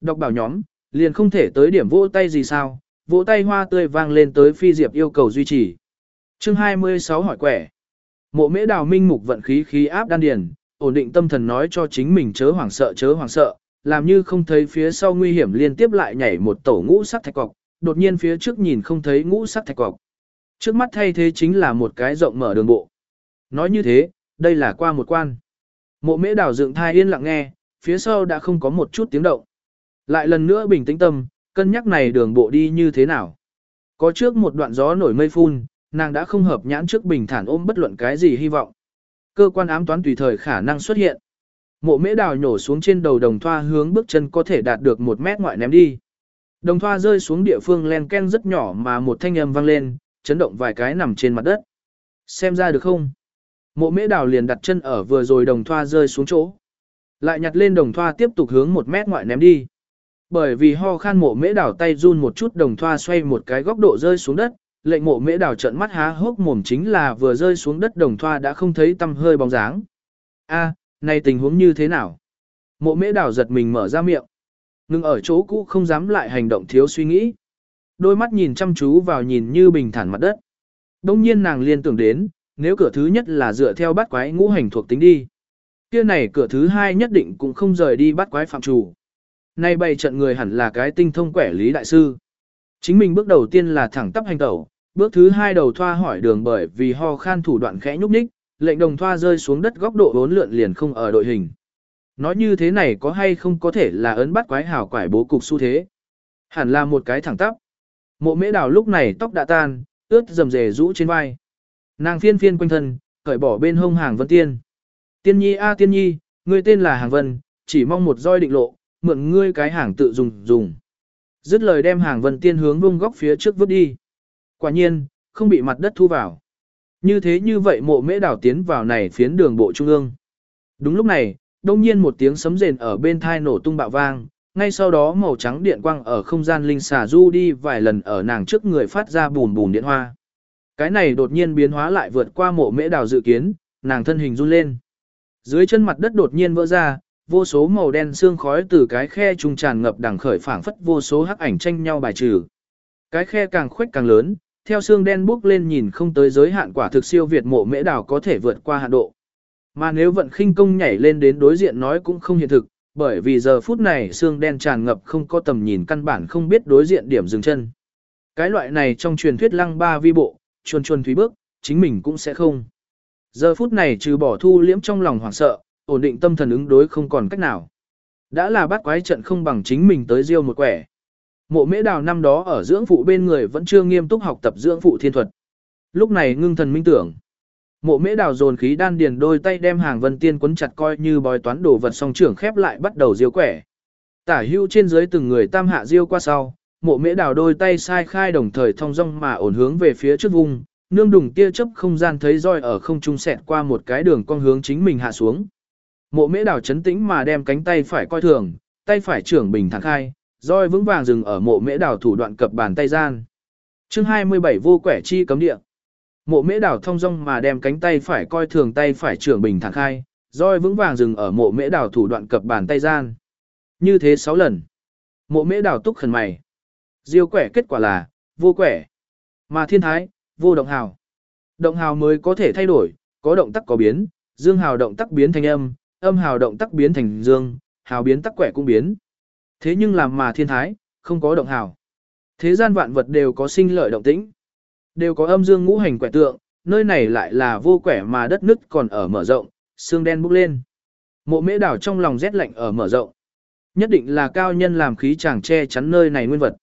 Đọc bảo nhóm, liền không thể tới điểm vỗ tay gì sao, vỗ tay hoa tươi vang lên tới phi diệp yêu cầu duy trì. Chương 26 hỏi quẻ. Mộ mễ đào minh mục vận khí khí áp đan điền, ổn định tâm thần nói cho chính mình chớ hoảng sợ chớ hoảng sợ, làm như không thấy phía sau nguy hiểm liên tiếp lại nhảy một tổ ngũ sắc thạch cọc, đột nhiên phía trước nhìn không thấy ngũ sắc thạch cọc. Trước mắt thay thế chính là một cái rộng mở đường bộ. Nói như thế, đây là qua một quan. Mộ mễ đào dựng thai yên lặng nghe, phía sau đã không có một chút tiếng động. Lại lần nữa bình tĩnh tâm, cân nhắc này đường bộ đi như thế nào. Có trước một đoạn gió nổi mây phun, nàng đã không hợp nhãn trước bình thản ôm bất luận cái gì hy vọng. Cơ quan ám toán tùy thời khả năng xuất hiện. Mộ mễ đào nhổ xuống trên đầu đồng thoa hướng bước chân có thể đạt được một mét ngoại ném đi. Đồng thoa rơi xuống địa phương len ken rất nhỏ mà một thanh âm vang lên, chấn động vài cái nằm trên mặt đất. Xem ra được không? Mộ mễ đào liền đặt chân ở vừa rồi đồng thoa rơi xuống chỗ. Lại nhặt lên đồng thoa tiếp tục hướng một mét ngoại ném đi. Bởi vì ho khan mộ mễ đảo tay run một chút đồng thoa xoay một cái góc độ rơi xuống đất, lệnh mộ mễ đảo trận mắt há hốc mồm chính là vừa rơi xuống đất đồng thoa đã không thấy tâm hơi bóng dáng. A, này tình huống như thế nào? Mộ mễ đảo giật mình mở ra miệng. Ngưng ở chỗ cũ không dám lại hành động thiếu suy nghĩ. Đôi mắt nhìn chăm chú vào nhìn như bình thản mặt đất. Đông nhiên nàng liên tưởng đến, nếu cửa thứ nhất là dựa theo bắt quái ngũ hành thuộc tính đi. Kia này cửa thứ hai nhất định cũng không rời đi bắt quái phạm chủ. Nay bày trận người hẳn là cái tinh thông quẻ lý đại sư. Chính mình bước đầu tiên là thẳng tắp hành tẩu, bước thứ hai đầu thoa hỏi đường bởi vì ho khan thủ đoạn khẽ nhúc nhích, lệnh đồng thoa rơi xuống đất góc độ vốn lượn liền không ở đội hình. Nói như thế này có hay không có thể là ấn bắt quái hảo quải bố cục xu thế. Hẳn là một cái thẳng tắp. Mộ mễ đào lúc này tóc đã tan, ướt dầm dề rũ trên vai. Nàng phiên phiên quanh thân, cởi bỏ bên hông hàng vân tiên. Tiên nhi a tiên nhi, ngươi tên là hàng vân, chỉ mong một roi định lộ, mượn ngươi cái hàng tự dùng dùng. Dứt lời đem hàng vân tiên hướng vung góc phía trước vứt đi. Quả nhiên, không bị mặt đất thu vào. Như thế như vậy mộ mễ đảo tiến vào này phiến đường bộ trung ương. Đúng lúc này, đông nhiên một tiếng sấm rền ở bên thai nổ tung bạo vang, ngay sau đó màu trắng điện quang ở không gian linh xà du đi vài lần ở nàng trước người phát ra bùn bùn điện hoa. Cái này đột nhiên biến hóa lại vượt qua mộ mễ đào dự kiến, nàng thân hình run lên. Dưới chân mặt đất đột nhiên vỡ ra, vô số màu đen xương khói từ cái khe trung tràn ngập đằng khởi phảng phất vô số hắc ảnh tranh nhau bài trừ. Cái khe càng khuếch càng lớn, theo xương đen bốc lên nhìn không tới giới hạn quả thực siêu việt mộ mễ đào có thể vượt qua hạn độ. Mà nếu vận khinh công nhảy lên đến đối diện nói cũng không hiện thực, bởi vì giờ phút này xương đen tràn ngập không có tầm nhìn căn bản không biết đối diện điểm dừng chân. Cái loại này trong truyền thuyết lăng ba vi bộ, chuồn chuồn thúy bước, chính mình cũng sẽ không. Giờ phút này trừ bỏ thu liễm trong lòng hoảng sợ, ổn định tâm thần ứng đối không còn cách nào. Đã là bắt quái trận không bằng chính mình tới riêu một quẻ. Mộ mễ đào năm đó ở dưỡng phụ bên người vẫn chưa nghiêm túc học tập dưỡng phụ thiên thuật. Lúc này ngưng thần minh tưởng. Mộ mễ đào dồn khí đan điền đôi tay đem hàng vân tiên quấn chặt coi như bói toán đồ vật song trưởng khép lại bắt đầu diêu quẻ. Tả hưu trên dưới từng người tam hạ diêu qua sau, mộ mễ đào đôi tay sai khai đồng thời thong dong mà ổn hướng về phía trước vùng, nương đùng tia chớp không gian thấy roi ở không trung sẹt qua một cái đường con hướng chính mình hạ xuống. Mộ mễ đào chấn tĩnh mà đem cánh tay phải coi thường, tay phải trưởng bình thẳng khai, roi vững vàng dừng ở mộ mễ đào thủ đoạn cập bàn tay gian. Chương 27 vô quẻ chi cấm địa. Mộ mễ đào thông dong mà đem cánh tay phải coi thường tay phải trưởng bình thẳng khai, roi vững vàng dừng ở mộ mễ đào thủ đoạn cập bàn tay gian. Như thế 6 lần. Mộ mễ đào túc khẩn mày. Diêu quẻ kết quả là, vô quẻ. Mà thiên thái, vô động hào. Động hào mới có thể thay đổi, có động tác có biến, dương hào động tác biến thành âm, âm hào động tác biến thành dương, hào biến tắc quẻ cũng biến. Thế nhưng làm mà thiên thái, không có động hào. Thế gian vạn vật đều có sinh lợi động tĩnh. Đều có âm dương ngũ hành quẻ tượng, nơi này lại là vô quẻ mà đất nứt còn ở mở rộng, xương đen bốc lên. Mộ mễ đảo trong lòng rét lạnh ở mở rộng. Nhất định là cao nhân làm khí chàng che chắn nơi này nguyên vật.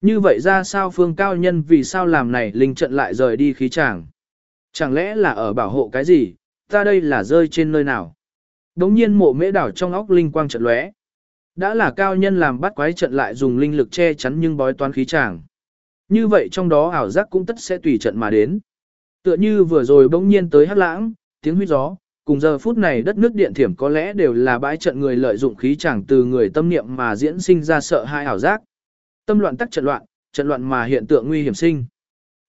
Như vậy ra sao phương cao nhân vì sao làm này linh trận lại rời đi khí chàng? Chẳng lẽ là ở bảo hộ cái gì, ta đây là rơi trên nơi nào? Đống nhiên mộ mễ đảo trong óc linh quang trận lóe. Đã là cao nhân làm bắt quái trận lại dùng linh lực che chắn nhưng bói toán khí chàng. Như vậy trong đó ảo giác cũng tất sẽ tùy trận mà đến. Tựa như vừa rồi bỗng nhiên tới hắc lãng, tiếng huyết gió, cùng giờ phút này đất nước điện thiểm có lẽ đều là bãi trận người lợi dụng khí chàng từ người tâm niệm mà diễn sinh ra sợ hai ảo giác. Tâm loạn tắc trận loạn, trận loạn mà hiện tượng nguy hiểm sinh.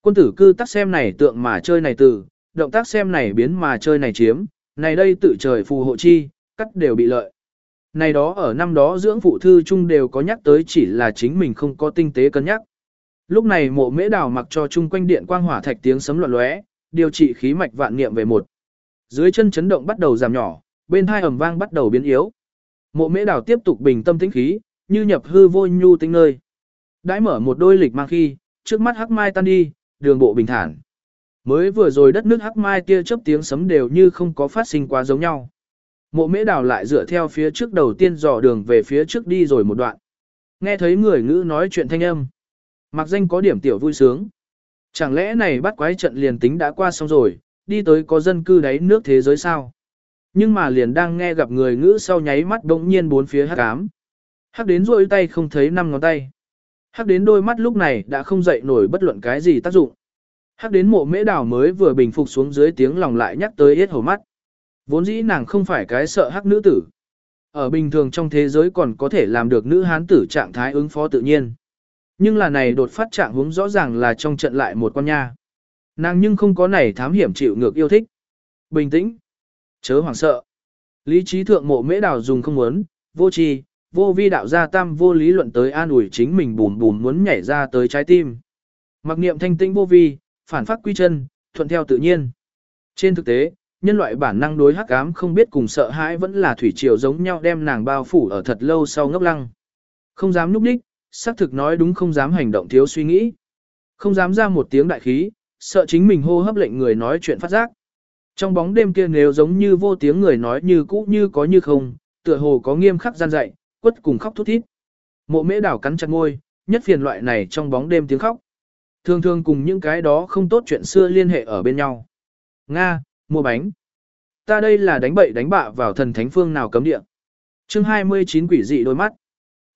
Quân tử cư tắc xem này tượng mà chơi này từ, động tác xem này biến mà chơi này chiếm, này đây tự trời phù hộ chi, cắt đều bị lợi. này đó ở năm đó dưỡng phụ thư chung đều có nhắc tới chỉ là chính mình không có tinh tế cân nhắc. Lúc này mộ mễ đào mặc cho chung quanh điện quang hỏa thạch tiếng sấm loạn lóe, điều trị khí mạch vạn niệm về một. Dưới chân chấn động bắt đầu giảm nhỏ, bên hai ẩm vang bắt đầu biến yếu. Mộ mễ đào tiếp tục bình tâm tĩnh khí, như nhập hư vô nhu tính nơi. Đãi mở một đôi lịch mang khi, trước mắt hắc mai tan đi, đường bộ bình thản. Mới vừa rồi đất nước hắc mai tia chớp tiếng sấm đều như không có phát sinh quá giống nhau. Mộ mễ đào lại dựa theo phía trước đầu tiên dò đường về phía trước đi rồi một đoạn. Nghe thấy người ngữ nói chuyện thanh âm. Mặc danh có điểm tiểu vui sướng. Chẳng lẽ này bắt quái trận liền tính đã qua xong rồi, đi tới có dân cư đáy nước thế giới sao? Nhưng mà liền đang nghe gặp người ngữ sau nháy mắt đống nhiên bốn phía hắc ám. Hắc đến rôi tay không thấy năm ngón tay. Hắc đến đôi mắt lúc này đã không dậy nổi bất luận cái gì tác dụng. Hắc đến mộ mễ đảo mới vừa bình phục xuống dưới tiếng lòng lại nhắc tới hết hầu mắt. Vốn dĩ nàng không phải cái sợ hắc nữ tử. Ở bình thường trong thế giới còn có thể làm được nữ hán tử trạng thái ứng phó tự nhiên. Nhưng là này đột phát trạng hướng rõ ràng là trong trận lại một con nha. Nàng nhưng không có này thám hiểm chịu ngược yêu thích. Bình tĩnh. Chớ hoảng sợ. Lý trí thượng mộ mễ đào dùng không muốn, vô tri, vô vi đạo gia tam vô lý luận tới an ủi chính mình bùn bùn muốn nhảy ra tới trái tim. Mặc niệm thanh tĩnh vô vi, phản phát quy chân, thuận theo tự nhiên. Trên thực tế, nhân loại bản năng đối hắc ám không biết cùng sợ hãi vẫn là thủy triều giống nhau đem nàng bao phủ ở thật lâu sau ngốc lăng. Không dám núp đích, xác thực nói đúng không dám hành động thiếu suy nghĩ. Không dám ra một tiếng đại khí, sợ chính mình hô hấp lệnh người nói chuyện phát giác. Trong bóng đêm kia nếu giống như vô tiếng người nói như cũ như có như không, tựa hồ có nghiêm khắc gian dạy, quất cùng khóc thút thít. Mộ mễ đảo cắn chặt ngôi, nhất phiền loại này trong bóng đêm tiếng khóc. Thường thường cùng những cái đó không tốt chuyện xưa liên hệ ở bên nhau. Nga, mua bánh. Ta đây là đánh bậy đánh bạ vào thần thánh phương nào cấm địa. chương 29 quỷ dị đôi mắt.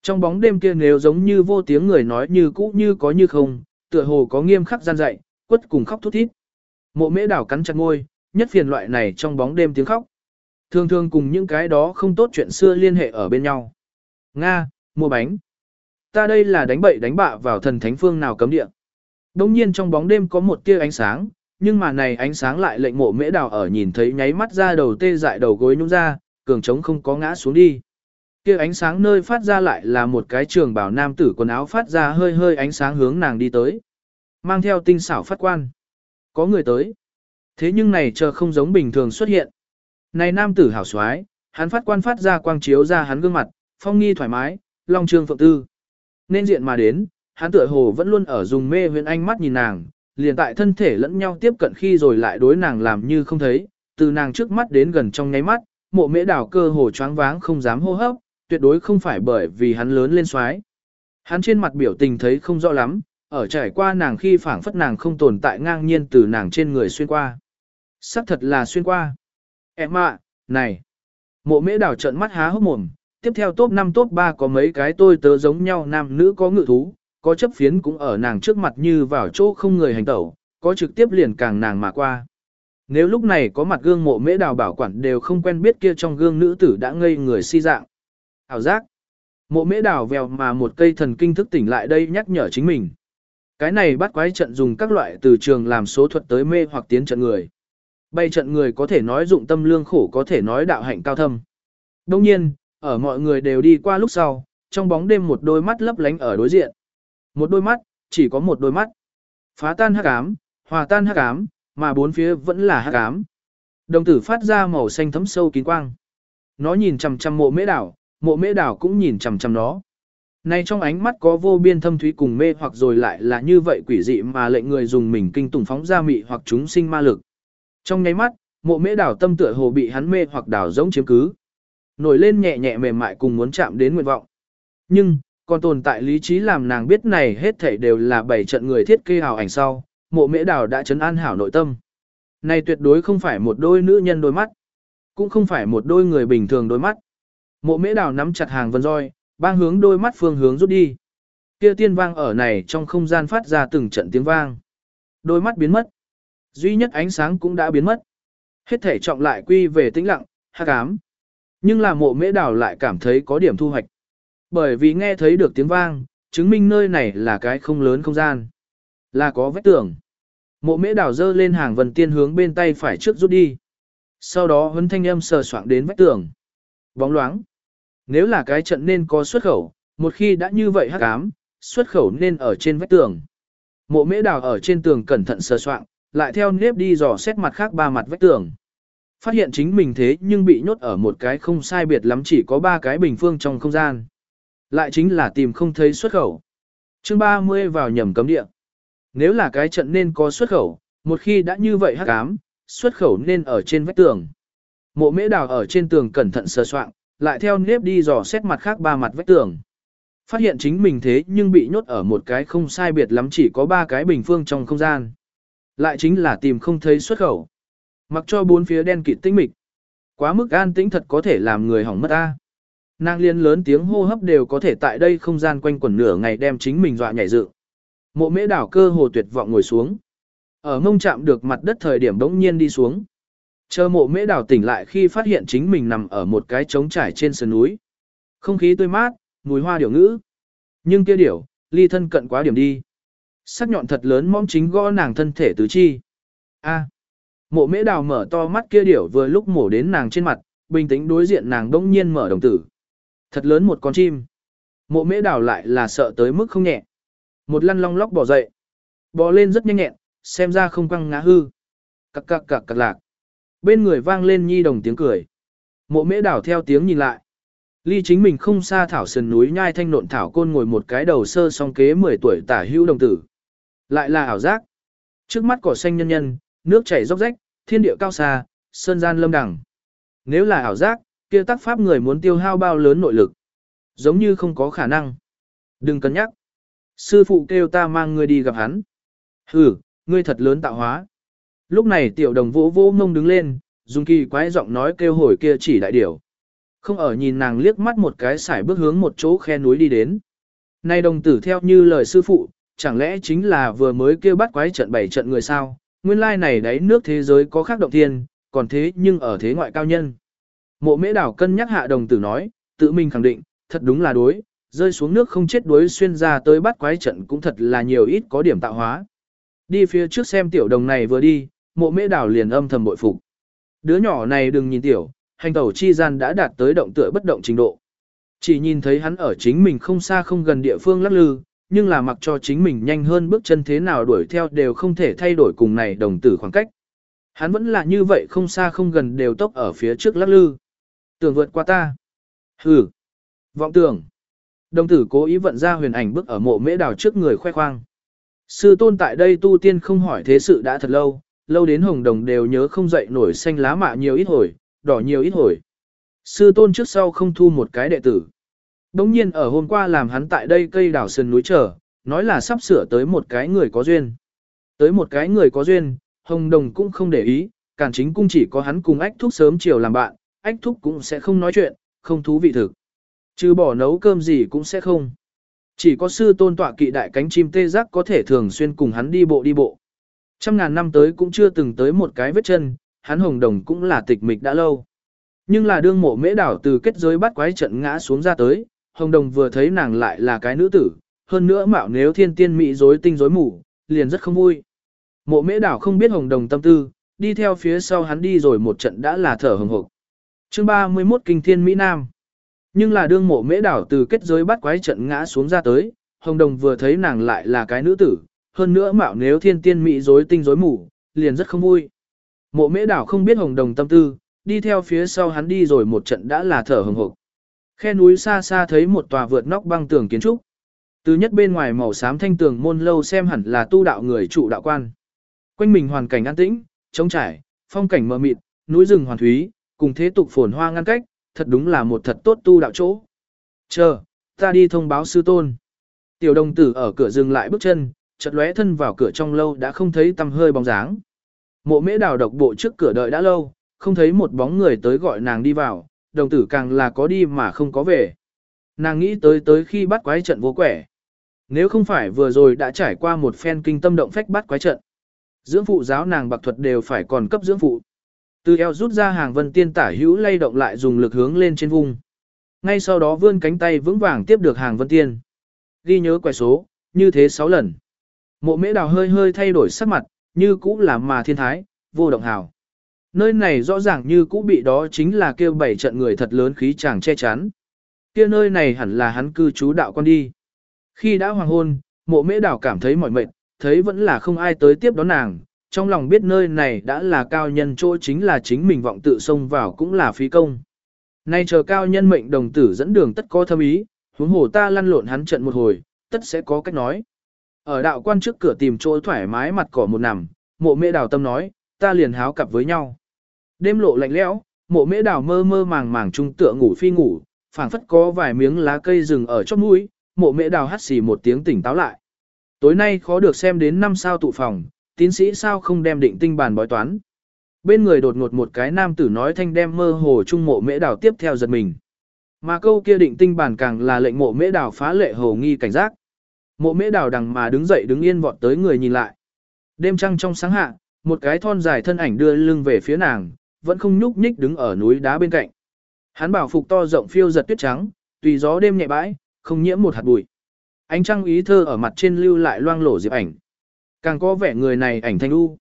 Trong bóng đêm kia nếu giống như vô tiếng người nói như cũ như có như không, tựa hồ có nghiêm khắc gian dạy, quất cùng khóc thút thít. Mộ mễ đảo cắn chặt ngôi, nhất phiền loại này trong bóng đêm tiếng khóc. Thường thường cùng những cái đó không tốt chuyện xưa liên hệ ở bên nhau. Nga, mua bánh. Ta đây là đánh bậy đánh bạ vào thần thánh phương nào cấm địa. Đông nhiên trong bóng đêm có một tia ánh sáng, nhưng mà này ánh sáng lại lệnh mộ mễ đào ở nhìn thấy nháy mắt ra đầu tê dại đầu gối nhung ra, cường trống không có ngã xuống đi. Kia ánh sáng nơi phát ra lại là một cái trường bảo nam tử quần áo phát ra hơi hơi ánh sáng hướng nàng đi tới. Mang theo tinh xảo phát quan. Có người tới. Thế nhưng này chờ không giống bình thường xuất hiện. Này nam tử hảo xoái, hắn phát quan phát ra quang chiếu ra hắn gương mặt, phong nghi thoải mái, long trường phượng tư. Nên diện mà đến, hắn tựa hồ vẫn luôn ở dùng mê huyễn ánh mắt nhìn nàng, liền tại thân thể lẫn nhau tiếp cận khi rồi lại đối nàng làm như không thấy, từ nàng trước mắt đến gần trong nháy mắt, mộ mễ đảo cơ hồ choáng váng không dám hô hấp, tuyệt đối không phải bởi vì hắn lớn lên xoái. Hắn trên mặt biểu tình thấy không rõ lắm, ở trải qua nàng khi phảng phất nàng không tồn tại ngang nhiên từ nàng trên người xuyên qua. Sắc thật là xuyên qua. Em ạ, này. Mộ mễ đảo trợn mắt há hốc mồm, tiếp theo top 5 top 3 có mấy cái tôi tớ giống nhau nam nữ có ngự thú, có chấp phiến cũng ở nàng trước mặt như vào chỗ không người hành tẩu, có trực tiếp liền càng nàng mà qua. Nếu lúc này có mặt gương mộ mễ đào bảo quản đều không quen biết kia trong gương nữ tử đã ngây người si dạng. Hảo giác. Mộ mễ đào vèo mà một cây thần kinh thức tỉnh lại đây nhắc nhở chính mình. Cái này bắt quái trận dùng các loại từ trường làm số thuật tới mê hoặc tiến trận người. Bay trận người có thể nói dụng tâm lương khổ có thể nói đạo hạnh cao thâm. Đồng nhiên, ở mọi người đều đi qua lúc sau, trong bóng đêm một đôi mắt lấp lánh ở đối diện. Một đôi mắt, chỉ có một đôi mắt. Phá tan hắc ám, hòa tan hắc ám, mà bốn phía vẫn là hắc ám. Đồng tử phát ra màu xanh thấm sâu kín quang. Nó nhìn chằm chằm mộ mễ đảo, mộ mễ đảo cũng nhìn chằm chằm nó. Này trong ánh mắt có vô biên thâm thúy cùng mê hoặc rồi lại là như vậy quỷ dị mà lệnh người dùng mình kinh tủng phóng ra mị hoặc chúng sinh ma lực. Trong nháy mắt, mộ mễ đảo tâm tựa hồ bị hắn mê hoặc đảo giống chiếm cứ. Nổi lên nhẹ nhẹ mềm mại cùng muốn chạm đến nguyện vọng. Nhưng, còn tồn tại lý trí làm nàng biết này hết thảy đều là bảy trận người thiết kế hào ảnh sau, mộ mễ đào đã chấn an hảo nội tâm. Này tuyệt đối không phải một đôi nữ nhân đôi mắt, cũng không phải một đôi người bình thường đôi mắt. Mộ mễ đào nắm chặt hàng vân roi, bang hướng đôi mắt phương hướng rút đi. Kia tiên vang ở này trong không gian phát ra từng trận tiếng vang. Đôi mắt biến mất. Duy nhất ánh sáng cũng đã biến mất. Hết thể trọng lại quy về tĩnh lặng, hắc ám. Nhưng là mộ mễ đào lại cảm thấy có điểm thu hoạch. Bởi vì nghe thấy được tiếng vang, chứng minh nơi này là cái không lớn không gian. Là có vách tường. Mộ mễ đảo dơ lên hàng vần tiên hướng bên tay phải trước rút đi. Sau đó huấn thanh âm sờ soạng đến vách tường. Bóng loáng. Nếu là cái trận nên có xuất khẩu, một khi đã như vậy hắc ám, xuất khẩu nên ở trên vách tường. Mộ mễ đào ở trên tường cẩn thận sờ soạn, lại theo nếp đi dò xét mặt khác ba mặt vách tường. Phát hiện chính mình thế nhưng bị nhốt ở một cái không sai biệt lắm chỉ có ba cái bình phương trong không gian. Lại chính là tìm không thấy xuất khẩu. chương 30 vào nhầm cấm địa. Nếu là cái trận nên có xuất khẩu, một khi đã như vậy hắc ám, xuất khẩu nên ở trên vách tường. Mộ mễ đào ở trên tường cẩn thận sờ soạn, lại theo nếp đi dò xét mặt khác ba mặt vách tường. Phát hiện chính mình thế nhưng bị nhốt ở một cái không sai biệt lắm chỉ có ba cái bình phương trong không gian. Lại chính là tìm không thấy xuất khẩu. Mặc cho bốn phía đen kịt tinh mịch. Quá mức an tĩnh thật có thể làm người hỏng mất ta. Nàng liên lớn tiếng hô hấp đều có thể tại đây không gian quanh quẩn nửa ngày đem chính mình dọa nhảy dựng. Mộ mễ đảo cơ hồ tuyệt vọng ngồi xuống. Ở mông chạm được mặt đất thời điểm đống nhiên đi xuống. Chờ mộ mễ đảo tỉnh lại khi phát hiện chính mình nằm ở một cái trống trải trên sườn núi. Không khí tươi mát, mùi hoa điểu ngữ. Nhưng kia điểu, ly thân cận quá điểm đi. Sắc nhọn thật lớn mong chính gõ nàng thân thể tứ chi. A. Mộ mễ đào mở to mắt kia điểu vừa lúc mổ đến nàng trên mặt, bình tĩnh đối diện nàng đông nhiên mở đồng tử. Thật lớn một con chim. Mộ mễ đào lại là sợ tới mức không nhẹ. Một lăn long lóc bỏ dậy. Bò lên rất nhanh nhẹn, xem ra không quăng ngã hư. Cặc cặc cặc cặc lạc. Bên người vang lên nhi đồng tiếng cười. Mộ mễ đảo theo tiếng nhìn lại. Ly chính mình không xa thảo sườn núi nhai thanh nộn thảo côn ngồi một cái đầu sơ song kế 10 tuổi tả hữu đồng tử. Lại là ảo giác. Trước mắt cỏ xanh nhân nhân, nước chảy róc rách, thiên địa cao xa, sơn gian lâm đẳng. Nếu là ảo giác, kia tác pháp người muốn tiêu hao bao lớn nội lực. Giống như không có khả năng. Đừng cân nhắc. Sư phụ kêu ta mang ngươi đi gặp hắn. Ừ, ngươi thật lớn tạo hóa. Lúc này tiểu đồng vỗ vỗ ngông đứng lên, dùng kỳ quái giọng nói kêu hồi kia chỉ đại điểu. Không ở nhìn nàng liếc mắt một cái xài bước hướng một chỗ khe núi đi đến. Nay đồng tử theo như lời sư phụ, chẳng lẽ chính là vừa mới kêu bắt quái trận bảy trận người sao, nguyên lai này đấy nước thế giới có khác động thiên, còn thế nhưng ở thế ngoại cao nhân. Mộ mễ đảo cân nhắc hạ đồng tử nói, tự mình khẳng định, thật đúng là đối, rơi xuống nước không chết đuối xuyên ra tới bắt quái trận cũng thật là nhiều ít có điểm tạo hóa. Đi phía trước xem tiểu đồng này vừa đi, mộ mễ đảo liền âm thầm bội phục. Đứa nhỏ này đừng nhìn tiểu, hành tẩu chi gian đã đạt tới động tựa bất động trình độ. Chỉ nhìn thấy hắn ở chính mình không xa không gần địa phương lắc lư, nhưng là mặc cho chính mình nhanh hơn bước chân thế nào đuổi theo đều không thể thay đổi cùng này đồng tử khoảng cách. Hắn vẫn là như vậy không xa không gần đều tốc ở phía trước lắc lư. Tưởng vượt qua ta. Hừ. Vọng tưởng. Đồng tử cố ý vận ra huyền ảnh bước ở mộ mễ đào trước người khoe khoang. Sư tôn tại đây tu tiên không hỏi thế sự đã thật lâu, lâu đến hồng đồng đều nhớ không dậy nổi xanh lá mạ nhiều ít hồi, đỏ nhiều ít hồi. Sư tôn trước sau không thu một cái đệ tử. Đống nhiên ở hôm qua làm hắn tại đây cây đảo sườn núi chờ, nói là sắp sửa tới một cái người có duyên. Tới một cái người có duyên, Hồng Đồng cũng không để ý, cản chính cung chỉ có hắn cùng ách thúc sớm chiều làm bạn, ách thúc cũng sẽ không nói chuyện, không thú vị thực. Chứ bỏ nấu cơm gì cũng sẽ không. Chỉ có sư tôn tọa kỵ đại cánh chim tê giác có thể thường xuyên cùng hắn đi bộ đi bộ. Trăm ngàn năm tới cũng chưa từng tới một cái vết chân, hắn Hồng Đồng cũng là tịch mịch đã lâu. Nhưng là đương mộ mễ đảo từ kết giới bắt quái trận ngã xuống ra tới, Hồng Đồng vừa thấy nàng lại là cái nữ tử, hơn nữa mạo nếu thiên tiên mỹ rối tinh rối mù, liền rất không vui. Mộ mễ đảo không biết Hồng Đồng tâm tư, đi theo phía sau hắn đi rồi một trận đã là thở hồng hộc. Chương 31 Kinh Thiên Mỹ Nam Nhưng là đương mộ mễ đảo từ kết giới bắt quái trận ngã xuống ra tới, Hồng Đồng vừa thấy nàng lại là cái nữ tử, hơn nữa mạo nếu thiên tiên mỹ rối tinh rối mù, liền rất không vui. Mộ mễ đảo không biết Hồng Đồng tâm tư, đi theo phía sau hắn đi rồi một trận đã là thở hồng hộc. Khe núi xa xa thấy một tòa vượt nóc băng tường kiến trúc. Từ nhất bên ngoài màu xám thanh tường môn lâu xem hẳn là tu đạo người trụ đạo quan. Quanh mình hoàn cảnh an tĩnh, trống trải, phong cảnh mờ mịt, núi rừng hoàn thúy, cùng thế tục phồn hoa ngăn cách, thật đúng là một thật tốt tu đạo chỗ. Chờ, ta đi thông báo sư tôn. Tiểu đồng tử ở cửa dừng lại bước chân, chợt lóe thân vào cửa trong lâu đã không thấy tăm hơi bóng dáng. Mộ mễ đào độc bộ trước cửa đợi đã lâu, không thấy một bóng người tới gọi nàng đi vào, đồng tử càng là có đi mà không có về. Nàng nghĩ tới tới khi bắt quái trận vô quẻ. Nếu không phải vừa rồi đã trải qua một phen kinh tâm động phách bắt quái trận. Dưỡng phụ giáo nàng bạc thuật đều phải còn cấp dưỡng phụ. Từ eo rút ra hàng vân tiên tả hữu lay động lại dùng lực hướng lên trên vùng. Ngay sau đó vươn cánh tay vững vàng tiếp được hàng vân tiên. Ghi nhớ quẻ số, như thế 6 lần. Mộ mễ đào hơi hơi thay đổi sắc mặt, như cũ là mà thiên thái, vô động hào. Nơi này rõ ràng như cũ bị đó chính là kêu bảy trận người thật lớn khí chàng che chắn. Kia nơi này hẳn là hắn cư trú đạo quan đi. Khi đã hoàng hôn, mộ mễ đảo cảm thấy mỏi mệt, thấy vẫn là không ai tới tiếp đón nàng, trong lòng biết nơi này đã là cao nhân chỗ chính là chính mình vọng tự xông vào cũng là phí công. Nay chờ cao nhân mệnh đồng tử dẫn đường tất có thâm ý, huống hồ ta lăn lộn hắn trận một hồi, tất sẽ có cách nói. Ở đạo quan trước cửa tìm chỗ thoải mái mặt cỏ một nằm, mộ mễ đào tâm nói, ta liền háo cặp với nhau. Đêm lộ lạnh lẽo, mộ mễ đào mơ mơ màng màng trung tựa ngủ phi ngủ, phảng phất có vài miếng lá cây rừng ở chót mũi, mộ mễ đào hắt xì một tiếng tỉnh táo lại. Tối nay khó được xem đến năm sao tụ phòng, tín sĩ sao không đem định tinh bàn bói toán. Bên người đột ngột một cái nam tử nói thanh đem mơ hồ trung mộ mễ đảo tiếp theo giật mình. Mà câu kia định tinh bàn càng là lệnh mộ mễ đảo phá lệ hồ nghi cảnh giác. Mộ mễ đảo đằng mà đứng dậy đứng yên vọt tới người nhìn lại. Đêm trăng trong sáng hạ, một cái thon dài thân ảnh đưa lưng về phía nàng, vẫn không nhúc nhích đứng ở núi đá bên cạnh. Hắn bảo phục to rộng phiêu giật tuyết trắng, tùy gió đêm nhẹ bãi, không nhiễm một hạt bụi. Ánh trăng ý thơ ở mặt trên lưu lại loang lổ diệp ảnh. Càng có vẻ người này ảnh thanh u.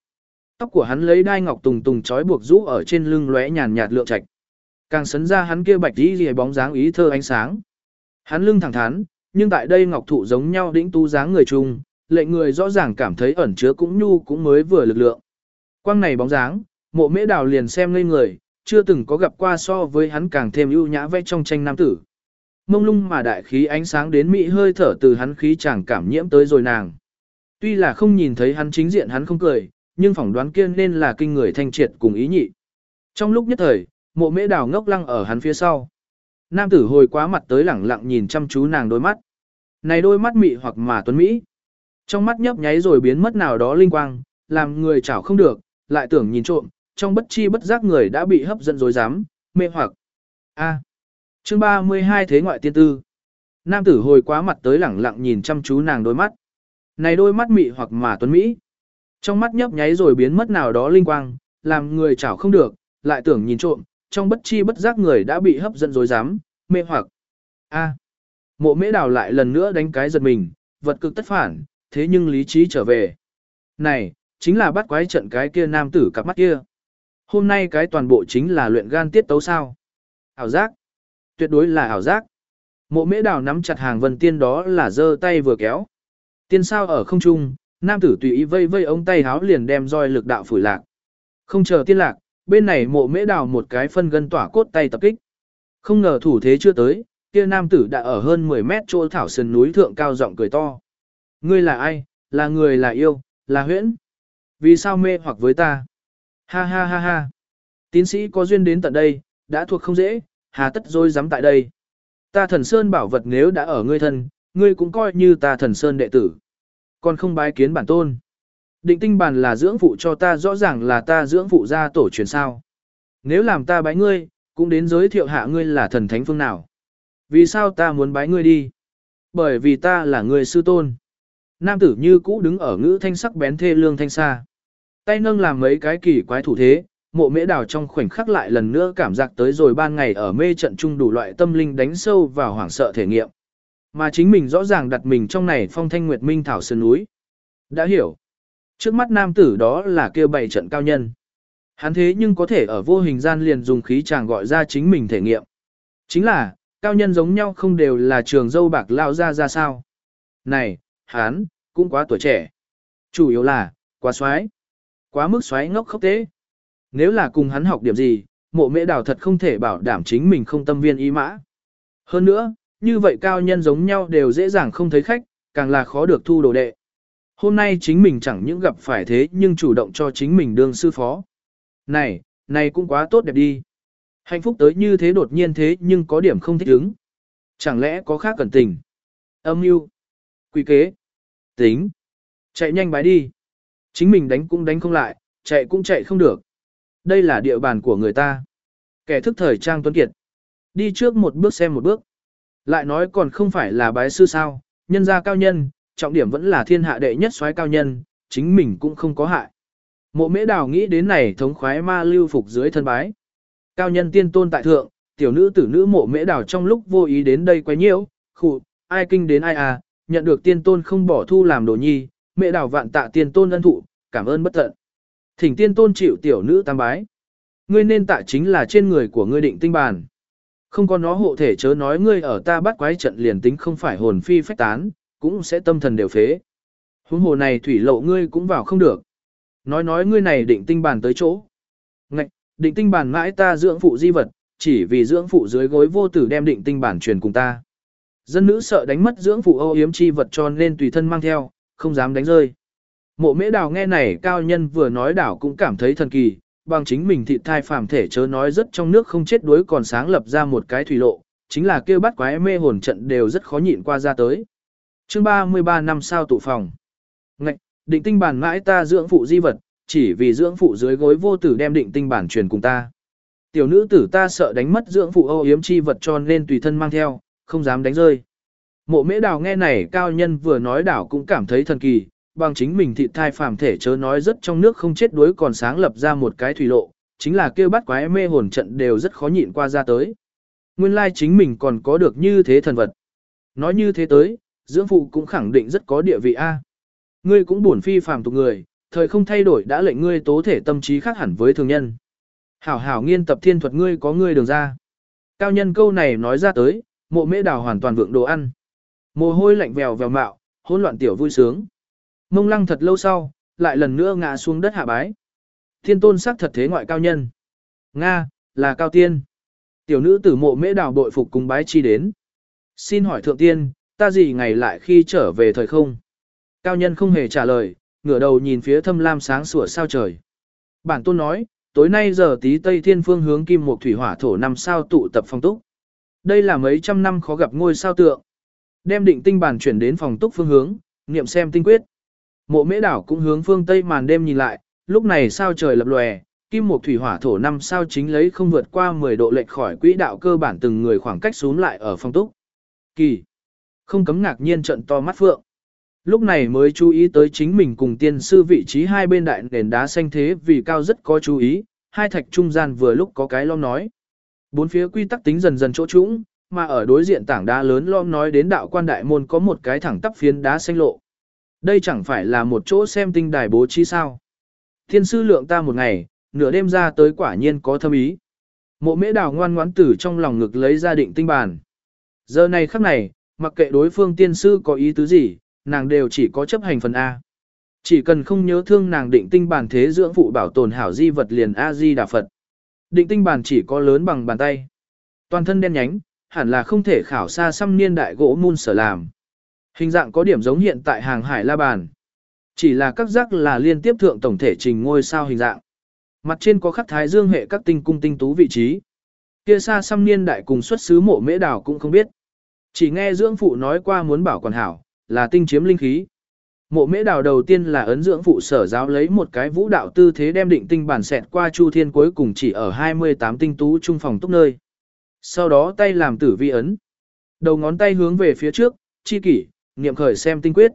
Tóc của hắn lấy đai ngọc tùng tùng trói buộc rũ ở trên lưng lóe nhàn nhạt lượng trạch. Càng sấn ra hắn kia bạch tí rìa bóng dáng ý thơ ánh sáng. Hắn lưng thẳng thắn, nhưng tại đây ngọc thụ giống nhau đĩnh tu dáng người chung, lệ người rõ ràng cảm thấy ẩn chứa cũng nhu cũng mới vừa lực lượng. Quang này bóng dáng, mộ mễ đào liền xem ngây người, chưa từng có gặp qua so với hắn càng thêm ưu nhã vẽ trong tranh nam tử. Mông lung mà đại khí ánh sáng đến mỹ hơi thở từ hắn khí chẳng cảm nhiễm tới rồi nàng. Tuy là không nhìn thấy hắn chính diện hắn không cười, nhưng phỏng đoán kia nên là kinh người thanh triệt cùng ý nhị. Trong lúc nhất thời, mộ mễ đào ngốc lăng ở hắn phía sau. Nam tử hồi quá mặt tới lẳng lặng nhìn chăm chú nàng đôi mắt. Này đôi mắt mị hoặc mà tuấn mỹ. Trong mắt nhấp nháy rồi biến mất nào đó linh quang, làm người chảo không được, lại tưởng nhìn trộm, trong bất chi bất giác người đã bị hấp dẫn rồi dám, mê hoặc. A. À. Chương 32 Thế ngoại tiên tư. Nam tử hồi quá mặt tới lẳng lặng nhìn chăm chú nàng đôi mắt. Này đôi mắt mị hoặc mà tuấn mỹ. Trong mắt nhấp nháy rồi biến mất nào đó linh quang, làm người chảo không được, lại tưởng nhìn trộm, trong bất chi bất giác người đã bị hấp dẫn rồi dám, mê hoặc. A. Mộ mễ đào lại lần nữa đánh cái giật mình, vật cực tất phản, thế nhưng lý trí trở về. Này, chính là bắt quái trận cái kia nam tử cặp mắt kia. Hôm nay cái toàn bộ chính là luyện gan tiết tấu sao. Ảo giác. Tuyệt đối là ảo giác. Mộ mễ đào nắm chặt hàng vân tiên đó là giơ tay vừa kéo. Tiên sao ở không trung, nam tử tùy ý vây vây ống tay háo liền đem roi lực đạo phủi lạc. Không chờ tiên lạc, bên này mộ mễ đào một cái phân gân tỏa cốt tay tập kích. Không ngờ thủ thế chưa tới, kia nam tử đã ở hơn 10 mét chỗ thảo sườn núi thượng cao giọng cười to. Ngươi là ai, là người là yêu, là huyễn? Vì sao mê hoặc với ta? Ha ha ha ha. Tín sĩ có duyên đến tận đây, đã thuộc không dễ, hà tất rồi dám tại đây. Ta thần sơn bảo vật nếu đã ở ngươi thân, ngươi cũng coi như ta thần sơn đệ tử. Còn không bái kiến bản tôn. Định tinh bản là dưỡng phụ cho ta rõ ràng là ta dưỡng phụ ra tổ truyền sao. Nếu làm ta bái ngươi, cũng đến giới thiệu hạ ngươi là thần thánh phương nào. Vì sao ta muốn bái ngươi đi? Bởi vì ta là người sư tôn. Nam tử như cũ đứng ở ngữ thanh sắc bén thê lương thanh xa. Tay nâng làm mấy cái kỳ quái thủ thế, mộ mễ đào trong khoảnh khắc lại lần nữa cảm giác tới rồi ban ngày ở mê trận chung đủ loại tâm linh đánh sâu vào hoảng sợ thể nghiệm. Mà chính mình rõ ràng đặt mình trong này phong thanh nguyệt minh thảo sơn núi. Đã hiểu. Trước mắt nam tử đó là kêu bảy trận cao nhân. Hắn thế nhưng có thể ở vô hình gian liền dùng khí chàng gọi ra chính mình thể nghiệm. Chính là, cao nhân giống nhau không đều là trường dâu bạc lao ra ra sao. Này, hắn, cũng quá tuổi trẻ. Chủ yếu là, quá xoái. Quá mức xoái ngốc khốc tế. Nếu là cùng hắn học điểm gì, mộ mễ đào thật không thể bảo đảm chính mình không tâm viên ý mã. Hơn nữa, như vậy cao nhân giống nhau đều dễ dàng không thấy khách, càng là khó được thu đồ đệ. Hôm nay chính mình chẳng những gặp phải thế nhưng chủ động cho chính mình đương sư phó. Này, này cũng quá tốt đẹp đi. Hạnh phúc tới như thế đột nhiên thế nhưng có điểm không thích ứng. Chẳng lẽ có khác cẩn tình? Âm mưu, quy kế, tính, chạy nhanh bái đi. Chính mình đánh cũng đánh không lại, chạy cũng chạy không được. Đây là địa bàn của người ta. Kẻ thức thời trang tuấn kiệt. Đi trước một bước xem một bước. Lại nói còn không phải là bái sư sao, nhân gia cao nhân, trọng điểm vẫn là thiên hạ đệ nhất soái cao nhân, chính mình cũng không có hại. Mộ mễ đào nghĩ đến này thống khoái ma lưu phục dưới thân bái. Cao nhân tiên tôn tại thượng, tiểu nữ tử nữ mộ mễ đào trong lúc vô ý đến đây quay nhiễu, khụ, ai kinh đến ai à, nhận được tiên tôn không bỏ thu làm đồ nhi, mễ đào vạn tạ tiên tôn ân thụ, cảm ơn bất tận. Thỉnh tiên tôn chịu tiểu nữ tam bái. Ngươi nên tạ chính là trên người của ngươi định tinh bản không có nó hộ thể chớ nói ngươi ở ta bắt quái trận liền tính không phải hồn phi phách tán, cũng sẽ tâm thần đều phế. Huống hồ này thủy lộ ngươi cũng vào không được. Nói nói ngươi này định tinh bàn tới chỗ. Ngạch, định tinh bản mãi ta dưỡng phụ di vật, chỉ vì dưỡng phụ dưới gối vô tử đem định tinh bản truyền cùng ta. Dân nữ sợ đánh mất dưỡng phụ âu yếm chi vật cho nên tùy thân mang theo, không dám đánh rơi. Mộ mễ đào nghe này cao nhân vừa nói đảo cũng cảm thấy thần kỳ, bằng chính mình thịt thai phàm thể chớ nói rất trong nước không chết đuối còn sáng lập ra một cái thủy lộ, chính là kêu bắt quái mê hồn trận đều rất khó nhịn qua ra tới. chương 33 năm sao tụ phòng. Ngạch, định tinh bản mãi ta dưỡng phụ di vật, chỉ vì dưỡng phụ dưới gối vô tử đem định tinh bản truyền cùng ta. Tiểu nữ tử ta sợ đánh mất dưỡng phụ ô yếm chi vật cho nên tùy thân mang theo, không dám đánh rơi. Mộ mễ đào nghe này cao nhân vừa nói đảo cũng cảm thấy thần kỳ, bằng chính mình thịt thai phàm thể chớ nói rất trong nước không chết đuối còn sáng lập ra một cái thủy lộ, chính là kêu bắt quái mê hồn trận đều rất khó nhịn qua ra tới. Nguyên lai chính mình còn có được như thế thần vật. Nói như thế tới, dưỡng phụ cũng khẳng định rất có địa vị A. Ngươi cũng buồn phi phàm tục người, thời không thay đổi đã lệnh ngươi tố thể tâm trí khác hẳn với thường nhân. Hảo hảo nghiên tập thiên thuật ngươi có ngươi đường ra. Cao nhân câu này nói ra tới, mộ mễ đào hoàn toàn vượng đồ ăn. Mồ hôi lạnh vèo vèo mạo, hỗn loạn tiểu vui sướng. Mông lăng thật lâu sau, lại lần nữa ngã xuống đất hạ bái. Thiên tôn sắc thật thế ngoại cao nhân. Nga, là cao tiên. Tiểu nữ tử mộ mễ đào bội phục cùng bái chi đến. Xin hỏi thượng tiên, ta gì ngày lại khi trở về thời không? Cao nhân không hề trả lời, ngửa đầu nhìn phía thâm lam sáng sủa sao trời. Bản tôn nói, tối nay giờ tí tây thiên phương hướng kim một thủy hỏa thổ năm sao tụ tập phong túc. Đây là mấy trăm năm khó gặp ngôi sao tượng. Đem định tinh bản chuyển đến phòng túc phương hướng, niệm xem tinh quyết. Mộ mễ đảo cũng hướng phương tây màn đêm nhìn lại, lúc này sao trời lập lòe, kim một thủy hỏa thổ năm sao chính lấy không vượt qua 10 độ lệch khỏi quỹ đạo cơ bản từng người khoảng cách xuống lại ở phong túc. Kỳ. Không cấm ngạc nhiên trận to mắt phượng. Lúc này mới chú ý tới chính mình cùng tiên sư vị trí hai bên đại nền đá xanh thế vì cao rất có chú ý, hai thạch trung gian vừa lúc có cái lom nói. Bốn phía quy tắc tính dần dần chỗ trũng, mà ở đối diện tảng đá lớn lom nói đến đạo quan đại môn có một cái thẳng tắp phiến đá xanh lộ. Đây chẳng phải là một chỗ xem tinh đài bố trí sao. Thiên sư lượng ta một ngày, nửa đêm ra tới quả nhiên có thâm ý. Mộ mễ đào ngoan ngoãn tử trong lòng ngực lấy ra định tinh bàn. Giờ này khắc này, mặc kệ đối phương tiên sư có ý tứ gì, nàng đều chỉ có chấp hành phần A. Chỉ cần không nhớ thương nàng định tinh bản thế dưỡng phụ bảo tồn hảo di vật liền A-di Đà Phật. Định tinh bản chỉ có lớn bằng bàn tay. Toàn thân đen nhánh, hẳn là không thể khảo xa xăm niên đại gỗ mun sở làm. Hình dạng có điểm giống hiện tại hàng hải la bàn. Chỉ là các giác là liên tiếp thượng tổng thể trình ngôi sao hình dạng. Mặt trên có khắc thái dương hệ các tinh cung tinh tú vị trí. Kia xa xăm niên đại cùng xuất xứ mộ mễ đảo cũng không biết. Chỉ nghe dưỡng phụ nói qua muốn bảo quản hảo, là tinh chiếm linh khí. Mộ mễ đào đầu tiên là ấn dưỡng phụ sở giáo lấy một cái vũ đạo tư thế đem định tinh bản xẹt qua chu thiên cuối cùng chỉ ở 28 tinh tú trung phòng túc nơi. Sau đó tay làm tử vi ấn. Đầu ngón tay hướng về phía trước, chi kỷ, niệm khởi xem tinh quyết.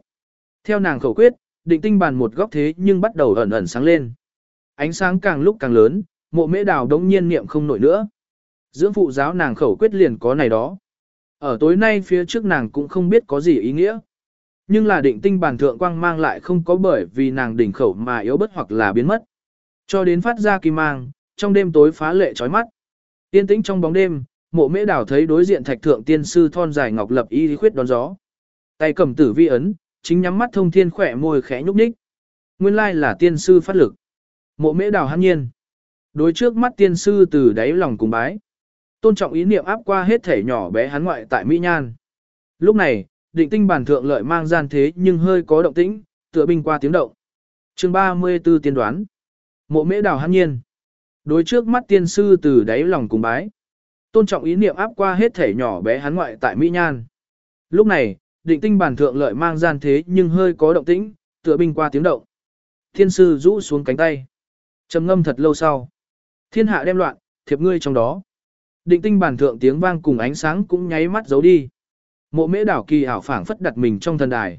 Theo nàng khẩu quyết, định tinh bàn một góc thế nhưng bắt đầu ẩn ẩn sáng lên. Ánh sáng càng lúc càng lớn, mộ mễ đào đống nhiên niệm không nổi nữa. Dưỡng phụ giáo nàng khẩu quyết liền có này đó. Ở tối nay phía trước nàng cũng không biết có gì ý nghĩa. Nhưng là định tinh bàn thượng quang mang lại không có bởi vì nàng đỉnh khẩu mà yếu bất hoặc là biến mất. Cho đến phát ra kim mang, trong đêm tối phá lệ chói mắt. Tiên tĩnh trong bóng đêm, mộ mễ đảo thấy đối diện thạch thượng tiên sư thon dài ngọc lập y khuyết đón gió. Tay cầm tử vi ấn, chính nhắm mắt thông thiên khỏe môi khẽ nhúc nhích. Nguyên lai là tiên sư phát lực. Mộ mễ đào hăng nhiên. Đối trước mắt tiên sư từ đáy lòng cùng bái. Tôn trọng ý niệm áp qua hết thể nhỏ bé hắn ngoại tại Mỹ Nhan. Lúc này, định tinh bản thượng lợi mang gian thế nhưng hơi có động tĩnh, tựa binh qua tiếng động. chương 34 tiên đoán. Mộ mễ đào hăng nhiên. Đối trước mắt tiên sư từ đáy lòng cùng bái. Tôn trọng ý niệm áp qua hết thể nhỏ bé hắn ngoại tại Mỹ Nhan. Lúc này, định tinh bản thượng lợi mang gian thế nhưng hơi có động tĩnh, tựa binh qua tiếng động. Thiên sư rũ xuống cánh tay. trầm ngâm thật lâu sau. Thiên hạ đem loạn, thiệp ngươi trong đó. Định tinh bản thượng tiếng vang cùng ánh sáng cũng nháy mắt giấu đi. Mộ mễ đảo kỳ ảo phảng phất đặt mình trong thần đài.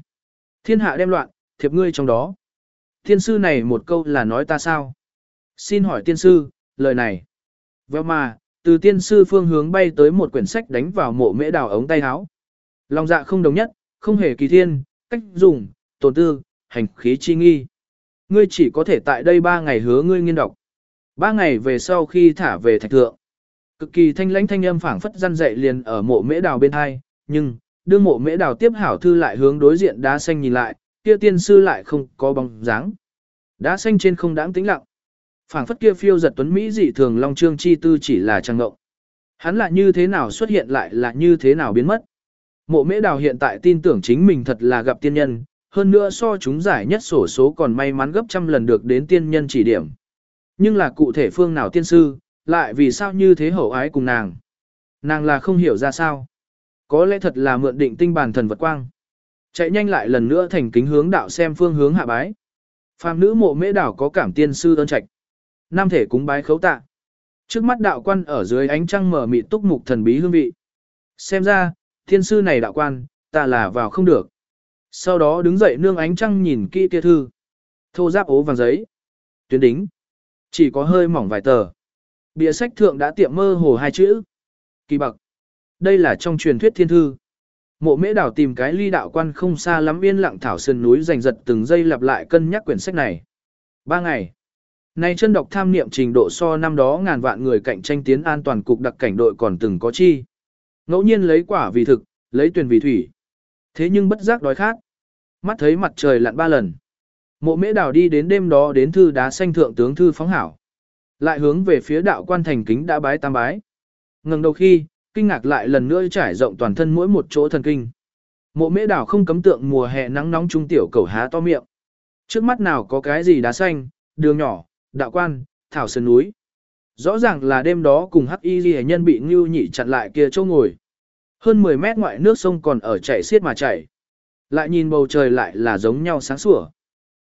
Thiên hạ đem loạn, thiệp ngươi trong đó. Thiên sư này một câu là nói ta sao? Xin hỏi tiên sư, lời này. Vèo mà, từ tiên sư phương hướng bay tới một quyển sách đánh vào mộ mễ đảo ống tay áo. Lòng dạ không đồng nhất, không hề kỳ thiên, cách dùng, tồn tư, hành khí chi nghi. Ngươi chỉ có thể tại đây ba ngày hứa ngươi nghiên đọc. Ba ngày về sau khi thả về thạch thượng. Cực kỳ thanh lãnh thanh âm phảng phất răn dậy liền ở mộ mễ đào bên hai, nhưng, đương mộ mễ đào tiếp hảo thư lại hướng đối diện đá xanh nhìn lại, kia tiên sư lại không có bóng dáng. Đá xanh trên không đáng tĩnh lặng. phảng phất kia phiêu giật tuấn Mỹ dị thường long trương chi tư chỉ là trang ngộng. Hắn là như thế nào xuất hiện lại là như thế nào biến mất. Mộ mễ đào hiện tại tin tưởng chính mình thật là gặp tiên nhân, hơn nữa so chúng giải nhất sổ số còn may mắn gấp trăm lần được đến tiên nhân chỉ điểm. Nhưng là cụ thể phương nào tiên sư, lại vì sao như thế hậu ái cùng nàng. Nàng là không hiểu ra sao. Có lẽ thật là mượn định tinh bản thần vật quang. Chạy nhanh lại lần nữa thành kính hướng đạo xem phương hướng hạ bái. Phàm nữ mộ mễ đảo có cảm tiên sư ơn trạch. Nam thể cúng bái khấu tạ. Trước mắt đạo quan ở dưới ánh trăng mở mịt túc mục thần bí hương vị. Xem ra, thiên sư này đạo quan, ta là vào không được. Sau đó đứng dậy nương ánh trăng nhìn kỹ kia thư. Thô giáp ố vàng giấy. Tuyến đính. Chỉ có hơi mỏng vài tờ. Bìa sách thượng đã tiệm mơ hồ hai chữ. Kỳ bậc. Đây là trong truyền thuyết thiên thư. Mộ mễ đảo tìm cái ly đạo quan không xa lắm yên lặng thảo sơn núi giành giật từng giây lặp lại cân nhắc quyển sách này. Ba ngày. nay chân đọc tham niệm trình độ so năm đó ngàn vạn người cạnh tranh tiến an toàn cục đặc cảnh đội còn từng có chi. Ngẫu nhiên lấy quả vì thực, lấy tuyển vì thủy. Thế nhưng bất giác đói khát. Mắt thấy mặt trời lặn ba lần. Mộ mễ đảo đi đến đêm đó đến thư đá xanh thượng tướng thư phóng hảo. Lại hướng về phía đạo quan thành kính đã bái tam bái. Ngừng đầu khi, kinh ngạc lại lần nữa trải rộng toàn thân mỗi một chỗ thần kinh. Mộ mễ đảo không cấm tượng mùa hè nắng nóng trung tiểu cầu há to miệng. Trước mắt nào có cái gì đá xanh, đường nhỏ, đạo quan, thảo sơn núi. Rõ ràng là đêm đó cùng hắc y ghi nhân bị ngưu nhị chặn lại kia chỗ ngồi. Hơn 10 mét ngoại nước sông còn ở chảy xiết mà chảy. Lại nhìn bầu trời lại là giống nhau sáng sủa.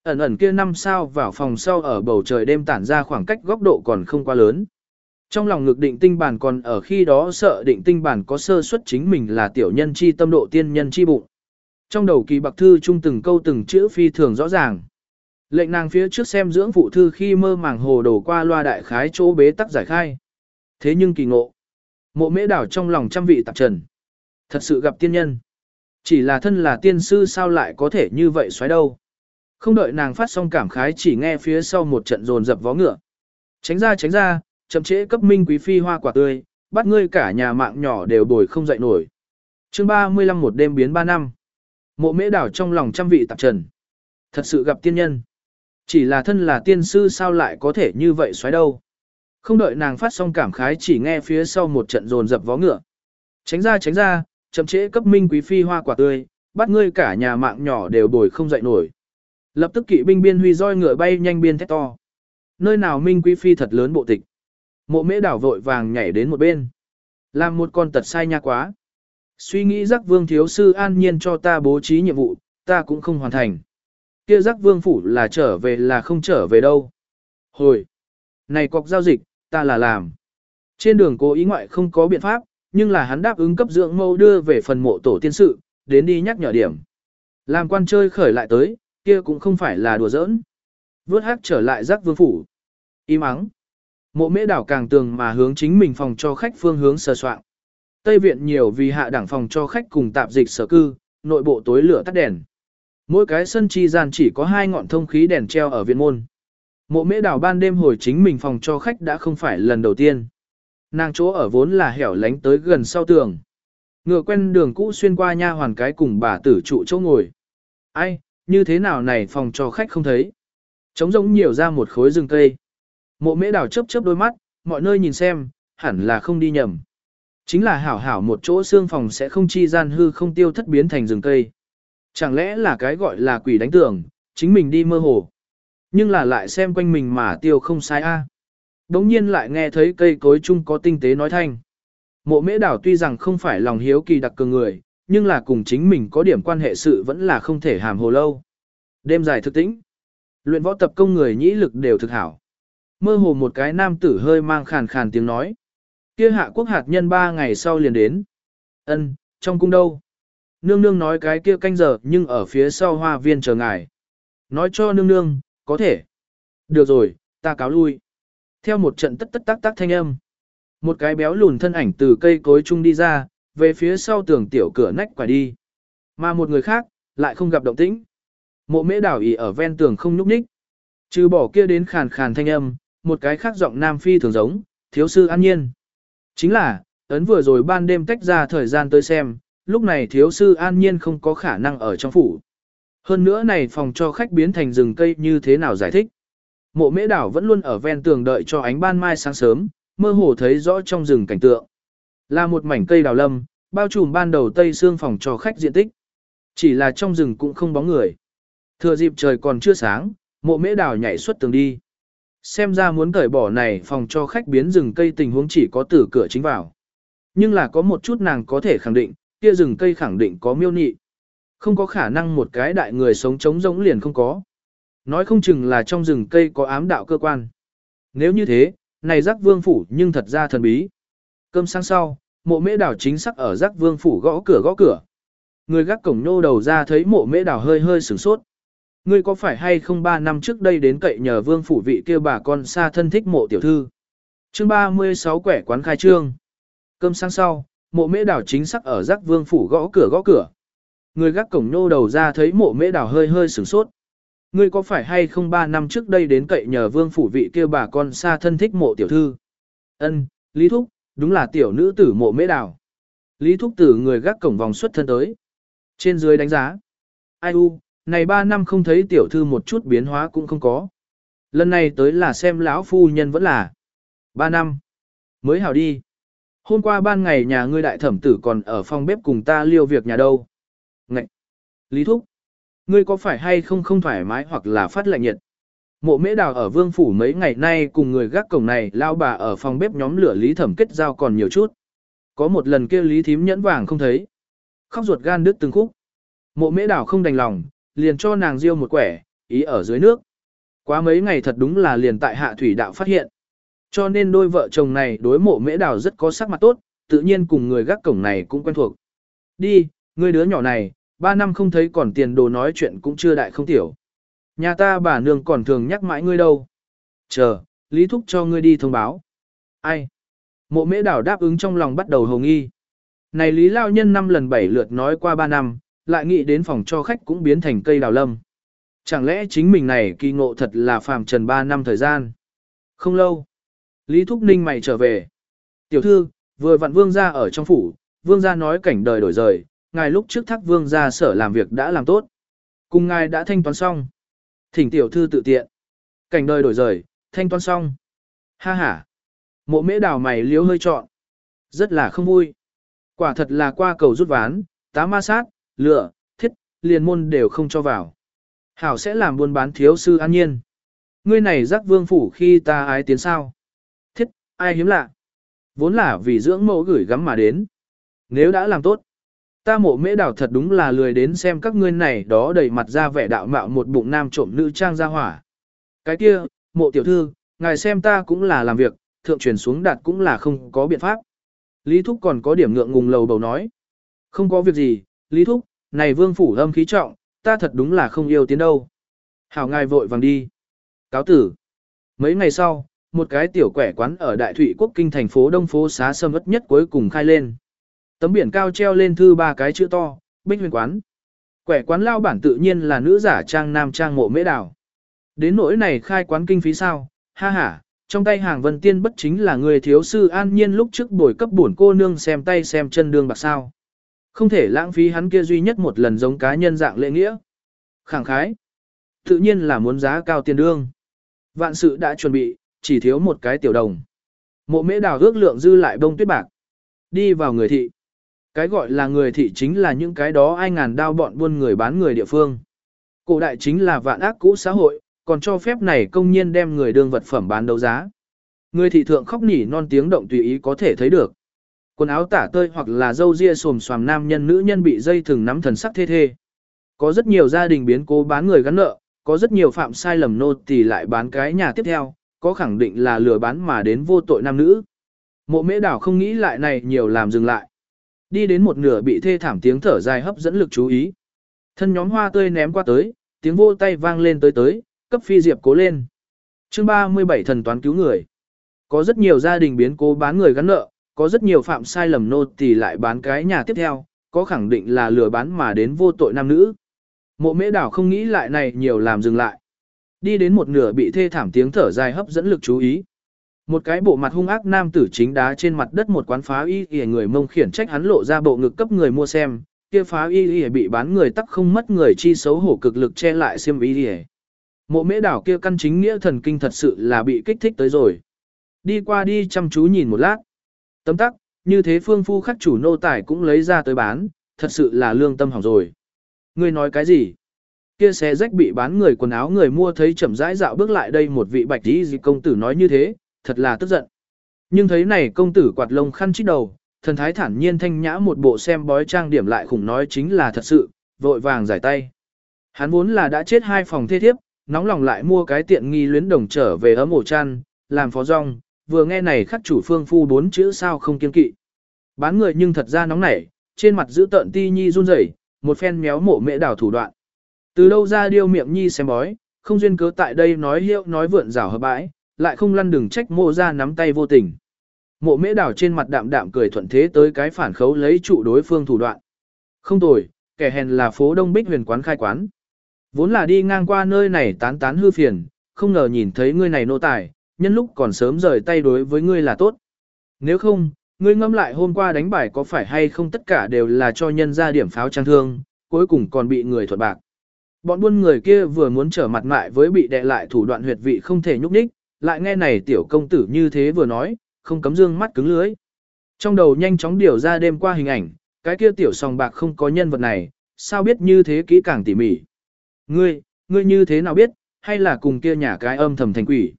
Ẩn ẩn kia năm sao vào phòng sau ở bầu trời đêm tản ra khoảng cách góc độ còn không quá lớn. Trong lòng ngực định tinh bản còn ở khi đó sợ định tinh bản có sơ suất chính mình là tiểu nhân chi tâm độ tiên nhân chi bụng. Trong đầu kỳ bạc thư chung từng câu từng chữ phi thường rõ ràng. Lệnh nàng phía trước xem dưỡng phụ thư khi mơ màng hồ đồ qua loa đại khái chỗ bế tắc giải khai. Thế nhưng kỳ ngộ. Mộ mễ đảo trong lòng trăm vị tạp trần. Thật sự gặp tiên nhân. Chỉ là thân là tiên sư sao lại có thể như vậy xoáy đâu. Không đợi nàng phát xong cảm khái chỉ nghe phía sau một trận rồn dập vó ngựa. Tránh ra tránh ra, chậm trễ cấp minh quý phi hoa quả tươi, bắt ngươi cả nhà mạng nhỏ đều bồi không dậy nổi. chương 35 một đêm biến 3 năm. Mộ mễ đảo trong lòng trăm vị tạp trần. Thật sự gặp tiên nhân. Chỉ là thân là tiên sư sao lại có thể như vậy xoáy đâu. Không đợi nàng phát xong cảm khái chỉ nghe phía sau một trận rồn dập vó ngựa. Tránh ra tránh ra, chậm trễ cấp minh quý phi hoa quả tươi, bắt ngươi cả nhà mạng nhỏ đều bồi không dậy nổi. Lập tức kỵ binh biên huy roi ngựa bay nhanh biên thét to. Nơi nào minh quý phi thật lớn bộ tịch. Mộ mễ đảo vội vàng nhảy đến một bên. Làm một con tật sai nha quá. Suy nghĩ giác vương thiếu sư an nhiên cho ta bố trí nhiệm vụ, ta cũng không hoàn thành. Kia giác vương phủ là trở về là không trở về đâu. Hồi! Này cọc giao dịch, ta là làm. Trên đường cố ý ngoại không có biện pháp, nhưng là hắn đáp ứng cấp dưỡng mâu đưa về phần mộ tổ tiên sự, đến đi nhắc nhở điểm. Làm quan chơi khởi lại tới, kia cũng không phải là đùa giỡn. Vớt hát trở lại giác vương phủ. Im ắng. Mộ mễ đảo càng tường mà hướng chính mình phòng cho khách phương hướng sờ soạn. Tây viện nhiều vì hạ đẳng phòng cho khách cùng tạp dịch sở cư, nội bộ tối lửa tắt đèn. Mỗi cái sân chi gian chỉ có hai ngọn thông khí đèn treo ở viện môn. Mộ mễ đảo ban đêm hồi chính mình phòng cho khách đã không phải lần đầu tiên. Nàng chỗ ở vốn là hẻo lánh tới gần sau tường. Ngựa quen đường cũ xuyên qua nha hoàn cái cùng bà tử trụ chỗ ngồi. Ai, như thế nào này phòng cho khách không thấy. Trống rỗng nhiều ra một khối rừng cây. Mộ mễ đảo chớp chớp đôi mắt, mọi nơi nhìn xem, hẳn là không đi nhầm. Chính là hảo hảo một chỗ xương phòng sẽ không chi gian hư không tiêu thất biến thành rừng cây. Chẳng lẽ là cái gọi là quỷ đánh tưởng, chính mình đi mơ hồ. Nhưng là lại xem quanh mình mà tiêu không sai a. À. Đống nhiên lại nghe thấy cây cối chung có tinh tế nói thanh. Mộ mễ đảo tuy rằng không phải lòng hiếu kỳ đặc cường người, nhưng là cùng chính mình có điểm quan hệ sự vẫn là không thể hàm hồ lâu. Đêm dài thực tĩnh. Luyện võ tập công người nhĩ lực đều thực hảo. Mơ hồ một cái nam tử hơi mang khàn khàn tiếng nói. Kia hạ quốc hạt nhân ba ngày sau liền đến. Ân, trong cung đâu? Nương nương nói cái kia canh giờ nhưng ở phía sau hoa viên chờ ngài. Nói cho nương nương, có thể. Được rồi, ta cáo lui. Theo một trận tất tất tác tác thanh âm. Một cái béo lùn thân ảnh từ cây cối chung đi ra, về phía sau tường tiểu cửa nách quả đi. Mà một người khác, lại không gặp động tĩnh. Mộ mễ đảo ỉ ở ven tường không nhúc nhích. Trừ bỏ kia đến khàn khàn thanh âm, một cái khác giọng nam phi thường giống, thiếu sư an nhiên. Chính là, ấn vừa rồi ban đêm tách ra thời gian tới xem, lúc này thiếu sư an nhiên không có khả năng ở trong phủ. Hơn nữa này phòng cho khách biến thành rừng cây như thế nào giải thích. Mộ mễ đảo vẫn luôn ở ven tường đợi cho ánh ban mai sáng sớm, mơ hồ thấy rõ trong rừng cảnh tượng. Là một mảnh cây đào lâm, bao trùm ban đầu tây xương phòng cho khách diện tích. Chỉ là trong rừng cũng không bóng người. Thừa dịp trời còn chưa sáng, mộ mễ đào nhảy xuất tường đi. Xem ra muốn cởi bỏ này phòng cho khách biến rừng cây tình huống chỉ có từ cửa chính vào. Nhưng là có một chút nàng có thể khẳng định, kia rừng cây khẳng định có miêu nị. Không có khả năng một cái đại người sống trống rỗng liền không có. Nói không chừng là trong rừng cây có ám đạo cơ quan. Nếu như thế, này giác vương phủ nhưng thật ra thần bí. Cơm sáng sau, mộ mễ đảo chính xác ở giác vương phủ gõ cửa gõ cửa. Người gác cổng nô đầu ra thấy mộ mễ đảo hơi hơi sửng sốt. Ngươi có phải hay không ba năm trước đây đến cậy nhờ vương phủ vị kia bà con xa thân thích mộ tiểu thư. chương 36 quẻ quán khai trương. Cơm sáng sau, mộ mễ đảo chính xác ở giác vương phủ gõ cửa gõ cửa. Người gác cổng nô đầu ra thấy mộ mễ đảo hơi hơi sửng sốt. Ngươi có phải hay không ba năm trước đây đến cậy nhờ vương phủ vị kia bà con xa thân thích mộ tiểu thư? Ân, Lý Thúc, đúng là tiểu nữ tử mộ mễ đảo. Lý Thúc tử người gác cổng vòng xuất thân tới. Trên dưới đánh giá. Ai u, này ba năm không thấy tiểu thư một chút biến hóa cũng không có. Lần này tới là xem lão phu nhân vẫn là. Ba năm. Mới hảo đi. Hôm qua ban ngày nhà ngươi đại thẩm tử còn ở phòng bếp cùng ta liêu việc nhà đâu. Ngậy. Lý Thúc. Ngươi có phải hay không không thoải mái hoặc là phát lạnh nhiệt? Mộ mễ đào ở vương phủ mấy ngày nay cùng người gác cổng này lao bà ở phòng bếp nhóm lửa lý thẩm kết giao còn nhiều chút. Có một lần kia lý thím nhẫn vàng không thấy. Khóc ruột gan đứt từng khúc. Mộ mễ đào không đành lòng, liền cho nàng riêu một quẻ, ý ở dưới nước. Quá mấy ngày thật đúng là liền tại hạ thủy đạo phát hiện. Cho nên đôi vợ chồng này đối mộ mễ đào rất có sắc mặt tốt, tự nhiên cùng người gác cổng này cũng quen thuộc. Đi, người đứa nhỏ này, ba năm không thấy còn tiền đồ nói chuyện cũng chưa đại không tiểu. Nhà ta bà nương còn thường nhắc mãi ngươi đâu. Chờ, Lý Thúc cho ngươi đi thông báo. Ai? Mộ mễ đảo đáp ứng trong lòng bắt đầu hồng nghi. Này Lý Lao Nhân năm lần bảy lượt nói qua ba năm, lại nghĩ đến phòng cho khách cũng biến thành cây đào lâm. Chẳng lẽ chính mình này kỳ ngộ thật là phàm trần ba năm thời gian? Không lâu. Lý Thúc Ninh mày trở về. Tiểu thư, vừa vặn vương gia ở trong phủ, vương gia nói cảnh đời đổi rời, ngài lúc trước thác vương gia sở làm việc đã làm tốt. Cùng ngài đã thanh toán xong. Thỉnh tiểu thư tự tiện. Cảnh đời đổi rời, thanh toán xong. Ha ha. Mộ mễ đào mày liếu hơi trọn. Rất là không vui. Quả thật là qua cầu rút ván, tá ma sát, lựa, thiết, liền môn đều không cho vào. Hảo sẽ làm buôn bán thiếu sư an nhiên. Ngươi này giác vương phủ khi ta ái tiến sao. Ai hiếm lạ. Vốn là vì dưỡng mẫu gửi gắm mà đến. Nếu đã làm tốt. Ta mộ mễ đảo thật đúng là lười đến xem các ngươi này đó đầy mặt ra vẻ đạo mạo một bụng nam trộm nữ trang ra hỏa. Cái kia, mộ tiểu thư, ngài xem ta cũng là làm việc, thượng truyền xuống đạt cũng là không có biện pháp. Lý Thúc còn có điểm ngượng ngùng lầu bầu nói. Không có việc gì, Lý Thúc, này vương phủ âm khí trọng, ta thật đúng là không yêu tiến đâu. Hảo ngài vội vàng đi. Cáo tử. Mấy ngày sau, một cái tiểu quẻ quán ở Đại Thụy Quốc Kinh thành phố Đông phố xá sâm ất nhất cuối cùng khai lên. Tấm biển cao treo lên thư ba cái chữ to, Bích Huyền quán. Quẻ quán lao bản tự nhiên là nữ giả trang nam trang mộ mễ đảo. Đến nỗi này khai quán kinh phí sao, ha ha, trong tay hàng vân tiên bất chính là người thiếu sư an nhiên lúc trước bồi cấp bổn cô nương xem tay xem chân đương bạc sao. Không thể lãng phí hắn kia duy nhất một lần giống cá nhân dạng lễ nghĩa. Khẳng khái. Tự nhiên là muốn giá cao tiền đương. Vạn sự đã chuẩn bị, chỉ thiếu một cái tiểu đồng. Mộ mễ đào ước lượng dư lại bông tuyết bạc. Đi vào người thị. Cái gọi là người thị chính là những cái đó ai ngàn đao bọn buôn người bán người địa phương. Cổ đại chính là vạn ác cũ xã hội, còn cho phép này công nhiên đem người đương vật phẩm bán đấu giá. Người thị thượng khóc nỉ non tiếng động tùy ý có thể thấy được. Quần áo tả tơi hoặc là dâu ria xồm xoàm nam nhân nữ nhân bị dây thừng nắm thần sắc thê thê. Có rất nhiều gia đình biến cố bán người gắn nợ, có rất nhiều phạm sai lầm nô tỳ lại bán cái nhà tiếp theo, có khẳng định là lừa bán mà đến vô tội nam nữ. Mộ mễ đảo không nghĩ lại này nhiều làm dừng lại. Đi đến một nửa bị thê thảm tiếng thở dài hấp dẫn lực chú ý. Thân nhóm hoa tươi ném qua tới, tiếng vô tay vang lên tới tới, cấp phi diệp cố lên. chương 37 thần toán cứu người. Có rất nhiều gia đình biến cố bán người gắn nợ, có rất nhiều phạm sai lầm nô thì lại bán cái nhà tiếp theo, có khẳng định là lừa bán mà đến vô tội nam nữ. Mộ mễ đảo không nghĩ lại này nhiều làm dừng lại. Đi đến một nửa bị thê thảm tiếng thở dài hấp dẫn lực chú ý. Một cái bộ mặt hung ác nam tử chính đá trên mặt đất một quán phá y y người mông khiển trách hắn lộ ra bộ ngực cấp người mua xem, kia phá y y bị bán người tắc không mất người chi xấu hổ cực lực che lại xiêm y y. Mộ mễ đảo kia căn chính nghĩa thần kinh thật sự là bị kích thích tới rồi. Đi qua đi chăm chú nhìn một lát. Tấm tắc, như thế phương phu khắc chủ nô tài cũng lấy ra tới bán, thật sự là lương tâm hỏng rồi. Ngươi nói cái gì? Kia xe rách bị bán người quần áo người mua thấy chậm rãi dạo bước lại đây một vị bạch tí gì công tử nói như thế, thật là tức giận. Nhưng thấy này công tử quạt lông khăn chít đầu, thần thái thản nhiên thanh nhã một bộ xem bói trang điểm lại khủng nói chính là thật sự, vội vàng giải tay. Hắn vốn là đã chết hai phòng thê thiếp, nóng lòng lại mua cái tiện nghi luyến đồng trở về ấm ổ chăn, làm phó rong, vừa nghe này khắc chủ phương phu bốn chữ sao không kiên kỵ. Bán người nhưng thật ra nóng nảy, trên mặt giữ tợn ti nhi run rẩy, một phen méo mộ mễ đảo thủ đoạn. Từ đâu ra điêu miệng nhi xem bói, không duyên cớ tại đây nói hiệu nói vượn rảo hợp bãi, lại không lăn đừng trách mộ ra nắm tay vô tình. Mộ mễ đảo trên mặt đạm đạm cười thuận thế tới cái phản khấu lấy trụ đối phương thủ đoạn. Không tồi, kẻ hèn là phố Đông Bích huyền quán khai quán. Vốn là đi ngang qua nơi này tán tán hư phiền, không ngờ nhìn thấy ngươi này nô tài, nhân lúc còn sớm rời tay đối với ngươi là tốt. Nếu không, ngươi ngâm lại hôm qua đánh bài có phải hay không tất cả đều là cho nhân ra điểm pháo trang thương, cuối cùng còn bị người thuật bạc. Bọn buôn người kia vừa muốn trở mặt mại với bị đè lại thủ đoạn huyệt vị không thể nhúc nhích, lại nghe này tiểu công tử như thế vừa nói, không cấm dương mắt cứng lưới. Trong đầu nhanh chóng điều ra đêm qua hình ảnh, cái kia tiểu sòng bạc không có nhân vật này, sao biết như thế kỹ càng tỉ mỉ. Ngươi, ngươi như thế nào biết, hay là cùng kia nhà cái âm thầm thành quỷ.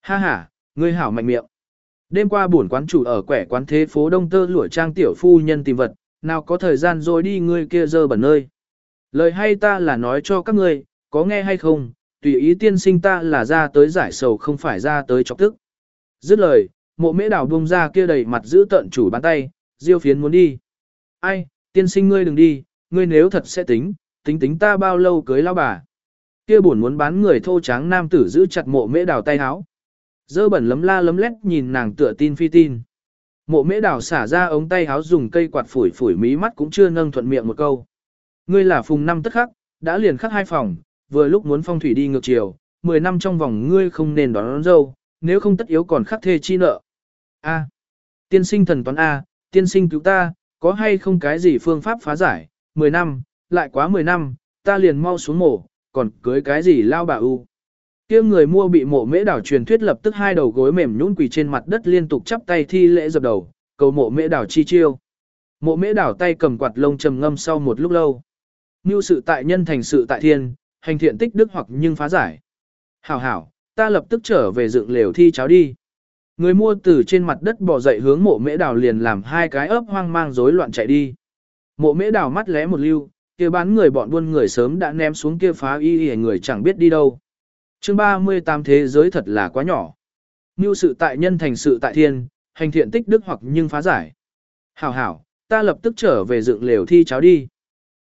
Ha ha, ngươi hảo mạnh miệng. Đêm qua buồn quán chủ ở quẻ quán thế phố Đông Tơ lũa trang tiểu phu nhân tìm vật, nào có thời gian rồi đi ngươi kia dơ bẩn nơi. Lời hay ta là nói cho các ngươi, có nghe hay không, tùy ý tiên sinh ta là ra tới giải sầu không phải ra tới chọc tức. Dứt lời, mộ mễ đảo buông ra kia đầy mặt giữ tận chủ bàn tay, diêu phiến muốn đi. Ai, tiên sinh ngươi đừng đi, ngươi nếu thật sẽ tính, tính tính ta bao lâu cưới lao bà. Kia buồn muốn bán người thô tráng nam tử giữ chặt mộ mễ đảo tay háo. Dơ bẩn lấm la lấm lét nhìn nàng tựa tin phi tin. Mộ mễ đảo xả ra ống tay háo dùng cây quạt phủi phủi mí mắt cũng chưa nâng thuận miệng một câu. Ngươi là phùng năm tất khắc, đã liền khắc hai phòng, vừa lúc muốn phong thủy đi ngược chiều, 10 năm trong vòng ngươi không nên đón, đón dâu, nếu không tất yếu còn khắc thê chi nợ. A. Tiên sinh thần toán A, tiên sinh cứu ta, có hay không cái gì phương pháp phá giải, 10 năm, lại quá 10 năm, ta liền mau xuống mổ, còn cưới cái gì lao bà u. kia người mua bị mộ mễ đảo truyền thuyết lập tức hai đầu gối mềm nhũn quỳ trên mặt đất liên tục chắp tay thi lễ dập đầu, cầu mộ mễ đảo chi chiêu. Mộ mễ đảo tay cầm quạt lông trầm ngâm sau một lúc lâu. Như sự tại nhân thành sự tại thiên, hành thiện tích đức hoặc nhưng phá giải. Hảo hảo, ta lập tức trở về dựng lều thi cháo đi. Người mua từ trên mặt đất bò dậy hướng mộ mễ đào liền làm hai cái ấp hoang mang rối loạn chạy đi. Mộ mễ đào mắt lé một lưu, kia bán người bọn buôn người sớm đã ném xuống kia phá y y người chẳng biết đi đâu. chương 38 thế giới thật là quá nhỏ. Như sự tại nhân thành sự tại thiên, hành thiện tích đức hoặc nhưng phá giải. Hảo hảo, ta lập tức trở về dựng lều thi cháo đi.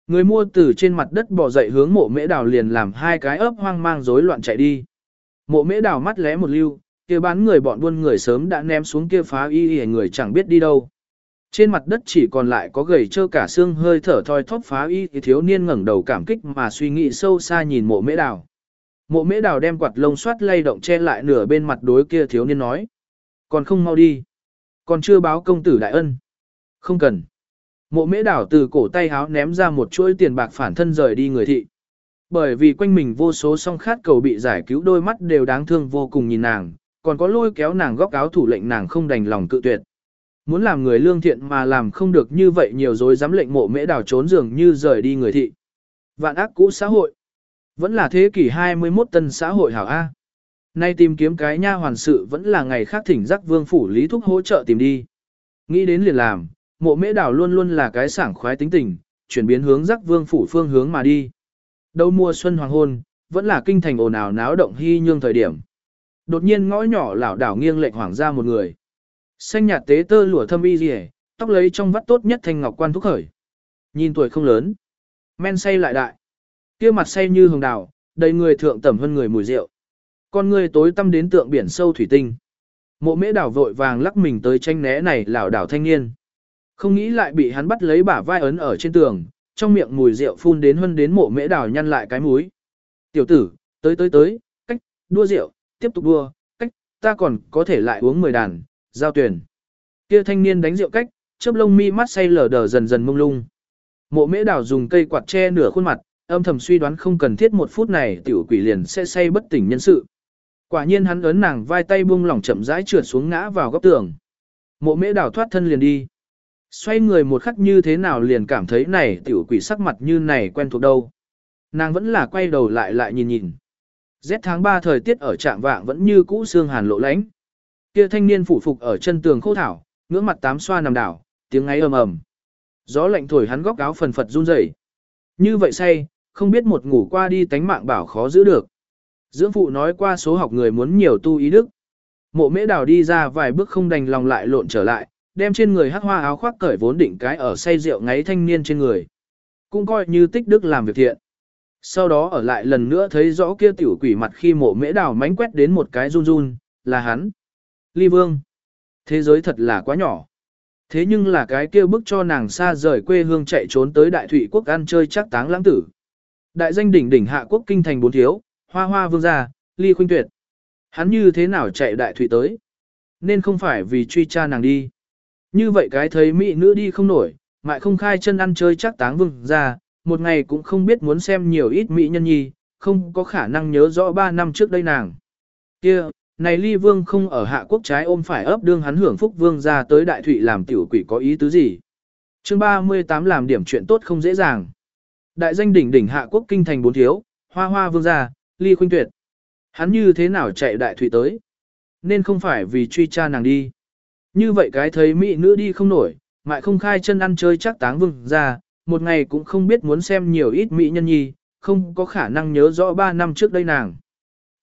Người mua từ trên mặt đất bò dậy hướng mộ mễ đào liền làm hai cái ấp hoang mang rối loạn chạy đi. Mộ mễ đào mắt lé một lưu, kia bán người bọn buôn người sớm đã ném xuống kia phá y y người chẳng biết đi đâu. Trên mặt đất chỉ còn lại có gầy trơ cả xương hơi thở thoi thóp phá y thì thiếu niên ngẩng đầu cảm kích mà suy nghĩ sâu xa nhìn mộ mễ đào. Mộ mễ đào đem quạt lông xoát lay động che lại nửa bên mặt đối kia thiếu niên nói. Còn không mau đi. Còn chưa báo công tử đại ân. Không cần. Mộ mễ đảo từ cổ tay háo ném ra một chuỗi tiền bạc phản thân rời đi người thị. Bởi vì quanh mình vô số song khát cầu bị giải cứu đôi mắt đều đáng thương vô cùng nhìn nàng, còn có lôi kéo nàng góc áo thủ lệnh nàng không đành lòng cự tuyệt. Muốn làm người lương thiện mà làm không được như vậy nhiều dối dám lệnh mộ mễ đảo trốn dường như rời đi người thị. Vạn ác cũ xã hội. Vẫn là thế kỷ 21 tân xã hội hảo A. Nay tìm kiếm cái nha hoàn sự vẫn là ngày khác thỉnh giác vương phủ lý thúc hỗ trợ tìm đi. Nghĩ đến liền làm, mộ mễ đảo luôn luôn là cái sảng khoái tính tình, chuyển biến hướng giác vương phủ phương hướng mà đi. Đầu mùa xuân hoàng hôn, vẫn là kinh thành ồn ào náo động hy nhương thời điểm. Đột nhiên ngõ nhỏ lảo đảo nghiêng lệch hoàng ra một người. Xanh nhạt tế tơ lụa thâm y rìa, tóc lấy trong vắt tốt nhất thanh ngọc quan thúc khởi. Nhìn tuổi không lớn, men say lại đại. kia mặt say như hồng đào, đầy người thượng tẩm hơn người mùi rượu. Con người tối tăm đến tượng biển sâu thủy tinh. Mộ mễ đảo vội vàng lắc mình tới tranh né này lảo đảo thanh niên. Không nghĩ lại bị hắn bắt lấy bả vai ấn ở trên tường, trong miệng mùi rượu phun đến hơn đến mộ mễ đào nhăn lại cái mũi. Tiểu tử, tới tới tới, cách, đua rượu, tiếp tục đua, cách, ta còn có thể lại uống 10 đàn, giao tuyển. Kia thanh niên đánh rượu cách, chớp lông mi mắt say lờ đờ dần dần mông lung. Mộ mễ đào dùng cây quạt che nửa khuôn mặt, âm thầm suy đoán không cần thiết một phút này tiểu quỷ liền sẽ say bất tỉnh nhân sự. Quả nhiên hắn ấn nàng vai tay buông lỏng chậm rãi trượt xuống ngã vào góc tường. Mộ mễ đào thoát thân liền đi. Xoay người một khắc như thế nào liền cảm thấy này tiểu quỷ sắc mặt như này quen thuộc đâu. Nàng vẫn là quay đầu lại lại nhìn nhìn. Rét tháng 3 thời tiết ở trạm vạng vẫn như cũ xương hàn lộ lánh. Kia thanh niên phủ phục ở chân tường khô thảo, ngưỡng mặt tám xoa nằm đảo, tiếng ngáy ầm ầm. Gió lạnh thổi hắn góc áo phần phật run rẩy. Như vậy say, không biết một ngủ qua đi tánh mạng bảo khó giữ được. Dưỡng phụ nói qua số học người muốn nhiều tu ý đức. Mộ mễ đào đi ra vài bước không đành lòng lại lộn trở lại, đem trên người hắc hoa áo khoác cởi vốn định cái ở say rượu ngáy thanh niên trên người. Cũng coi như tích đức làm việc thiện. Sau đó ở lại lần nữa thấy rõ kia tiểu quỷ mặt khi mộ mễ đào mánh quét đến một cái run run, là hắn. Ly Vương. Thế giới thật là quá nhỏ. Thế nhưng là cái kia bức cho nàng xa rời quê hương chạy trốn tới đại thủy quốc ăn chơi chắc táng lãng tử. Đại danh đỉnh đỉnh hạ quốc kinh thành bốn thiếu, hoa hoa vương gia, ly khuynh tuyệt. Hắn như thế nào chạy đại thủy tới? Nên không phải vì truy tra nàng đi. Như vậy cái thấy mỹ nữ đi không nổi, mại không khai chân ăn chơi chắc táng vương gia, một ngày cũng không biết muốn xem nhiều ít mỹ nhân nhi, không có khả năng nhớ rõ ba năm trước đây nàng. kia này ly vương không ở hạ quốc trái ôm phải ấp đương hắn hưởng phúc vương ra tới đại thụy làm tiểu quỷ có ý tứ gì. chương 38 làm điểm chuyện tốt không dễ dàng. Đại danh đỉnh đỉnh hạ quốc kinh thành bốn thiếu, hoa hoa vương gia, ly khuynh tuyệt. Hắn như thế nào chạy đại thụy tới? Nên không phải vì truy tra nàng đi. Như vậy cái thấy mỹ nữ đi không nổi, mại không khai chân ăn chơi chắc táng vương ra, một ngày cũng không biết muốn xem nhiều ít mỹ nhân nhi, không có khả năng nhớ rõ ba năm trước đây nàng.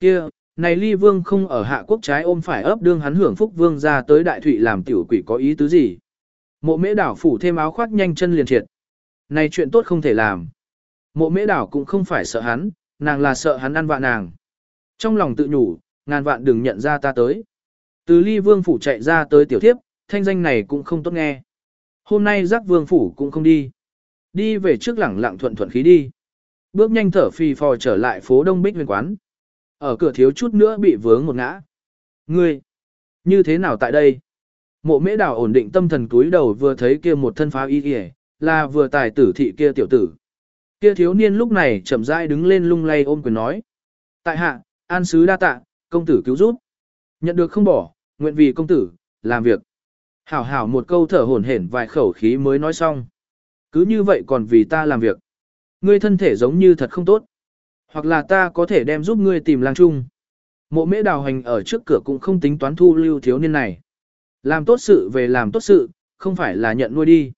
kia này ly vương không ở hạ quốc trái ôm phải ấp đương hắn hưởng phúc vương ra tới đại thụy làm tiểu quỷ có ý tứ gì. Mộ mễ đảo phủ thêm áo khoác nhanh chân liền triệt. Này chuyện tốt không thể làm. Mộ mễ đảo cũng không phải sợ hắn, nàng là sợ hắn ăn vạ nàng. Trong lòng tự nhủ, ngàn vạn đừng nhận ra ta tới. Từ ly vương phủ chạy ra tới tiểu thiếp, thanh danh này cũng không tốt nghe. Hôm nay giác vương phủ cũng không đi. Đi về trước lẳng lặng thuận thuận khí đi. Bước nhanh thở phì phò trở lại phố Đông Bích huyền quán. Ở cửa thiếu chút nữa bị vướng một ngã. Ngươi, như thế nào tại đây? Mộ mễ đào ổn định tâm thần túi đầu vừa thấy kia một thân phá y kìa, là vừa tài tử thị kia tiểu tử. Kia thiếu niên lúc này chậm rãi đứng lên lung lay ôm quyền nói. Tại hạ, an sứ đa tạ, công tử cứu giúp. Nhận được không bỏ, nguyện vì công tử, làm việc. Hảo hảo một câu thở hổn hển vài khẩu khí mới nói xong. Cứ như vậy còn vì ta làm việc. Ngươi thân thể giống như thật không tốt. Hoặc là ta có thể đem giúp ngươi tìm lang trung. Mộ mễ đào hành ở trước cửa cũng không tính toán thu lưu thiếu niên này. Làm tốt sự về làm tốt sự, không phải là nhận nuôi đi.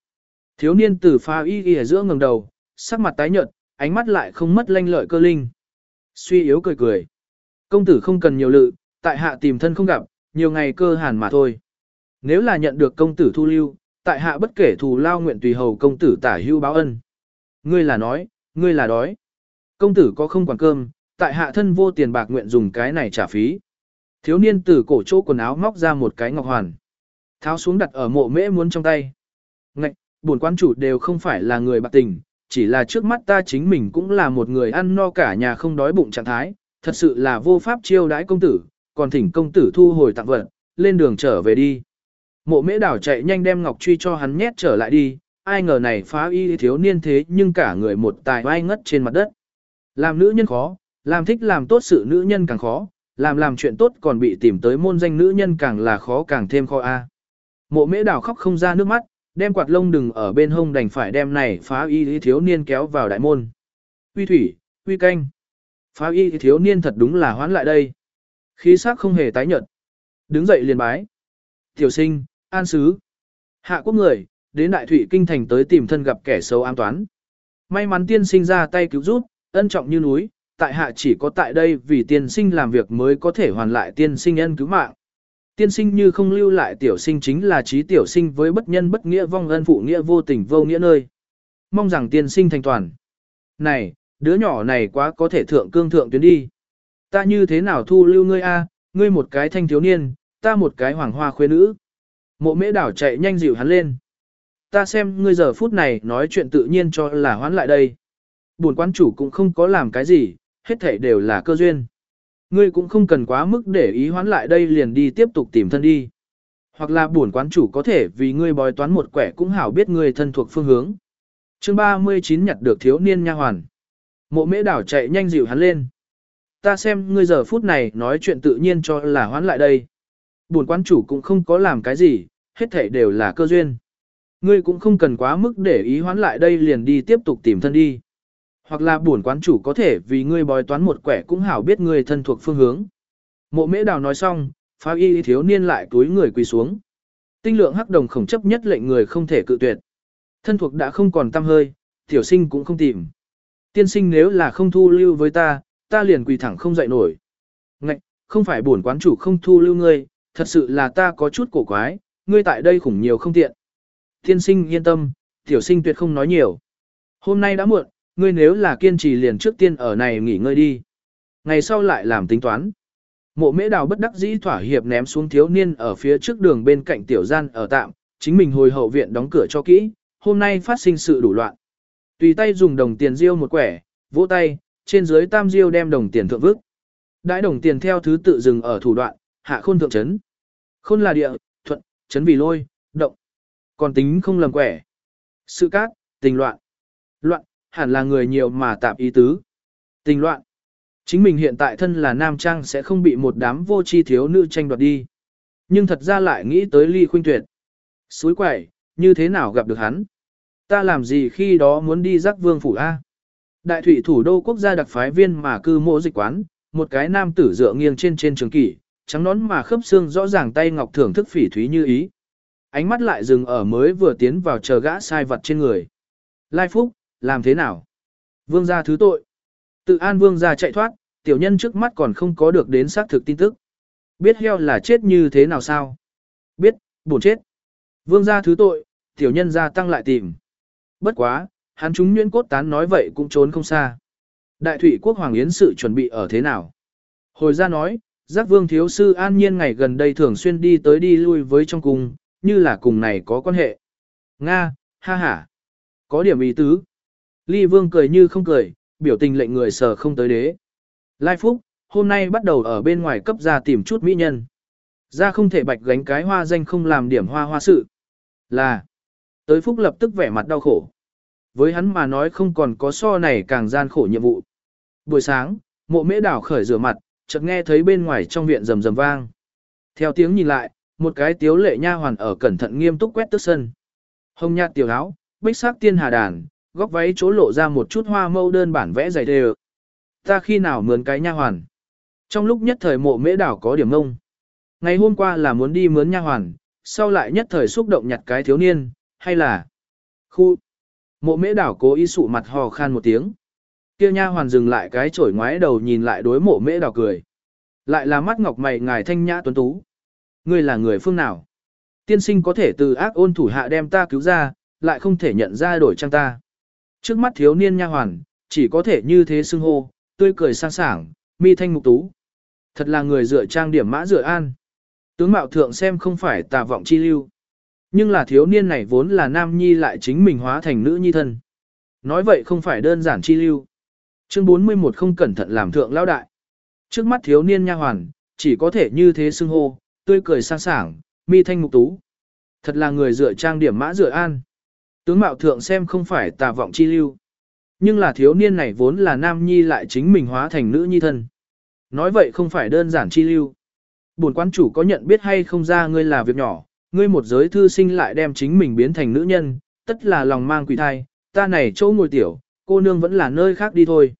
Thiếu niên từ pha y y ở giữa ngẩng đầu, sắc mặt tái nhợt, ánh mắt lại không mất lanh lợi cơ linh. Suy yếu cười cười. Công tử không cần nhiều lự, tại hạ tìm thân không gặp, nhiều ngày cơ hàn mà thôi. Nếu là nhận được công tử thu lưu, tại hạ bất kể thù lao nguyện tùy hầu công tử tả hưu báo ân. Ngươi là nói, ngươi là đói. Công tử có không quản cơm, tại hạ thân vô tiền bạc nguyện dùng cái này trả phí. Thiếu niên từ cổ chỗ quần áo móc ra một cái ngọc hoàn. Tháo xuống đặt ở mộ mễ muốn trong tay. Ngạch, buồn quan chủ đều không phải là người bạc tình, chỉ là trước mắt ta chính mình cũng là một người ăn no cả nhà không đói bụng trạng thái, thật sự là vô pháp chiêu đãi công tử, còn thỉnh công tử thu hồi tặng vật, lên đường trở về đi. Mộ mễ đảo chạy nhanh đem ngọc truy cho hắn nhét trở lại đi, ai ngờ này phá y thiếu niên thế nhưng cả người một tài vai ngất trên mặt đất. Làm nữ nhân khó, làm thích làm tốt sự nữ nhân càng khó, làm làm chuyện tốt còn bị tìm tới môn danh nữ nhân càng là khó càng thêm khó a. Mộ mễ đảo khóc không ra nước mắt, đem quạt lông đừng ở bên hông đành phải đem này phá y thiếu niên kéo vào đại môn. Uy thủy, uy canh. Phá y thiếu niên thật đúng là hoán lại đây. Khí sắc không hề tái nhợt. Đứng dậy liền bái. Tiểu sinh, an sứ. Hạ quốc người, đến đại thủy kinh thành tới tìm thân gặp kẻ xấu an toán. May mắn tiên sinh ra tay cứu giúp, ân trọng như núi, tại hạ chỉ có tại đây vì tiên sinh làm việc mới có thể hoàn lại tiên sinh ân cứu mạng. Tiên sinh như không lưu lại tiểu sinh chính là trí tiểu sinh với bất nhân bất nghĩa vong ân phụ nghĩa vô tình vô nghĩa nơi. Mong rằng tiên sinh thành toàn. Này, đứa nhỏ này quá có thể thượng cương thượng tuyến đi. Ta như thế nào thu lưu ngươi a? ngươi một cái thanh thiếu niên, ta một cái hoàng hoa khuê nữ. Mộ mễ đảo chạy nhanh dịu hắn lên. Ta xem ngươi giờ phút này nói chuyện tự nhiên cho là hoán lại đây buồn quan chủ cũng không có làm cái gì, hết thảy đều là cơ duyên. Ngươi cũng không cần quá mức để ý hoán lại đây liền đi tiếp tục tìm thân đi. Hoặc là buồn quán chủ có thể vì ngươi bói toán một quẻ cũng hảo biết ngươi thân thuộc phương hướng. chương 39 nhặt được thiếu niên nha hoàn. Mộ mễ đảo chạy nhanh dịu hắn lên. Ta xem ngươi giờ phút này nói chuyện tự nhiên cho là hoán lại đây. Buồn quán chủ cũng không có làm cái gì, hết thảy đều là cơ duyên. Ngươi cũng không cần quá mức để ý hoán lại đây liền đi tiếp tục tìm thân đi. Hoặc là buồn quán chủ có thể vì ngươi bói toán một quẻ cũng hảo biết ngươi thân thuộc phương hướng. Mộ mễ đào nói xong, phá y thiếu niên lại túi người quỳ xuống. Tinh lượng hắc đồng khổng chấp nhất lệnh người không thể cự tuyệt. Thân thuộc đã không còn tâm hơi, tiểu sinh cũng không tìm. Tiên sinh nếu là không thu lưu với ta, ta liền quỳ thẳng không dậy nổi. Ngạch, không phải buồn quán chủ không thu lưu ngươi, thật sự là ta có chút cổ quái, ngươi tại đây khủng nhiều không tiện. Thiên sinh yên tâm, tiểu sinh tuyệt không nói nhiều. Hôm nay đã muộn, ngươi nếu là kiên trì liền trước tiên ở này nghỉ ngơi đi. Ngày sau lại làm tính toán. Mộ mễ đào bất đắc dĩ thỏa hiệp ném xuống thiếu niên ở phía trước đường bên cạnh tiểu gian ở tạm, chính mình hồi hậu viện đóng cửa cho kỹ, hôm nay phát sinh sự đủ loạn. Tùy tay dùng đồng tiền riêu một quẻ, vỗ tay, trên dưới tam diêu đem đồng tiền thượng vức. Đãi đồng tiền theo thứ tự dừng ở thủ đoạn, hạ khôn thượng chấn. Khôn là địa, thuận, chấn vì lôi, động. Còn tính không lầm quẻ. Sự cát, tình loạn. Loạn, hẳn là người nhiều mà tạp ý tứ. Tình loạn. Chính mình hiện tại thân là nam trang sẽ không bị một đám vô tri thiếu nữ tranh đoạt đi. Nhưng thật ra lại nghĩ tới ly khuynh tuyệt. Suối quẩy, như thế nào gặp được hắn? Ta làm gì khi đó muốn đi giác vương phủ A? Đại thủy thủ đô quốc gia đặc phái viên mà cư mộ dịch quán, một cái nam tử dựa nghiêng trên trên trường kỷ, trắng nón mà khớp xương rõ ràng tay ngọc thưởng thức phỉ thúy như ý. Ánh mắt lại dừng ở mới vừa tiến vào chờ gã sai vật trên người. Lai Phúc, làm thế nào? Vương gia thứ tội. Tự an vương gia chạy thoát, tiểu nhân trước mắt còn không có được đến xác thực tin tức. Biết heo là chết như thế nào sao? Biết, buồn chết. Vương gia thứ tội, tiểu nhân gia tăng lại tìm. Bất quá, hắn chúng nhuyễn cốt tán nói vậy cũng trốn không xa. Đại thủy quốc hoàng yến sự chuẩn bị ở thế nào? Hồi ra nói, giác vương thiếu sư an nhiên ngày gần đây thường xuyên đi tới đi lui với trong cung, như là cùng này có quan hệ. Nga, ha ha. Có điểm ý tứ. Ly vương cười như không cười, biểu tình lệnh người sờ không tới đế. Lai Phúc, hôm nay bắt đầu ở bên ngoài cấp ra tìm chút mỹ nhân. Ra không thể bạch gánh cái hoa danh không làm điểm hoa hoa sự. Là, tới Phúc lập tức vẻ mặt đau khổ. Với hắn mà nói không còn có so này càng gian khổ nhiệm vụ. Buổi sáng, mộ mễ đảo khởi rửa mặt, chợt nghe thấy bên ngoài trong viện rầm rầm vang. Theo tiếng nhìn lại, một cái tiếu lệ nha hoàn ở cẩn thận nghiêm túc quét tức sân. Hồng nhạt tiểu áo, bích sắc tiên hà đàn, góc váy chỗ lộ ra một chút hoa mâu đơn bản vẽ dày đều. Ta khi nào mướn cái nha hoàn? Trong lúc nhất thời mộ mễ đảo có điểm ngông. Ngày hôm qua là muốn đi mướn nha hoàn, sau lại nhất thời xúc động nhặt cái thiếu niên, hay là... Khu... Mộ mễ đảo cố ý sụ mặt hò khan một tiếng. Kia nha hoàn dừng lại cái chổi ngoái đầu nhìn lại đối mộ mễ đảo cười. Lại là mắt ngọc mày ngài thanh nhã tuấn tú. Ngươi là người phương nào? Tiên sinh có thể từ ác ôn thủ hạ đem ta cứu ra, lại không thể nhận ra đổi trang ta. Trước mắt thiếu niên nha hoàn, chỉ có thể như thế xưng hô, tươi cười sang sảng, mi thanh mục tú. Thật là người dựa trang điểm mã dựa an. Tướng mạo thượng xem không phải tà vọng chi lưu. Nhưng là thiếu niên này vốn là nam nhi lại chính mình hóa thành nữ nhi thân. Nói vậy không phải đơn giản chi lưu. Chương 41 không cẩn thận làm thượng lão đại. Trước mắt thiếu niên nha hoàn, chỉ có thể như thế xưng hô, tươi cười sang sảng, mi thanh mục tú. Thật là người dựa trang điểm mã dựa an. Tướng mạo thượng xem không phải tà vọng chi lưu. Nhưng là thiếu niên này vốn là nam nhi lại chính mình hóa thành nữ nhi thân. Nói vậy không phải đơn giản chi lưu. Bổn quan chủ có nhận biết hay không ra ngươi là việc nhỏ, ngươi một giới thư sinh lại đem chính mình biến thành nữ nhân, tất là lòng mang quỷ thai, ta này chỗ ngồi tiểu, cô nương vẫn là nơi khác đi thôi.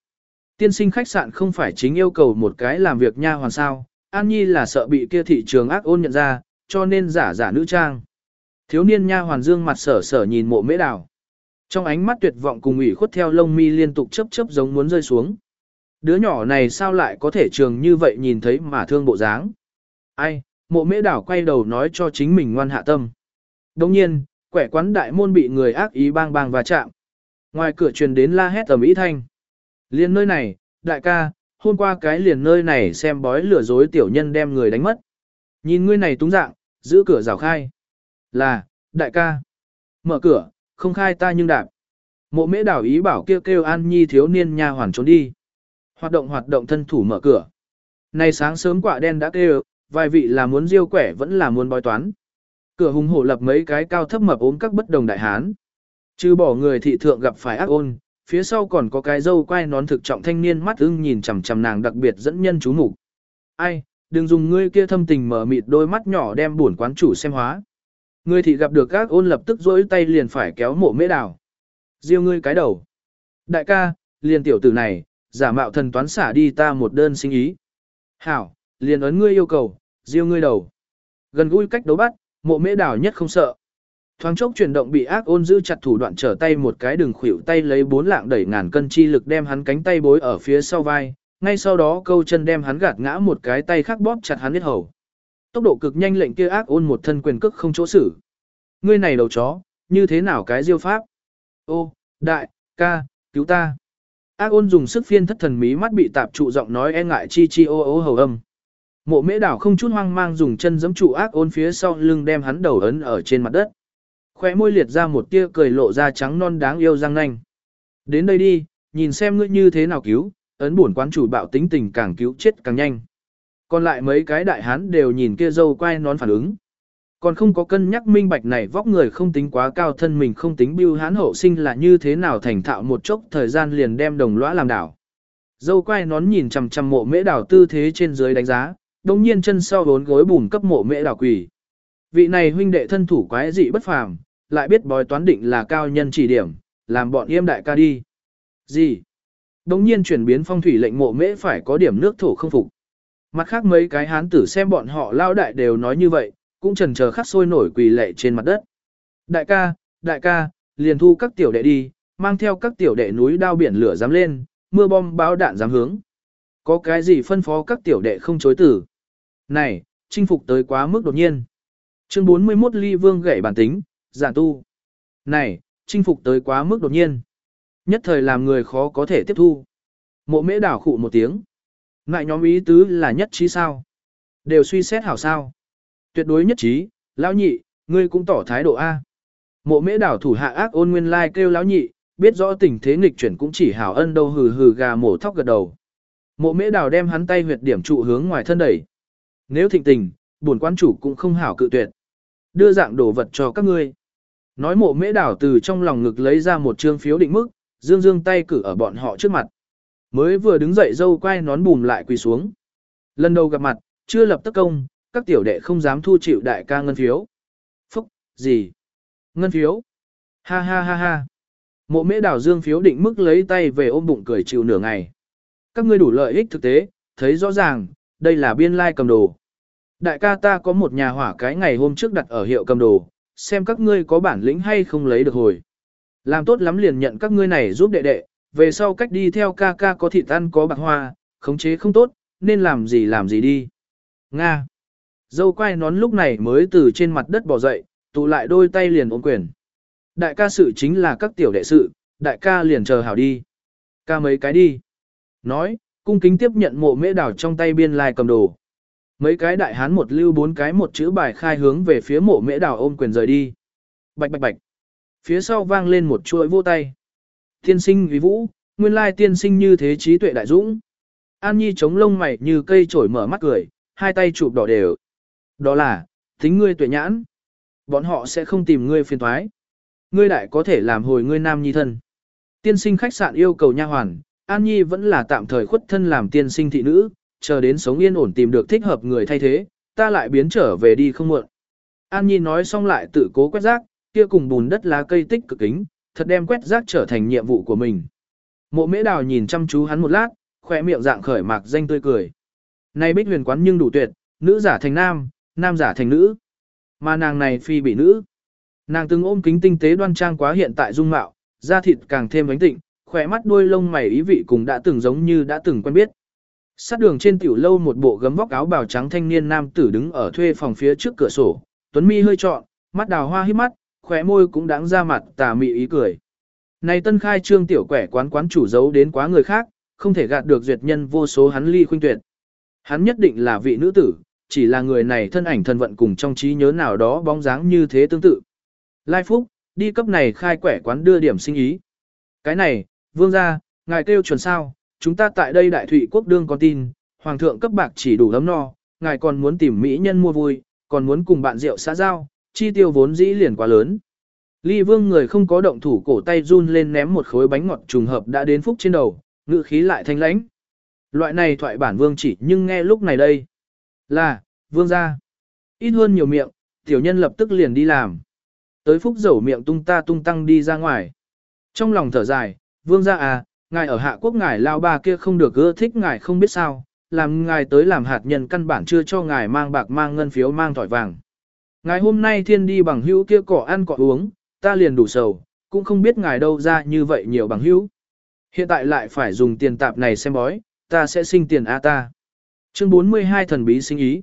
Tiên sinh khách sạn không phải chính yêu cầu một cái làm việc nha hoàn sao, An Nhi là sợ bị kia thị trường ác ôn nhận ra, cho nên giả giả nữ trang. Thiếu niên nha hoàn dương mặt sở sở nhìn mộ mễ đào. Trong ánh mắt tuyệt vọng cùng ủy khuất theo lông mi liên tục chấp chấp giống muốn rơi xuống. Đứa nhỏ này sao lại có thể trường như vậy nhìn thấy mà thương bộ dáng. Ai, mộ mễ đảo quay đầu nói cho chính mình ngoan hạ tâm. Đồng nhiên, quẻ quán đại môn bị người ác ý bang bang và chạm. Ngoài cửa truyền đến la hét tầm ý thanh. Liên nơi này, đại ca, hôm qua cái liền nơi này xem bói lừa dối tiểu nhân đem người đánh mất. Nhìn ngươi này túng dạng, giữ cửa rào khai. Là, đại ca. Mở cửa, không khai ta nhưng đạp. Mộ mễ đảo ý bảo kêu kêu an nhi thiếu niên nha hoàn trốn đi. Hoạt động hoạt động thân thủ mở cửa. Này sáng sớm quả đen đã kêu, vài vị là muốn diêu quẻ vẫn là muốn bói toán. Cửa hùng hổ lập mấy cái cao thấp mập ốm các bất đồng đại hán. Trừ bỏ người thị thượng gặp phải ác ôn, phía sau còn có cái dâu quai nón thực trọng thanh niên mắt ưng nhìn chằm chằm nàng đặc biệt dẫn nhân chú mục. Ai, đừng dùng ngươi kia thâm tình mở mịt đôi mắt nhỏ đem buồn quán chủ xem hóa. Ngươi thị gặp được các ôn lập tức rỗi tay liền phải kéo mộ mễ đào. Diêu ngươi cái đầu. Đại ca, liền tiểu tử này, giả mạo thần toán xả đi ta một đơn sinh ý. Hảo, liền ấn ngươi yêu cầu, diêu ngươi đầu. Gần gũi cách đấu bắt, mộ mễ đảo nhất không sợ. Thoáng chốc chuyển động bị ác ôn giữ chặt thủ đoạn trở tay một cái đường khuỷu tay lấy bốn lạng đẩy ngàn cân chi lực đem hắn cánh tay bối ở phía sau vai, ngay sau đó câu chân đem hắn gạt ngã một cái tay khác bóp chặt hắn huyết hầu. Tốc độ cực nhanh lệnh kia ác ôn một thân quyền cước không chỗ xử. Ngươi này đầu chó, như thế nào cái diêu pháp? Ô, đại, ca, cứu ta. Ác ôn dùng sức phiên thất thần mí mắt bị tạp trụ giọng nói e ngại chi chi ô ô hầu âm. Mộ mễ đảo không chút hoang mang dùng chân giẫm trụ ác ôn phía sau lưng đem hắn đầu ấn ở trên mặt đất. Khóe môi liệt ra một tia cười lộ ra trắng non đáng yêu răng nanh. Đến đây đi, nhìn xem ngươi như thế nào cứu, ấn bổn quán chủ bạo tính tình càng cứu chết càng nhanh. Còn lại mấy cái đại hán đều nhìn kia dâu quay nón phản ứng. Còn không có cân nhắc minh bạch này vóc người không tính quá cao thân mình không tính biêu hán hậu sinh là như thế nào thành thạo một chốc thời gian liền đem đồng lõa làm đảo. Dâu quay nón nhìn chằm chằm mộ mễ đảo tư thế trên dưới đánh giá, đồng nhiên chân sau vốn gối bùn cấp mộ mễ đảo quỷ. Vị này huynh đệ thân thủ quái dị bất phàm, lại biết bói toán định là cao nhân chỉ điểm, làm bọn yêm đại ca đi. Gì? Đồng nhiên chuyển biến phong thủy lệnh mộ mễ phải có điểm nước thổ không phục. Mặt khác mấy cái hán tử xem bọn họ lao đại đều nói như vậy, cũng trần chờ khắc sôi nổi quỳ lệ trên mặt đất. Đại ca, đại ca, liền thu các tiểu đệ đi, mang theo các tiểu đệ núi đao biển lửa dám lên, mưa bom báo đạn dám hướng. Có cái gì phân phó các tiểu đệ không chối tử. Này, chinh phục tới quá mức đột nhiên. Chương 41 ly vương gãy bản tính, giản tu. Này, chinh phục tới quá mức đột nhiên. Nhất thời làm người khó có thể tiếp thu. Mộ mễ đảo khụ một tiếng. Ngại nhóm ý tứ là nhất trí sao? Đều suy xét hảo sao? Tuyệt đối nhất trí, lão nhị, ngươi cũng tỏ thái độ A. Mộ mễ đảo thủ hạ ác ôn nguyên lai kêu lão nhị, biết rõ tình thế nghịch chuyển cũng chỉ hảo ân đâu hừ hừ gà mổ thóc gật đầu. Mộ mễ đảo đem hắn tay huyệt điểm trụ hướng ngoài thân đẩy. Nếu thịnh tình, buồn quan chủ cũng không hảo cự tuyệt. Đưa dạng đồ vật cho các ngươi. Nói mộ mễ đảo từ trong lòng ngực lấy ra một trương phiếu định mức, dương dương tay cử ở bọn họ trước mặt. Mới vừa đứng dậy dâu quay nón bùm lại quỳ xuống. Lần đầu gặp mặt, chưa lập tất công, các tiểu đệ không dám thu chịu đại ca ngân phiếu. Phúc, gì? Ngân phiếu? Ha ha ha ha. Mộ mễ đảo dương phiếu định mức lấy tay về ôm bụng cười chịu nửa ngày. Các ngươi đủ lợi ích thực tế, thấy rõ ràng, đây là biên lai cầm đồ. Đại ca ta có một nhà hỏa cái ngày hôm trước đặt ở hiệu cầm đồ, xem các ngươi có bản lĩnh hay không lấy được hồi. Làm tốt lắm liền nhận các ngươi này giúp đệ đệ, về sau cách đi theo ca ca có thịt ăn có bạc hoa, khống chế không tốt, nên làm gì làm gì đi. Nga. Dâu quay nón lúc này mới từ trên mặt đất bò dậy, tụ lại đôi tay liền ôm quyền. Đại ca sự chính là các tiểu đệ sự, đại ca liền chờ hảo đi. Ca mấy cái đi. Nói, cung kính tiếp nhận mộ mễ đảo trong tay biên lai cầm đồ. Mấy cái đại hán một lưu bốn cái một chữ bài khai hướng về phía mộ mễ đảo ôm quyền rời đi. Bạch bạch bạch. Phía sau vang lên một chuỗi vô tay. Tiên sinh vì vũ, nguyên lai tiên sinh như thế trí tuệ đại dũng. An Nhi chống lông mày như cây trổi mở mắt cười, hai tay chụp đỏ đều. Đó là, tính ngươi tuệ nhãn. Bọn họ sẽ không tìm ngươi phiền thoái. Ngươi đại có thể làm hồi ngươi nam nhi thân. Tiên sinh khách sạn yêu cầu nha hoàn, An Nhi vẫn là tạm thời khuất thân làm tiên sinh thị nữ, chờ đến sống yên ổn tìm được thích hợp người thay thế, ta lại biến trở về đi không muộn. An Nhi nói xong lại tự cố quét rác, kia cùng bùn đất lá cây tích cực kính, thật đem quét rác trở thành nhiệm vụ của mình. Mộ mễ đào nhìn chăm chú hắn một lát, khỏe miệng dạng khởi mạc danh tươi cười. Này bích huyền quán nhưng đủ tuyệt, nữ giả thành nam, nam giả thành nữ. Mà nàng này phi bị nữ. Nàng từng ôm kính tinh tế đoan trang quá hiện tại dung mạo, da thịt càng thêm ánh tịnh, khỏe mắt đuôi lông mày ý vị cùng đã từng giống như đã từng quen biết. Sát đường trên tiểu lâu một bộ gấm vóc áo bào trắng thanh niên nam tử đứng ở thuê phòng phía trước cửa sổ, tuấn mi hơi trọn, mắt đào hoa hít mắt, khóe môi cũng đáng ra mặt tà mị ý cười. Này tân khai trương tiểu quẻ quán quán chủ giấu đến quá người khác, không thể gạt được duyệt nhân vô số hắn ly khuynh tuyệt. Hắn nhất định là vị nữ tử, chỉ là người này thân ảnh thân vận cùng trong trí nhớ nào đó bóng dáng như thế tương tự. Lai Phúc, đi cấp này khai quẻ quán đưa điểm sinh ý. Cái này, vương gia, ngài kêu chuẩn sao, chúng ta tại đây đại thụy quốc đương con tin, hoàng thượng cấp bạc chỉ đủ ấm no, ngài còn muốn tìm mỹ nhân mua vui, còn muốn cùng bạn rượu xã giao, chi tiêu vốn dĩ liền quá lớn. Ly vương người không có động thủ cổ tay run lên ném một khối bánh ngọt trùng hợp đã đến phúc trên đầu, ngự khí lại thanh lãnh. Loại này thoại bản vương chỉ nhưng nghe lúc này đây. Là, vương gia Ít hơn nhiều miệng, tiểu nhân lập tức liền đi làm. Tới phúc dầu miệng tung ta tung tăng đi ra ngoài. Trong lòng thở dài, vương gia à, ngài ở hạ quốc ngài lao ba kia không được ưa thích ngài không biết sao, làm ngài tới làm hạt nhân căn bản chưa cho ngài mang bạc mang ngân phiếu mang thỏi vàng. Ngài hôm nay thiên đi bằng hữu kia cỏ ăn cỏ uống, ta liền đủ sầu, cũng không biết ngài đâu ra như vậy nhiều bằng hữu. Hiện tại lại phải dùng tiền tạp này xem bói, ta sẽ sinh tiền A ta. Chương 42 thần bí sinh ý.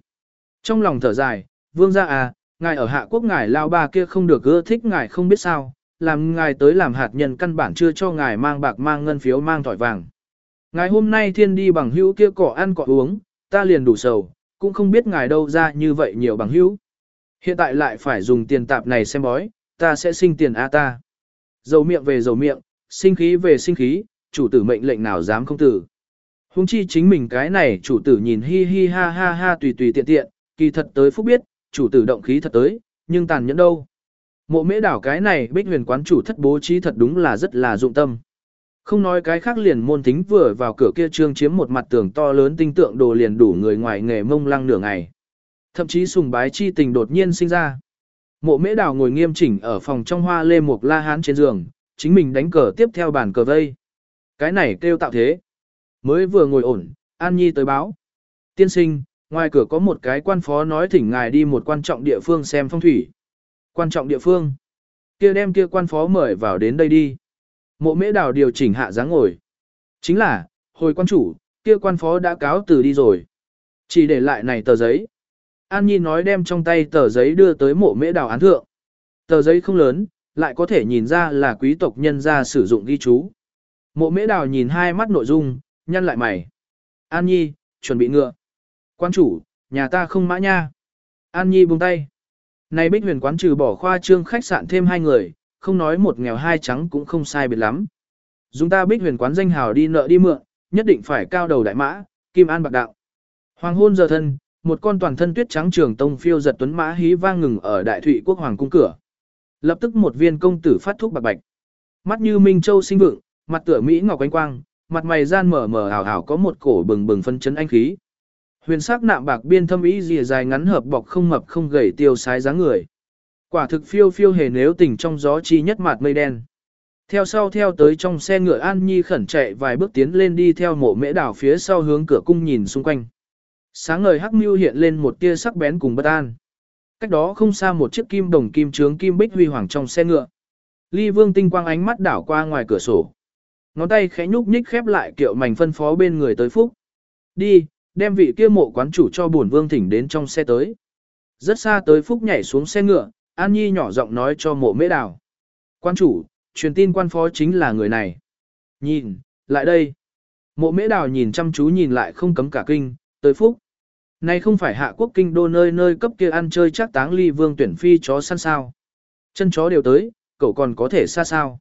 Trong lòng thở dài, vương gia à, ngài ở hạ quốc ngài lao ba kia không được ưa thích ngài không biết sao, làm ngài tới làm hạt nhân căn bản chưa cho ngài mang bạc mang ngân phiếu mang thỏi vàng. Ngài hôm nay thiên đi bằng hữu kia cỏ ăn cỏ uống, ta liền đủ sầu, cũng không biết ngài đâu ra như vậy nhiều bằng hữu. Hiện tại lại phải dùng tiền tạp này xem bói, ta sẽ sinh tiền A ta. Dầu miệng về dầu miệng, sinh khí về sinh khí, chủ tử mệnh lệnh nào dám không tử. Hùng chi chính mình cái này chủ tử nhìn hi hi ha ha ha tùy tùy tiện tiện, kỳ thật tới phúc biết, chủ tử động khí thật tới, nhưng tàn nhẫn đâu. Mộ mễ đảo cái này bích huyền quán chủ thất bố trí thật đúng là rất là dụng tâm. Không nói cái khác liền môn tính vừa vào cửa kia trương chiếm một mặt tường to lớn tinh tượng đồ liền đủ người ngoài nghề mông lăng nửa ngày. Thậm chí sùng bái chi tình đột nhiên sinh ra. Mộ mễ Đảo ngồi nghiêm chỉnh ở phòng trong hoa lê một la hán trên giường, chính mình đánh cờ tiếp theo bàn cờ vây. Cái này kêu tạo thế. Mới vừa ngồi ổn, An Nhi tới báo. Tiên sinh, ngoài cửa có một cái quan phó nói thỉnh ngài đi một quan trọng địa phương xem phong thủy. Quan trọng địa phương. Kia đem kia quan phó mời vào đến đây đi. Mộ mễ đào điều chỉnh hạ dáng ngồi. Chính là, hồi quan chủ, kia quan phó đã cáo từ đi rồi. Chỉ để lại này tờ giấy. An Nhi nói đem trong tay tờ giấy đưa tới mộ mễ đào án thượng. Tờ giấy không lớn, lại có thể nhìn ra là quý tộc nhân gia sử dụng ghi chú. Mộ mễ đào nhìn hai mắt nội dung, nhăn lại mày. An Nhi, chuẩn bị ngựa. Quan chủ, nhà ta không mã nha. An Nhi buông tay. Này bích huyền quán trừ bỏ khoa trương khách sạn thêm hai người, không nói một nghèo hai trắng cũng không sai biệt lắm. Dùng ta bích huyền quán danh hào đi nợ đi mượn, nhất định phải cao đầu đại mã, kim an bạc đạo. Hoàng hôn giờ thân, một con toàn thân tuyết trắng trường tông phiêu giật tuấn mã hí vang ngừng ở đại thụy quốc hoàng cung cửa. Lập tức một viên công tử phát thuốc bạc bạch. Mắt như minh châu sinh vượng, mặt tựa mỹ ngọc ánh quang, mặt mày gian mở mở ảo ảo có một cổ bừng bừng phân chấn anh khí. Huyền sắc nạm bạc biên thâm ý dìa dài ngắn hợp bọc không mập không gầy tiêu sái dáng người. Quả thực phiêu phiêu hề nếu tỉnh trong gió chi nhất mạt mây đen. Theo sau theo tới trong xe ngựa An Nhi khẩn chạy vài bước tiến lên đi theo mộ mễ đảo phía sau hướng cửa cung nhìn xung quanh. Sáng ngời hắc mưu hiện lên một tia sắc bén cùng bất an. Cách đó không xa một chiếc kim đồng kim trướng kim bích huy hoàng trong xe ngựa. Ly Vương tinh quang ánh mắt đảo qua ngoài cửa sổ. Ngón tay khẽ nhúc nhích khép lại kiệu mảnh phân phó bên người tới phúc. Đi, đem vị kia mộ quán chủ cho bổn vương thỉnh đến trong xe tới. Rất xa tới phúc nhảy xuống xe ngựa, An Nhi nhỏ giọng nói cho mộ mễ đào. Quan chủ, truyền tin quan phó chính là người này. Nhìn, lại đây. Mộ mễ đào nhìn chăm chú nhìn lại không cấm cả kinh, tới phúc. Này không phải hạ quốc kinh đô nơi nơi cấp kia ăn chơi chắc táng ly vương tuyển phi chó săn sao. Chân chó đều tới, cậu còn có thể xa sao.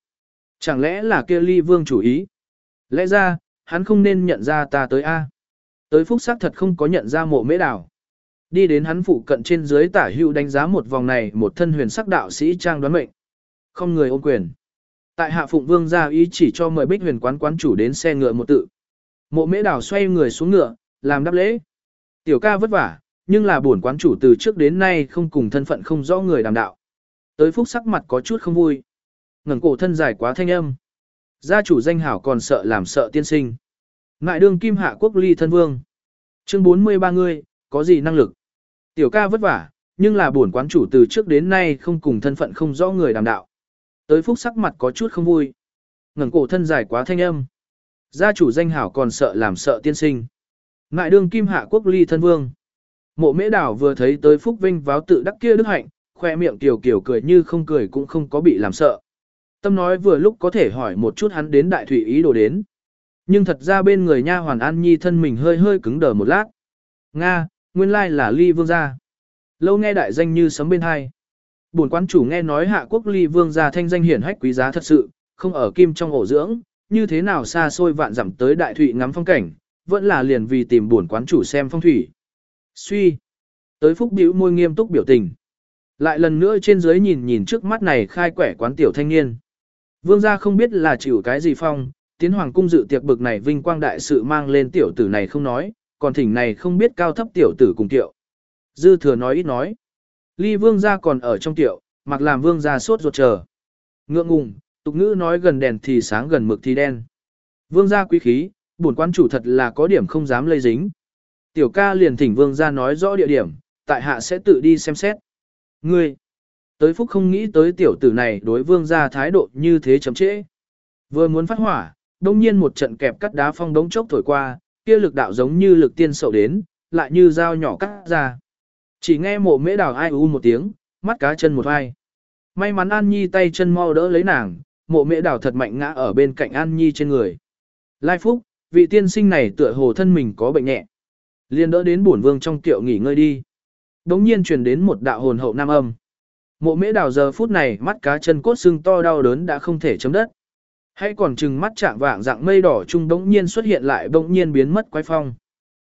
Chẳng lẽ là kia ly vương chủ ý? Lẽ ra, hắn không nên nhận ra ta tới A. Tới phúc xác thật không có nhận ra mộ mễ đảo. Đi đến hắn phụ cận trên dưới tả hữu đánh giá một vòng này một thân huyền sắc đạo sĩ trang đoán mệnh. Không người ôm quyền. Tại hạ phụng vương ra ý chỉ cho mời bích huyền quán quán chủ đến xe ngựa một tự. Mộ mễ đảo xoay người xuống ngựa, làm đáp lễ. Tiểu ca vất vả, nhưng là buồn quán chủ từ trước đến nay không cùng thân phận không rõ người đàm đạo. Tới phúc sắc mặt có chút không vui. ngẩng cổ thân dài quá thanh âm. Gia chủ danh hảo còn sợ làm sợ tiên sinh. Ngại đương kim hạ quốc ly thân vương. Chương 43 người, có gì năng lực? Tiểu ca vất vả, nhưng là buồn quán chủ từ trước đến nay không cùng thân phận không rõ người đàm đạo. Tới phúc sắc mặt có chút không vui. ngẩng cổ thân dài quá thanh âm. Gia chủ danh hảo còn sợ làm sợ tiên sinh. Ngại đương kim hạ quốc ly thân vương. Mộ mễ đảo vừa thấy tới phúc vinh váo tự đắc kia đức hạnh, khoe miệng tiểu kiểu cười như không cười cũng không có bị làm sợ. Tâm nói vừa lúc có thể hỏi một chút hắn đến đại thủy ý đồ đến. Nhưng thật ra bên người nha hoàn an nhi thân mình hơi hơi cứng đờ một lát. Nga, nguyên lai là ly vương gia. Lâu nghe đại danh như sấm bên hai. Bổn quán chủ nghe nói hạ quốc ly vương gia thanh danh hiển hách quý giá thật sự, không ở kim trong ổ dưỡng, như thế nào xa xôi vạn dặm tới đại thụy ngắm phong cảnh, vẫn là liền vì tìm buồn quán chủ xem phong thủy. Suy. Tới phúc biểu môi nghiêm túc biểu tình. Lại lần nữa trên dưới nhìn nhìn trước mắt này khai quẻ quán tiểu thanh niên. Vương gia không biết là chịu cái gì phong, tiến hoàng cung dự tiệc bực này vinh quang đại sự mang lên tiểu tử này không nói, còn thỉnh này không biết cao thấp tiểu tử cùng tiểu. Dư thừa nói ít nói. Ly vương gia còn ở trong tiểu, mặc làm vương gia sốt ruột chờ. Ngượng ngùng, tục ngữ nói gần đèn thì sáng gần mực thì đen. Vương gia quý khí, bổn quan chủ thật là có điểm không dám lây dính. Tiểu ca liền thỉnh vương gia nói rõ địa điểm, tại hạ sẽ tự đi xem xét. Ngươi, tới phúc không nghĩ tới tiểu tử này đối vương gia thái độ như thế chấm trễ. Vừa muốn phát hỏa, đông nhiên một trận kẹp cắt đá phong đống chốc thổi qua, kia lực đạo giống như lực tiên sậu đến, lại như dao nhỏ cắt ra. Chỉ nghe mộ mễ đào ai u một tiếng, mắt cá chân một vai. May mắn An Nhi tay chân mau đỡ lấy nàng, mộ mễ đào thật mạnh ngã ở bên cạnh An Nhi trên người. Lai Phúc, vị tiên sinh này tựa hồ thân mình có bệnh nhẹ. liền đỡ đến bổn vương trong kiệu nghỉ ngơi đi. Đống nhiên truyền đến một đạo hồn hậu nam âm. Mộ mễ đào giờ phút này mắt cá chân cốt xương to đau đớn đã không thể chấm đất. Hay còn chừng mắt chạm vạng dạng mây đỏ trung đống nhiên xuất hiện lại đống nhiên biến mất quái phong.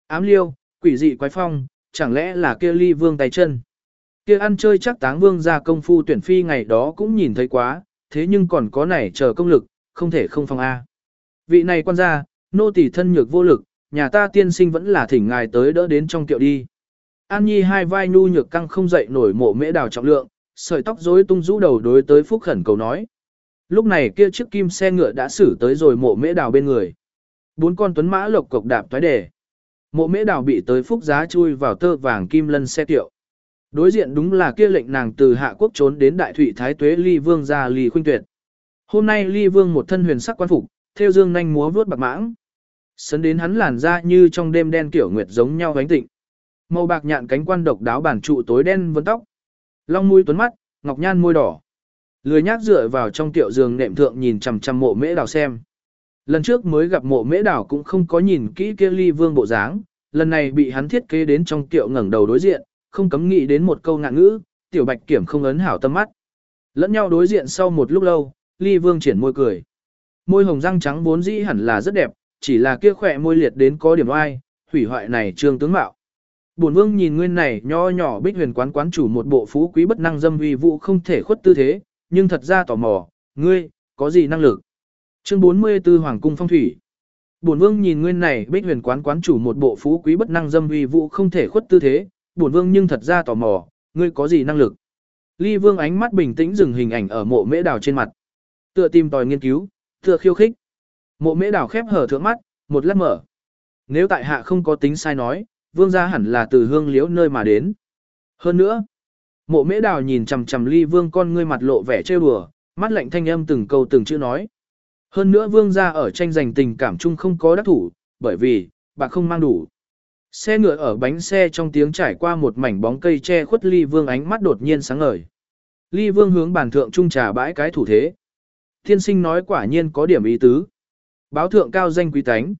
Ám liêu, quỷ dị quái phong, chẳng lẽ là kia ly vương tay chân. Kia ăn chơi chắc táng vương ra công phu tuyển phi ngày đó cũng nhìn thấy quá, thế nhưng còn có này chờ công lực, không thể không phong A. Vị này quan gia, nô tỳ thân nhược vô lực, nhà ta tiên sinh vẫn là thỉnh ngài tới đỡ đến trong kiệu đi. An Nhi hai vai nhu nhược căng không dậy nổi mộ mễ đào trọng lượng, sợi tóc rối tung rũ đầu đối tới Phúc khẩn cầu nói. Lúc này kia chiếc kim xe ngựa đã xử tới rồi mộ mễ đào bên người. Bốn con tuấn mã lộc cộc đạp thoái đề. Mộ mễ đào bị tới Phúc giá chui vào tơ vàng kim lân xe tiệu. Đối diện đúng là kia lệnh nàng từ hạ quốc trốn đến đại thủy thái tuế ly vương ra ly khuynh tuyệt. Hôm nay ly vương một thân huyền sắc quan phục, theo dương nhanh múa vuốt bạc mãng. Sấn đến hắn làn ra như trong đêm đen kiểu nguyệt giống nhau ánh tịnh. Màu bạc nhạn cánh quan độc đáo bản trụ tối đen vân tóc. Long mũi tuấn mắt, ngọc nhan môi đỏ. Lười nhác dựa vào trong tiệu giường nệm thượng nhìn chằm chằm mộ mễ đào xem. Lần trước mới gặp mộ mễ đào cũng không có nhìn kỹ kia ly vương bộ dáng, lần này bị hắn thiết kế đến trong tiệu ngẩng đầu đối diện, không cấm nghĩ đến một câu ngạn ngữ, tiểu bạch kiểm không ấn hảo tâm mắt. Lẫn nhau đối diện sau một lúc lâu, ly vương triển môi cười. Môi hồng răng trắng vốn dĩ hẳn là rất đẹp, chỉ là kia khỏe môi liệt đến có điểm oai, hủy hoại này trương tướng mạo. Bổn vương nhìn nguyên này nho nhỏ bích huyền quán quán chủ một bộ phú quý bất năng dâm uy vụ không thể khuất tư thế, nhưng thật ra tò mò, ngươi, có gì năng lực? Chương 44 Hoàng cung phong thủy. Bổn vương nhìn nguyên này bích huyền quán quán chủ một bộ phú quý bất năng dâm uy vụ không thể khuất tư thế, bổn vương nhưng thật ra tò mò, ngươi có gì năng lực? Ly vương ánh mắt bình tĩnh dừng hình ảnh ở mộ mễ đào trên mặt. Tựa tìm tòi nghiên cứu, tựa khiêu khích. Mộ mễ đào khép hở thượng mắt, một lát mở. Nếu tại hạ không có tính sai nói, vương gia hẳn là từ hương liễu nơi mà đến. Hơn nữa, mộ mễ đào nhìn chằm chằm ly vương con ngươi mặt lộ vẻ trêu đùa, mắt lạnh thanh âm từng câu từng chữ nói. Hơn nữa vương gia ở tranh giành tình cảm chung không có đắc thủ, bởi vì, bà không mang đủ. Xe ngựa ở bánh xe trong tiếng trải qua một mảnh bóng cây che khuất ly vương ánh mắt đột nhiên sáng ngời. Ly vương hướng bàn thượng trung trà bãi cái thủ thế. Thiên sinh nói quả nhiên có điểm ý tứ. Báo thượng cao danh quý tánh.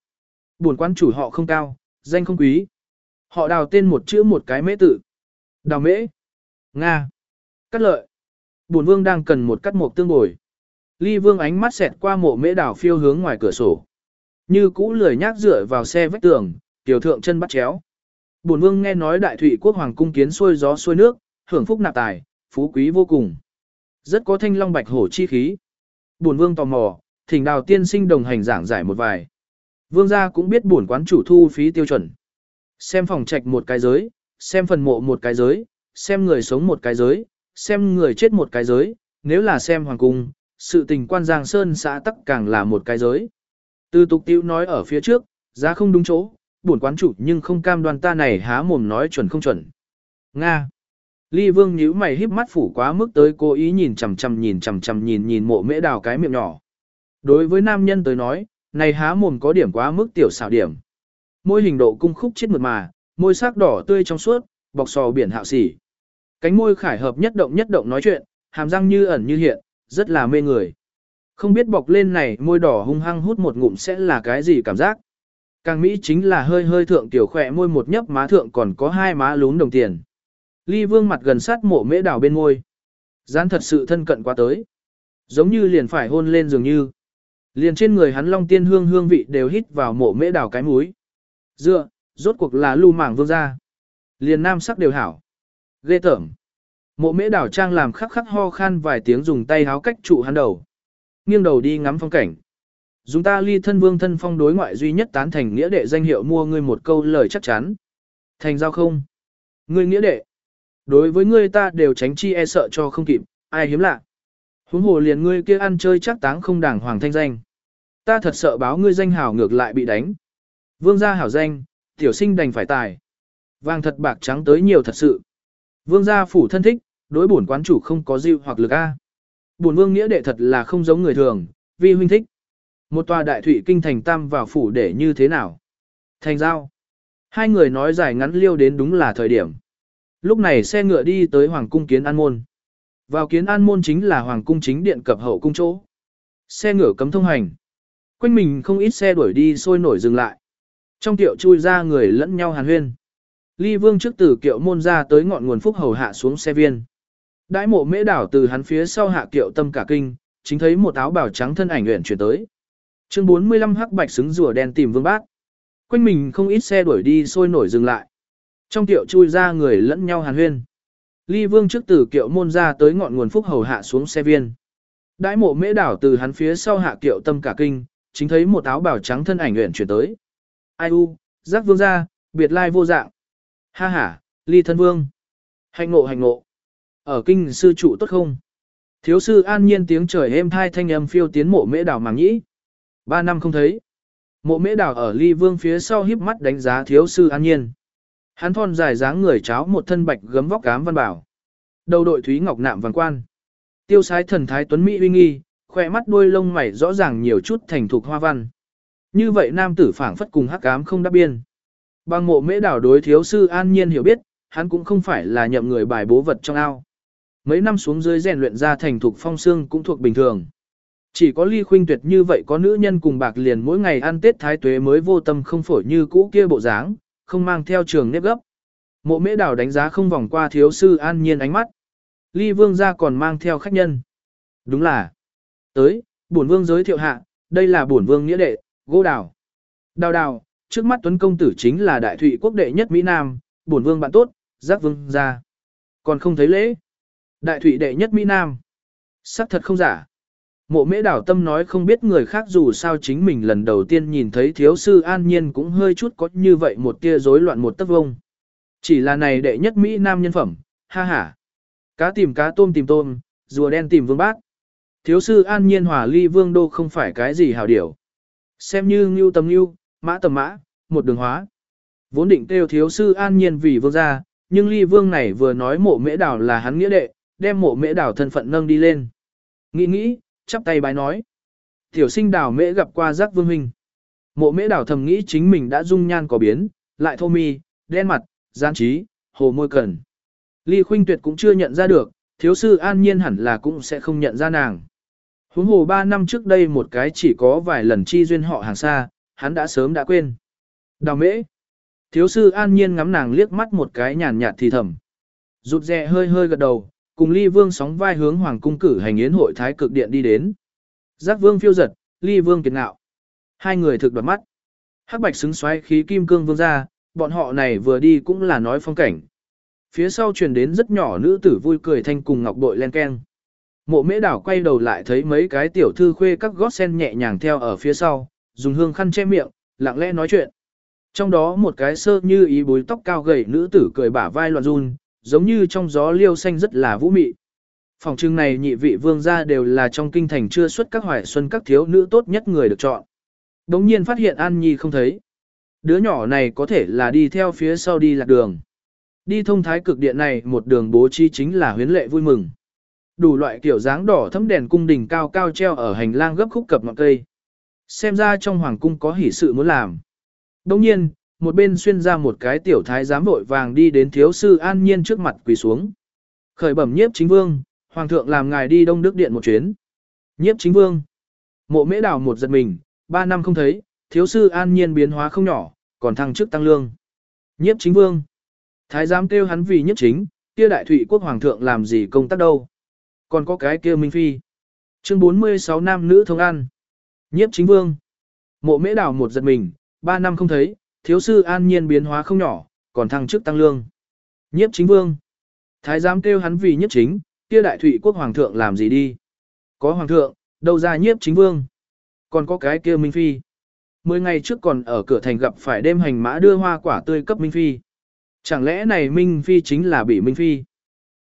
Buồn quan chủ họ không cao, danh không quý. Họ đào tên một chữ một cái mễ tự. Đào mễ. Nga. Cắt lợi. Bổn vương đang cần một cắt mộc tương bồi. Ly vương ánh mắt xẹt qua mộ mễ đào phiêu hướng ngoài cửa sổ. Như cũ lười nhác dựa vào xe vách tường, tiểu thượng chân bắt chéo. Bổn vương nghe nói đại thủy quốc hoàng cung kiến xuôi gió xuôi nước, hưởng phúc nạp tài, phú quý vô cùng. Rất có thanh long bạch hổ chi khí. Bổn vương tò mò, thỉnh đào tiên sinh đồng hành giảng giải một vài. Vương gia cũng biết bổn quán chủ thu phí tiêu chuẩn. Xem phòng trạch một cái giới, xem phần mộ một cái giới, xem người sống một cái giới, xem người chết một cái giới, nếu là xem hoàng cung, sự tình quan giang sơn xã tắc càng là một cái giới. Từ tục tiêu nói ở phía trước, giá không đúng chỗ, buồn quán chủ nhưng không cam đoan ta này há mồm nói chuẩn không chuẩn. Nga. Ly vương nhíu mày híp mắt phủ quá mức tới cố ý nhìn chằm chằm nhìn chằm chằm nhìn nhìn mộ mễ đào cái miệng nhỏ. Đối với nam nhân tới nói, này há mồm có điểm quá mức tiểu xảo điểm. Môi hình độ cung khúc chết mượt mà, môi sắc đỏ tươi trong suốt, bọc sò biển hạo xỉ. Cánh môi khải hợp nhất động nhất động nói chuyện, hàm răng như ẩn như hiện, rất là mê người. Không biết bọc lên này môi đỏ hung hăng hút một ngụm sẽ là cái gì cảm giác. Càng Mỹ chính là hơi hơi thượng tiểu khỏe môi một nhấp má thượng còn có hai má lún đồng tiền. Ly vương mặt gần sát mộ mễ đào bên môi. Gián thật sự thân cận quá tới. Giống như liền phải hôn lên dường như. Liền trên người hắn long tiên hương hương vị đều hít vào mộ mễ đào cái mũi. Dựa, rốt cuộc là lưu mảng vương gia. Liền nam sắc đều hảo. Ghê tởm. Mộ mễ đảo trang làm khắc khắc ho khan vài tiếng dùng tay háo cách trụ hắn đầu. Nghiêng đầu đi ngắm phong cảnh. Dùng ta ly thân vương thân phong đối ngoại duy nhất tán thành nghĩa đệ danh hiệu mua ngươi một câu lời chắc chắn. Thành giao không? Ngươi nghĩa đệ. Đối với ngươi ta đều tránh chi e sợ cho không kịp, ai hiếm lạ. Huống hồ liền ngươi kia ăn chơi chắc táng không đảng hoàng thanh danh. Ta thật sợ báo ngươi danh hảo ngược lại bị đánh. Vương gia hảo danh, tiểu sinh đành phải tài. Vàng thật bạc trắng tới nhiều thật sự. Vương gia phủ thân thích, đối bổn quán chủ không có dịu hoặc lực A. Bổn vương nghĩa đệ thật là không giống người thường, vi huynh thích. Một tòa đại thủy kinh thành tam vào phủ để như thế nào? Thành giao. Hai người nói dài ngắn liêu đến đúng là thời điểm. Lúc này xe ngựa đi tới Hoàng cung kiến an môn. Vào kiến an môn chính là Hoàng cung chính điện cập hậu cung chỗ. Xe ngựa cấm thông hành. Quanh mình không ít xe đuổi đi sôi nổi dừng lại. Trong tiệu chui ra người lẫn nhau hàn huyên. Ly vương trước từ kiệu môn ra tới ngọn nguồn phúc hầu hạ xuống xe viên. Đãi mộ mễ đảo từ hắn phía sau hạ kiệu tâm cả kinh, chính thấy một áo bào trắng thân ảnh luyện chuyển tới. Chương 45 hắc bạch xứng rùa đen tìm vương bác. Quanh mình không ít xe đuổi đi sôi nổi dừng lại. Trong Kiệu chui ra người lẫn nhau hàn huyên. Ly vương trước từ kiệu môn ra tới ngọn nguồn phúc hầu hạ xuống xe viên. Đãi mộ mễ đảo từ hắn phía sau hạ kiệu tâm cả kinh, chính thấy một áo bào trắng thân ảnh luyện chuyển tới. Ai u, giác vương ra, biệt lai vô dạng. Ha ha, ly thân vương. Hành ngộ hành ngộ. Ở kinh sư trụ tốt không? Thiếu sư an nhiên tiếng trời êm thai thanh âm phiêu tiến mộ mễ đảo màng nhĩ. Ba năm không thấy. Mộ mễ đảo ở ly vương phía sau híp mắt đánh giá thiếu sư an nhiên. Hắn thon dài dáng người cháo một thân bạch gấm vóc cám văn bảo. Đầu đội thúy ngọc nạm vàng quan. Tiêu sái thần thái tuấn mỹ uy nghi, khỏe mắt đuôi lông mày rõ ràng nhiều chút thành thục hoa văn. Như vậy nam tử phảng phất cùng hắc ám không đáp biên. Bằng mộ mễ đảo đối thiếu sư an nhiên hiểu biết, hắn cũng không phải là nhậm người bài bố vật trong ao. Mấy năm xuống dưới rèn luyện ra thành thục phong xương cũng thuộc bình thường. Chỉ có ly khuynh tuyệt như vậy có nữ nhân cùng bạc liền mỗi ngày ăn tết thái tuế mới vô tâm không phổi như cũ kia bộ dáng, không mang theo trường nếp gấp. Mộ mễ đảo đánh giá không vòng qua thiếu sư an nhiên ánh mắt. Ly vương gia còn mang theo khách nhân. Đúng là. Tới, bổn vương giới thiệu hạ, đây là bổn vương nghĩa đệ, gỗ đào. Đào đào, trước mắt tuấn công tử chính là đại thụy quốc đệ nhất Mỹ Nam, bổn vương bạn tốt, giác vương gia. Còn không thấy lễ. Đại thụy đệ nhất Mỹ Nam. Sắc thật không giả. Mộ mễ đảo tâm nói không biết người khác dù sao chính mình lần đầu tiên nhìn thấy thiếu sư an nhiên cũng hơi chút có như vậy một tia rối loạn một tấc vông. Chỉ là này đệ nhất Mỹ Nam nhân phẩm, ha ha. Cá tìm cá tôm tìm tôm, rùa đen tìm vương bát. Thiếu sư an nhiên hòa ly vương đô không phải cái gì hảo điểu. Xem như ngưu tầm ngưu, mã tầm mã, một đường hóa. Vốn định kêu thiếu sư an nhiên vì vương gia, nhưng ly vương này vừa nói mộ mễ đảo là hắn nghĩa đệ, đem mộ mễ đảo thân phận nâng đi lên. Nghĩ nghĩ, chắp tay bái nói. Tiểu sinh đảo mễ gặp qua giác vương huynh. Mộ mễ đảo thầm nghĩ chính mình đã dung nhan có biến, lại thô mi, đen mặt, gian trí, hồ môi cần. Ly khuynh tuyệt cũng chưa nhận ra được, thiếu sư an nhiên hẳn là cũng sẽ không nhận ra nàng. Huống hồ ba năm trước đây một cái chỉ có vài lần chi duyên họ hàng xa, hắn đã sớm đã quên. Đào mễ. Thiếu sư an nhiên ngắm nàng liếc mắt một cái nhàn nhạt thì thầm. Rụt rè hơi hơi gật đầu, cùng ly vương sóng vai hướng hoàng cung cử hành yến hội thái cực điện đi đến. Giác vương phiêu giật, ly vương kiệt ngạo. Hai người thực đoạt mắt. Hắc bạch xứng xoáy khí kim cương vương ra, bọn họ này vừa đi cũng là nói phong cảnh. Phía sau truyền đến rất nhỏ nữ tử vui cười thanh cùng ngọc bội len keng. Mộ mễ đảo quay đầu lại thấy mấy cái tiểu thư khuê các gót sen nhẹ nhàng theo ở phía sau, dùng hương khăn che miệng, lặng lẽ nói chuyện. Trong đó một cái sơ như ý bối tóc cao gầy nữ tử cười bả vai loạn run, giống như trong gió liêu xanh rất là vũ mị. Phòng trưng này nhị vị vương gia đều là trong kinh thành chưa xuất các hoài xuân các thiếu nữ tốt nhất người được chọn. Đống nhiên phát hiện An Nhi không thấy. Đứa nhỏ này có thể là đi theo phía sau đi lạc đường. Đi thông thái cực điện này một đường bố trí chính là huyến lệ vui mừng. Đủ loại kiểu dáng đỏ thấm đèn cung đình cao cao treo ở hành lang gấp khúc cập ngọn cây. Xem ra trong hoàng cung có hỷ sự muốn làm. Đồng nhiên, một bên xuyên ra một cái tiểu thái giám vội vàng đi đến thiếu sư an nhiên trước mặt quỳ xuống. Khởi bẩm nhiếp chính vương, hoàng thượng làm ngài đi đông đức điện một chuyến. Nhiếp chính vương. Mộ mễ đảo một giật mình, ba năm không thấy, thiếu sư an nhiên biến hóa không nhỏ, còn thăng chức tăng lương. Nhiếp chính vương. Thái giám kêu hắn vì nhiếp chính, kia đại thủy quốc hoàng thượng làm gì công tác đâu. Còn có cái kia minh phi. Chương 46 nam nữ thông ăn. Nhiếp chính vương. Mộ mễ đảo một giật mình, ba năm không thấy, thiếu sư an nhiên biến hóa không nhỏ, còn thăng chức tăng lương. Nhiếp chính vương. Thái giám kêu hắn vì nhiếp chính, kia đại thụy quốc hoàng thượng làm gì đi. Có hoàng thượng, đâu ra nhiếp chính vương. Còn có cái kia Minh Phi. Mười ngày trước còn ở cửa thành gặp phải đêm hành mã đưa hoa quả tươi cấp Minh Phi. Chẳng lẽ này Minh Phi chính là bị Minh Phi?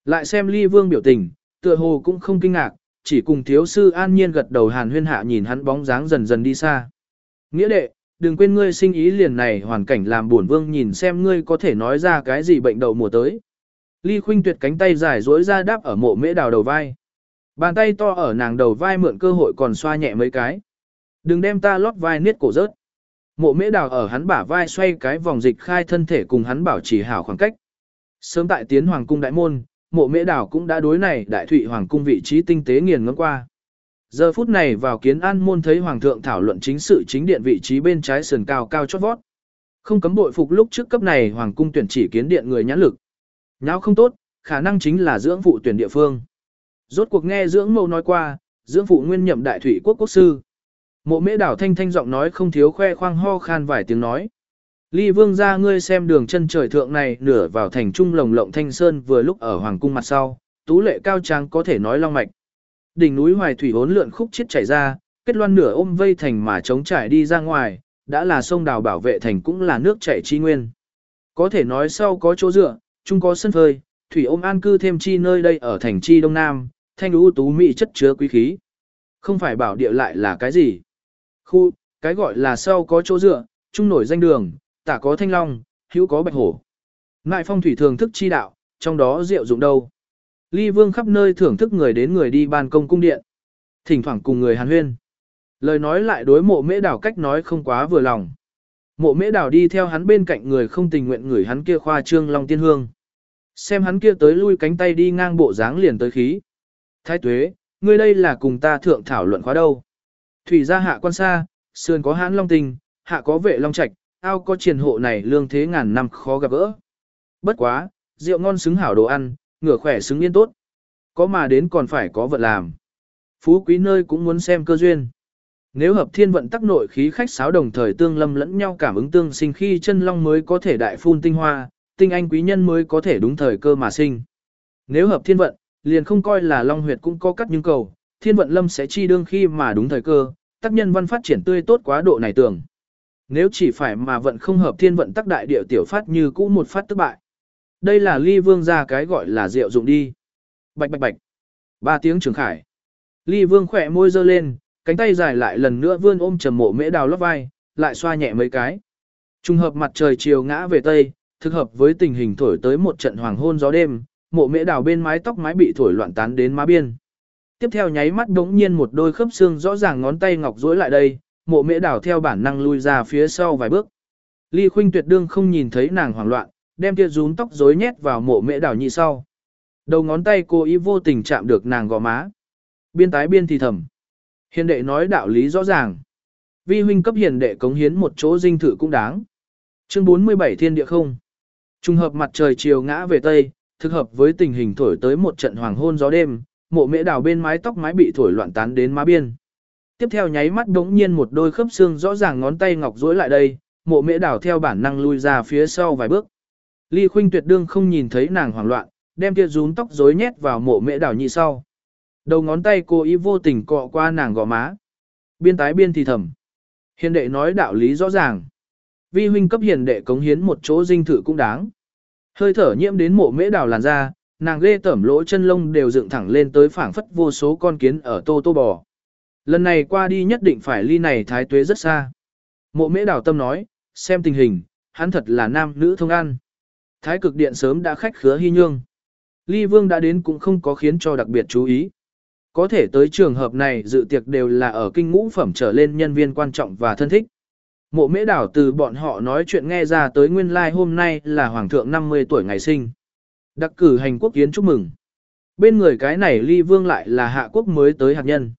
Lại xem ly vương biểu tình, tựa hồ cũng không kinh ngạc, chỉ cùng thiếu sư an nhiên gật đầu hàn huyên hạ nhìn hắn bóng dáng dần dần đi xa. Nghĩa đệ, đừng quên ngươi sinh ý liền này hoàn cảnh làm buồn vương nhìn xem ngươi có thể nói ra cái gì bệnh đầu mùa tới. Ly khuynh tuyệt cánh tay dài duỗi ra đáp ở mộ mễ đào đầu vai. Bàn tay to ở nàng đầu vai mượn cơ hội còn xoa nhẹ mấy cái. Đừng đem ta lót vai niết cổ rớt. Mộ mễ đào ở hắn bả vai xoay cái vòng dịch khai thân thể cùng hắn bảo trì hảo khoảng cách. Sớm tại tiến hoàng cung đại môn, mộ mễ đào cũng đã đối này đại thụy hoàng cung vị trí tinh tế nghiền ngẫm qua. Giờ phút này vào kiến an môn thấy hoàng thượng thảo luận chính sự chính điện vị trí bên trái sườn cao cao chót vót. Không cấm bội phục lúc trước cấp này hoàng cung tuyển chỉ kiến điện người nhãn lực. Nháo không tốt, khả năng chính là dưỡng phụ tuyển địa phương. Rốt cuộc nghe dưỡng mâu nói qua, dưỡng phụ nguyên nhậm đại thủy quốc quốc sư. Mộ mễ đảo thanh thanh giọng nói không thiếu khoe khoang ho khan vài tiếng nói. Ly vương ra ngươi xem đường chân trời thượng này nửa vào thành trung lồng lộng thanh sơn vừa lúc ở hoàng cung mặt sau, tú lệ cao trang có thể nói long mạch. Đỉnh núi hoài thủy hốn lượn khúc chiết chảy ra, kết loan nửa ôm vây thành mà chống trải đi ra ngoài, đã là sông đào bảo vệ thành cũng là nước chảy chi nguyên. Có thể nói sau có chỗ dựa, chung có sân phơi, thủy ôm an cư thêm chi nơi đây ở thành chi đông nam, thanh ưu tú mỹ chất chứa quý khí. Không phải bảo địa lại là cái gì. Khu, cái gọi là sau có chỗ dựa, chung nổi danh đường, tả có thanh long, hữu có bạch hổ. Ngại phong thủy thường thức chi đạo, trong đó rượu dụng đâu. Ly vương khắp nơi thưởng thức người đến người đi ban công cung điện. Thỉnh thoảng cùng người hàn huyên. Lời nói lại đối mộ mễ đảo cách nói không quá vừa lòng. Mộ mễ đảo đi theo hắn bên cạnh người không tình nguyện người hắn kia khoa trương long tiên hương. Xem hắn kia tới lui cánh tay đi ngang bộ dáng liền tới khí. Thái tuế, ngươi đây là cùng ta thượng thảo luận khóa đâu. Thủy gia hạ quan xa, sườn có hãn long tình, hạ có vệ long trạch, ao có triền hộ này lương thế ngàn năm khó gặp gỡ. Bất quá, rượu ngon xứng hảo đồ ăn, ngửa khỏe xứng yên tốt. Có mà đến còn phải có vận làm. Phú quý nơi cũng muốn xem cơ duyên. Nếu hợp thiên vận tắc nội khí khách sáo đồng thời tương lâm lẫn nhau cảm ứng tương sinh khi chân long mới có thể đại phun tinh hoa, tinh anh quý nhân mới có thể đúng thời cơ mà sinh. Nếu hợp thiên vận, liền không coi là long huyệt cũng có cắt nhưng cầu, thiên vận lâm sẽ chi đương khi mà đúng thời cơ, tác nhân văn phát triển tươi tốt quá độ này tưởng. Nếu chỉ phải mà vận không hợp thiên vận tắc đại địa tiểu phát như cũ một phát tức bại. Đây là ly vương ra cái gọi là rượu dụng đi. Bạch bạch bạch. Ba tiếng trường khải. Ly vương khỏe môi dơ lên, cánh tay dài lại lần nữa vươn ôm trầm mộ mễ đào lót vai, lại xoa nhẹ mấy cái. Trùng hợp mặt trời chiều ngã về tây, thực hợp với tình hình thổi tới một trận hoàng hôn gió đêm, mộ mễ đào bên mái tóc mái bị thổi loạn tán đến má biên. Tiếp theo nháy mắt đống nhiên một đôi khớp xương rõ ràng ngón tay ngọc rối lại đây, mộ mễ đào theo bản năng lui ra phía sau vài bước. Ly khuynh tuyệt đương không nhìn thấy nàng hoảng loạn, đem kia rún tóc rối nhét vào mộ mễ đào nhị sau. Đầu ngón tay cô ý vô tình chạm được nàng gò má. Biên tái biên thì thầm. Hiền đệ nói đạo lý rõ ràng. Vi huynh cấp hiền đệ cống hiến một chỗ dinh thự cũng đáng. Chương 47 thiên địa không. Trùng hợp mặt trời chiều ngã về tây, thực hợp với tình hình thổi tới một trận hoàng hôn gió đêm, mộ mễ đào bên mái tóc mái bị thổi loạn tán đến má biên. Tiếp theo nháy mắt đống nhiên một đôi khớp xương rõ ràng ngón tay ngọc rối lại đây, mộ mễ đảo theo bản năng lui ra phía sau vài bước. Ly khuynh tuyệt đương không nhìn thấy nàng hoảng loạn, đem kia rún tóc rối nhét vào mộ mễ đảo nhị sau. Đầu ngón tay cô ý vô tình cọ qua nàng gò má. Biên tái biên thì thầm. Hiền đệ nói đạo lý rõ ràng. Vi huynh cấp hiền đệ cống hiến một chỗ dinh thự cũng đáng. Hơi thở nhiễm đến mộ mễ đảo làn da, nàng ghê tẩm lỗ chân lông đều dựng thẳng lên tới phảng phất vô số con kiến ở tô tô bò. Lần này qua đi nhất định phải ly này thái tuế rất xa. Mộ mễ đảo tâm nói, xem tình hình, hắn thật là nam nữ thông ăn. Thái cực điện sớm đã khách khứa hy nhương. Ly vương đã đến cũng không có khiến cho đặc biệt chú ý. Có thể tới trường hợp này dự tiệc đều là ở kinh ngũ phẩm trở lên nhân viên quan trọng và thân thích. Mộ mễ đảo từ bọn họ nói chuyện nghe ra tới nguyên lai like hôm nay là hoàng thượng 50 tuổi ngày sinh. Đặc cử hành quốc kiến chúc mừng. Bên người cái này ly vương lại là hạ quốc mới tới hạt nhân.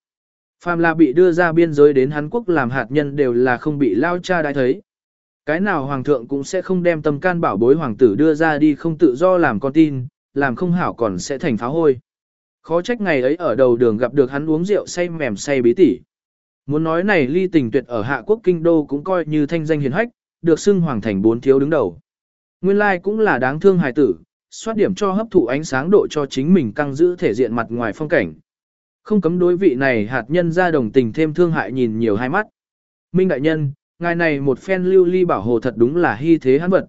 Phàm là bị đưa ra biên giới đến Hàn Quốc làm hạt nhân đều là không bị lao cha đã thấy. Cái nào hoàng thượng cũng sẽ không đem tâm can bảo bối hoàng tử đưa ra đi không tự do làm con tin, làm không hảo còn sẽ thành phá hôi. Khó trách ngày ấy ở đầu đường gặp được hắn uống rượu say mềm say bí tỉ. Muốn nói này ly tình tuyệt ở Hạ Quốc Kinh Đô cũng coi như thanh danh hiền hách, được xưng hoàng thành bốn thiếu đứng đầu. Nguyên lai cũng là đáng thương hài tử, xoát điểm cho hấp thụ ánh sáng độ cho chính mình căng giữ thể diện mặt ngoài phong cảnh. Không cấm đối vị này hạt nhân ra đồng tình thêm thương hại nhìn nhiều hai mắt. Minh đại nhân, ngài này một phen lưu ly bảo hồ thật đúng là hy thế hắn vật.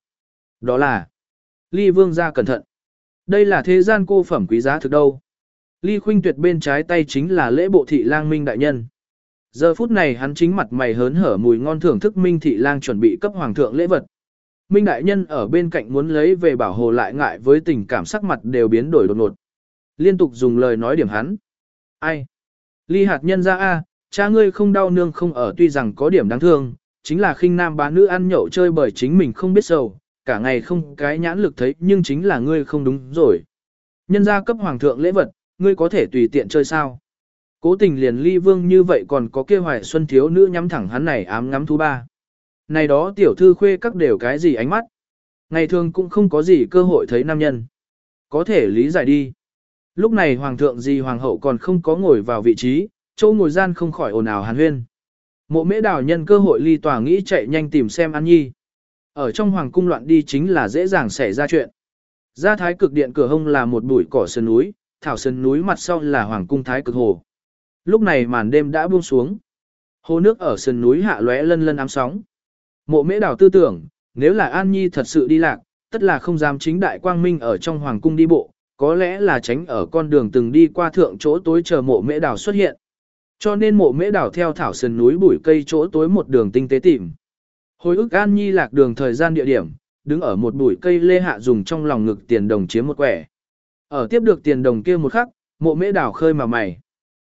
Đó là ly vương gia cẩn thận. Đây là thế gian cô phẩm quý giá thực đâu. Ly khuynh tuyệt bên trái tay chính là lễ bộ thị lang Minh đại nhân. Giờ phút này hắn chính mặt mày hớn hở mùi ngon thưởng thức Minh thị lang chuẩn bị cấp hoàng thượng lễ vật. Minh đại nhân ở bên cạnh muốn lấy về bảo hồ lại ngại với tình cảm sắc mặt đều biến đổi đột ngột. Liên tục dùng lời nói điểm hắn. Ai? Ly hạt nhân ra a, cha ngươi không đau nương không ở tuy rằng có điểm đáng thương, chính là khinh nam bá nữ ăn nhậu chơi bởi chính mình không biết sầu, cả ngày không cái nhãn lực thấy nhưng chính là ngươi không đúng rồi. Nhân gia cấp hoàng thượng lễ vật, ngươi có thể tùy tiện chơi sao. Cố tình liền ly vương như vậy còn có kia hoài xuân thiếu nữ nhắm thẳng hắn này ám ngắm thú ba. Này đó tiểu thư khuê các đều cái gì ánh mắt. Ngày thường cũng không có gì cơ hội thấy nam nhân. Có thể lý giải đi. Lúc này hoàng thượng gì hoàng hậu còn không có ngồi vào vị trí, châu ngồi gian không khỏi ồn ào hàn huyên. Mộ mễ đảo nhân cơ hội ly tòa nghĩ chạy nhanh tìm xem An Nhi. Ở trong hoàng cung loạn đi chính là dễ dàng xảy ra chuyện. Ra thái cực điện cửa hông là một bụi cỏ sơn núi, thảo sơn núi mặt sau là hoàng cung thái cực hồ. Lúc này màn đêm đã buông xuống. Hồ nước ở sơn núi hạ lóe lân lân ám sóng. Mộ mễ đảo tư tưởng, nếu là An Nhi thật sự đi lạc, tất là không dám chính đại quang minh ở trong hoàng cung đi bộ, có lẽ là tránh ở con đường từng đi qua thượng chỗ tối chờ mộ mễ đảo xuất hiện. Cho nên mộ mễ đảo theo thảo sườn núi bụi cây chỗ tối một đường tinh tế tìm. Hồi ức An Nhi lạc đường thời gian địa điểm, đứng ở một bụi cây lê hạ dùng trong lòng ngực tiền đồng chiếm một quẻ. Ở tiếp được tiền đồng kia một khắc, mộ mễ đảo khơi mà mày.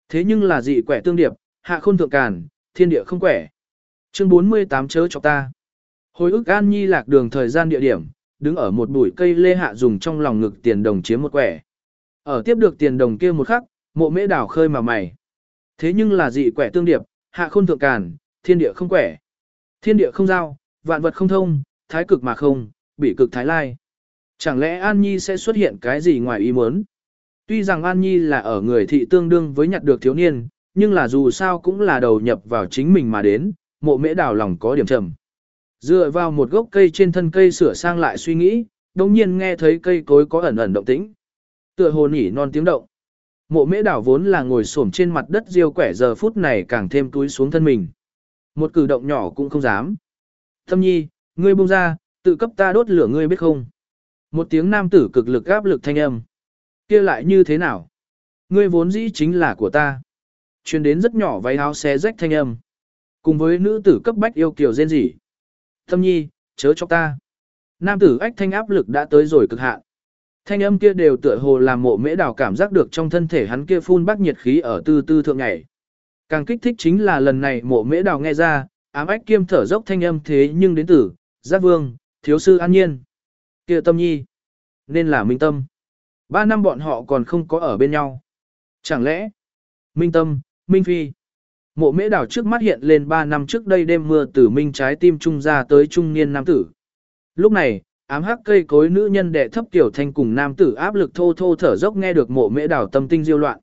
Thế nhưng là dị quẻ tương điệp, hạ khôn thượng càn, thiên địa không quẻ. Chương 48 chớ cho ta. Hồi ức An Nhi lạc đường thời gian địa điểm, đứng ở một bụi cây lê hạ dùng trong lòng ngực tiền đồng chiếm một quẻ. Ở tiếp được tiền đồng kia một khắc, mộ mễ đảo khơi mà mày. Thế nhưng là dị quẻ tương điệp, hạ khôn thượng càn, thiên địa không quẻ. Thiên địa không giao, vạn vật không thông, thái cực mà không, bị cực thái lai. Chẳng lẽ An Nhi sẽ xuất hiện cái gì ngoài ý muốn? Tuy rằng An Nhi là ở người thị tương đương với nhặt được thiếu niên, nhưng là dù sao cũng là đầu nhập vào chính mình mà đến, mộ mễ đào lòng có điểm trầm. Dựa vào một gốc cây trên thân cây sửa sang lại suy nghĩ, đồng nhiên nghe thấy cây cối có ẩn ẩn động tĩnh. Tựa hồ nhỉ non tiếng động. Mộ mễ đảo vốn là ngồi xổm trên mặt đất riêu quẻ giờ phút này càng thêm túi xuống thân mình. Một cử động nhỏ cũng không dám. Thâm nhi, ngươi buông ra, tự cấp ta đốt lửa ngươi biết không? Một tiếng nam tử cực lực áp lực thanh âm. kia lại như thế nào? Ngươi vốn dĩ chính là của ta. Chuyên đến rất nhỏ váy áo xé rách thanh âm. Cùng với nữ tử cấp bách yêu kiều rên rỉ. Thâm nhi, chớ cho ta. Nam tử ách thanh áp lực đã tới rồi cực hạn. Thanh âm kia đều tựa hồ làm mộ mễ đào cảm giác được trong thân thể hắn kia phun bắc nhiệt khí ở tư tư thượng ngày. Càng kích thích chính là lần này mộ mễ đào nghe ra, ám ách kiêm thở dốc thanh âm thế nhưng đến từ, giác vương, thiếu sư an nhiên. kia tâm nhi, nên là minh tâm. Ba năm bọn họ còn không có ở bên nhau. Chẳng lẽ, minh tâm, minh phi. Mộ mễ đảo trước mắt hiện lên ba năm trước đây đêm mưa Tử minh trái tim trung ra tới trung niên nam tử. Lúc này, ám hắc cây cối nữ nhân đệ thấp tiểu thanh cùng nam tử áp lực thô thô thở dốc nghe được mộ mễ đảo tâm tinh diêu loạn.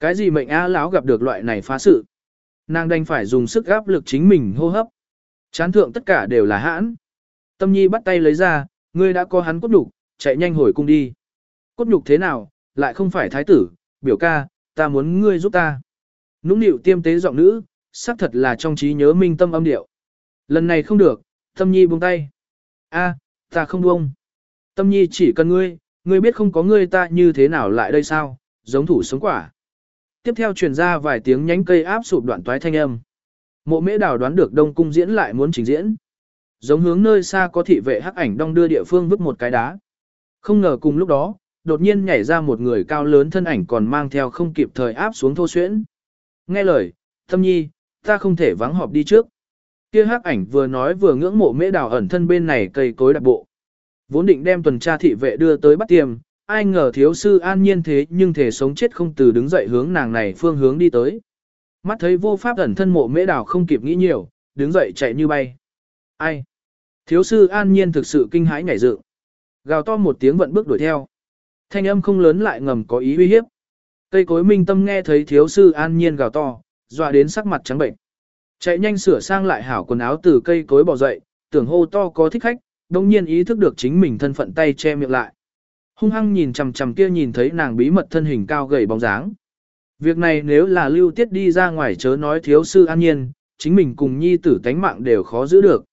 Cái gì mệnh á lão gặp được loại này phá sự? Nàng đành phải dùng sức áp lực chính mình hô hấp. Chán thượng tất cả đều là hãn. Tâm nhi bắt tay lấy ra, ngươi đã có hắn cốt nhục, chạy nhanh hồi cung đi. Cốt nhục thế nào, lại không phải thái tử, biểu ca, ta muốn ngươi giúp ta. Nũng nịu tiêm tế giọng nữ, xác thật là trong trí nhớ minh tâm âm điệu. Lần này không được, tâm nhi buông tay. a ta không buông. Tâm nhi chỉ cần ngươi, ngươi biết không có ngươi ta như thế nào lại đây sao, giống thủ sống quả tiếp theo truyền ra vài tiếng nhánh cây áp sụp đoạn toái thanh âm. Mộ mễ đào đoán được đông cung diễn lại muốn trình diễn. Giống hướng nơi xa có thị vệ hắc ảnh đong đưa địa phương vứt một cái đá. Không ngờ cùng lúc đó, đột nhiên nhảy ra một người cao lớn thân ảnh còn mang theo không kịp thời áp xuống thô xuyễn. Nghe lời, thâm nhi, ta không thể vắng họp đi trước. Kia hắc ảnh vừa nói vừa ngưỡng mộ mễ đào ẩn thân bên này cây cối đặc bộ. Vốn định đem tuần tra thị vệ đưa tới bắt tiêm, ai ngờ thiếu sư an nhiên thế nhưng thể sống chết không từ đứng dậy hướng nàng này phương hướng đi tới. Mắt thấy vô pháp ẩn thân mộ mễ đào không kịp nghĩ nhiều, đứng dậy chạy như bay. Ai? Thiếu sư an nhiên thực sự kinh hãi nhảy dựng, Gào to một tiếng vận bước đuổi theo. Thanh âm không lớn lại ngầm có ý uy hiếp. Cây cối minh tâm nghe thấy thiếu sư an nhiên gào to, dọa đến sắc mặt trắng bệnh. Chạy nhanh sửa sang lại hảo quần áo từ cây cối bỏ dậy, tưởng hô to có thích khách, đồng nhiên ý thức được chính mình thân phận tay che miệng lại. Hung hăng nhìn chằm chằm kia nhìn thấy nàng bí mật thân hình cao gầy bóng dáng. Việc này nếu là lưu tiết đi ra ngoài chớ nói thiếu sư an nhiên, chính mình cùng nhi tử tánh mạng đều khó giữ được.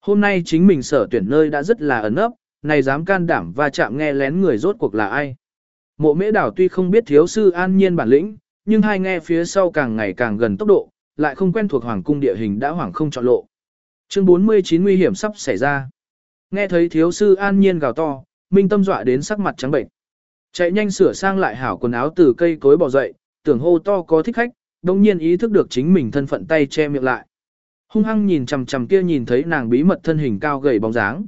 Hôm nay chính mình sở tuyển nơi đã rất là ẩn ấp, này dám can đảm và chạm nghe lén người rốt cuộc là ai. Mộ mễ đảo tuy không biết thiếu sư an nhiên bản lĩnh, nhưng hai nghe phía sau càng ngày càng gần tốc độ, lại không quen thuộc hoàng cung địa hình đã hoảng không chọn lộ. Chương 49 nguy hiểm sắp xảy ra. Nghe thấy thiếu sư an nhiên gào to, minh tâm dọa đến sắc mặt trắng bệnh. Chạy nhanh sửa sang lại hảo quần áo từ cây cối bò dậy, tưởng hô to có thích khách, đồng nhiên ý thức được chính mình thân phận tay che miệng lại. Hung hăng nhìn chằm chằm kia nhìn thấy nàng bí mật thân hình cao gầy bóng dáng.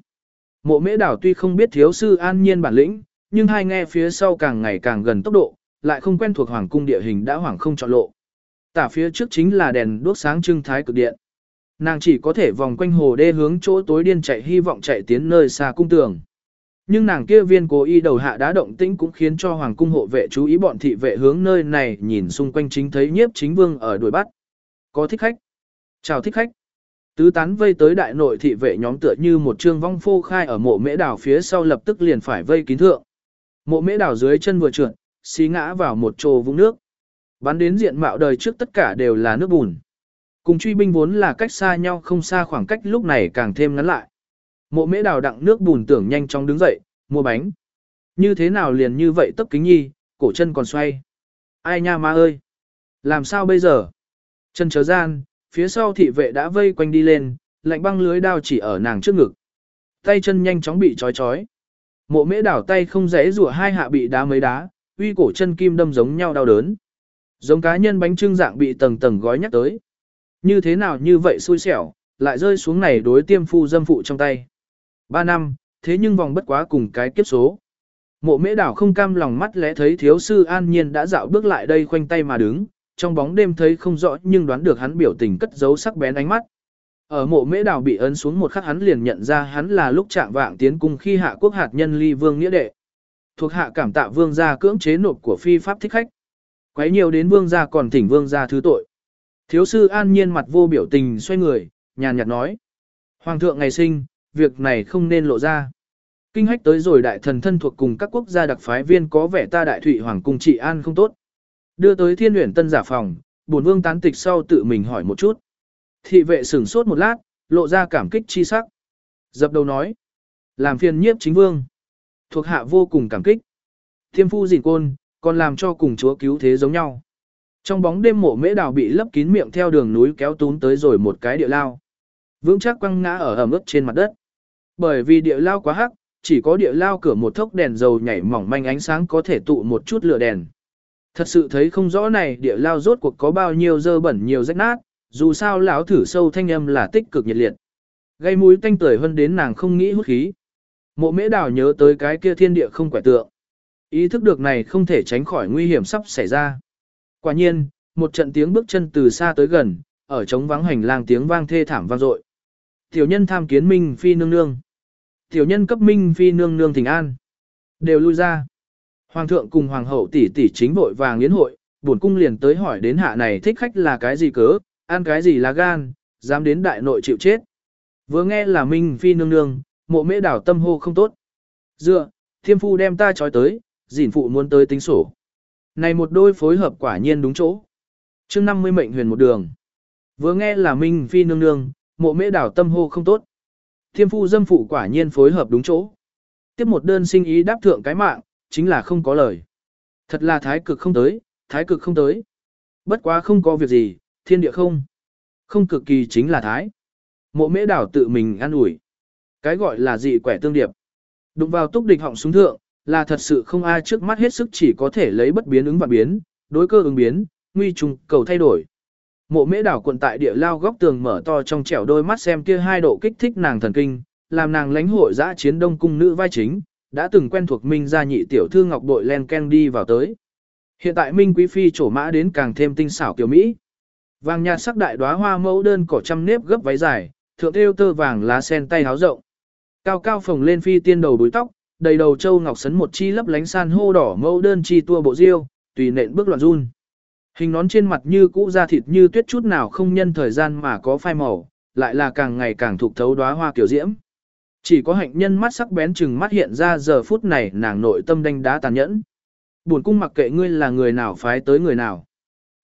Mộ mễ đảo tuy không biết thiếu sư an nhiên bản lĩnh, nhưng hai nghe phía sau càng ngày càng gần tốc độ, lại không quen thuộc hoàng cung địa hình đã hoảng không chọn lộ. Tả phía trước chính là đèn đuốc sáng trưng thái cực điện. Nàng chỉ có thể vòng quanh hồ đê hướng chỗ tối điên chạy hy vọng chạy tiến nơi xa cung tường. Nhưng nàng kia viên cố y đầu hạ đá động tĩnh cũng khiến cho hoàng cung hộ vệ chú ý bọn thị vệ hướng nơi này nhìn xung quanh chính thấy nhiếp chính vương ở đuổi bắt. Có thích khách. Chào thích khách. Tứ tán vây tới đại nội thị vệ nhóm tựa như một trương vong phô khai ở mộ mễ đảo phía sau lập tức liền phải vây kín thượng. Mộ mễ đảo dưới chân vừa trượt, xí ngã vào một chỗ vũng nước. Bắn đến diện mạo đời trước tất cả đều là nước bùn. Cùng truy binh vốn là cách xa nhau không xa khoảng cách lúc này càng thêm ngắn lại. Mộ mễ đào đặng nước bùn tưởng nhanh chóng đứng dậy, mua bánh. Như thế nào liền như vậy tấp kính nhi, cổ chân còn xoay. Ai nha ma ơi! Làm sao bây giờ? Chân chớ gian, phía sau thị vệ đã vây quanh đi lên, lạnh băng lưới đao chỉ ở nàng trước ngực. Tay chân nhanh chóng bị trói trói. Mộ mễ đảo tay không dễ rủa hai hạ bị đá mấy đá, uy cổ chân kim đâm giống nhau đau đớn. Giống cá nhân bánh trưng dạng bị tầng tầng gói nhắc tới. Như thế nào như vậy xui xẻo, lại rơi xuống này đối tiêm phu dâm phụ trong tay. Ba năm, thế nhưng vòng bất quá cùng cái kiếp số. Mộ mễ đảo không cam lòng mắt lẽ thấy thiếu sư an nhiên đã dạo bước lại đây khoanh tay mà đứng, trong bóng đêm thấy không rõ nhưng đoán được hắn biểu tình cất giấu sắc bén ánh mắt. Ở mộ mễ Đào bị ấn xuống một khắc hắn liền nhận ra hắn là lúc trạng vạng tiến cung khi hạ quốc hạt nhân ly vương nghĩa đệ. Thuộc hạ cảm tạ vương gia cưỡng chế nộp của phi pháp thích khách. Quấy nhiều đến vương gia còn thỉnh vương gia thứ tội. Thiếu sư an nhiên mặt vô biểu tình xoay người, nhàn nhạt nói. Hoàng thượng ngày sinh, việc này không nên lộ ra. Kinh hách tới rồi đại thần thân thuộc cùng các quốc gia đặc phái viên có vẻ ta đại thụy hoàng cung trị an không tốt. Đưa tới thiên luyện tân giả phòng, bổn vương tán tịch sau tự mình hỏi một chút. Thị vệ sửng sốt một lát, lộ ra cảm kích chi sắc. Dập đầu nói. Làm phiền nhiếp chính vương. Thuộc hạ vô cùng cảm kích. Thiêm phu dịn côn, còn làm cho cùng chúa cứu thế giống nhau. Trong bóng đêm mộ mễ đào bị lấp kín miệng theo đường núi kéo tún tới rồi một cái địa lao. Vững chắc quăng ngã ở ẩm ướt trên mặt đất. Bởi vì địa lao quá hắc, chỉ có địa lao cửa một thốc đèn dầu nhảy mỏng manh ánh sáng có thể tụ một chút lửa đèn. Thật sự thấy không rõ này địa lao rốt cuộc có bao nhiêu dơ bẩn nhiều rách nát, dù sao lão thử sâu thanh âm là tích cực nhiệt liệt. Gây mũi tanh tưởi hơn đến nàng không nghĩ hút khí. Mộ mễ đào nhớ tới cái kia thiên địa không quẻ tượng. Ý thức được này không thể tránh khỏi nguy hiểm sắp xảy ra. Quả nhiên, một trận tiếng bước chân từ xa tới gần, ở trống vắng hành lang tiếng vang thê thảm vang dội. Tiểu nhân tham kiến Minh Phi nương nương. Tiểu nhân cấp Minh Phi nương nương thỉnh an. Đều lui ra. Hoàng thượng cùng hoàng hậu tỷ tỷ chính vội vàng yến hội, buồn cung liền tới hỏi đến hạ này thích khách là cái gì cớ, ăn cái gì là gan, dám đến đại nội chịu chết. Vừa nghe là Minh Phi nương nương, mộ mễ đảo tâm hô không tốt. Dựa, thiêm phu đem ta trói tới, dỉn phụ muốn tới tính sổ. Này một đôi phối hợp quả nhiên đúng chỗ. chương 50 mệnh huyền một đường. Vừa nghe là Minh Phi nương nương, mộ mễ đảo tâm hô không tốt. Thiêm phu dâm phụ quả nhiên phối hợp đúng chỗ. Tiếp một đơn sinh ý đáp thượng cái mạng, chính là không có lời. Thật là thái cực không tới, thái cực không tới. Bất quá không có việc gì, thiên địa không. Không cực kỳ chính là thái. Mộ mễ đảo tự mình ăn ủi Cái gọi là dị quẻ tương điệp. Đụng vào túc địch họng súng thượng, là thật sự không ai trước mắt hết sức chỉ có thể lấy bất biến ứng và biến, đối cơ ứng biến, nguy trùng cầu thay đổi. Mộ mễ đảo quận tại địa lao góc tường mở to trong trẻo đôi mắt xem kia hai độ kích thích nàng thần kinh, làm nàng lãnh hội dã chiến đông cung nữ vai chính, đã từng quen thuộc Minh gia nhị tiểu thư ngọc bội len ken đi vào tới. Hiện tại Minh quý phi trổ mã đến càng thêm tinh xảo kiểu Mỹ. Vàng nhạt sắc đại đóa hoa mẫu đơn cỏ trăm nếp gấp váy dài, thượng thêu tơ vàng lá sen tay háo rộng. Cao cao phồng lên phi tiên đầu búi tóc, đầy đầu châu ngọc sấn một chi lấp lánh san hô đỏ mẫu đơn chi tua bộ diêu, tùy nện bước loạn run. Hình nón trên mặt như cũ da thịt như tuyết chút nào không nhân thời gian mà có phai màu, lại là càng ngày càng thục thấu đóa hoa kiểu diễm. Chỉ có hạnh nhân mắt sắc bén chừng mắt hiện ra giờ phút này nàng nội tâm đanh đá tàn nhẫn. Buồn cung mặc kệ ngươi là người nào phái tới người nào.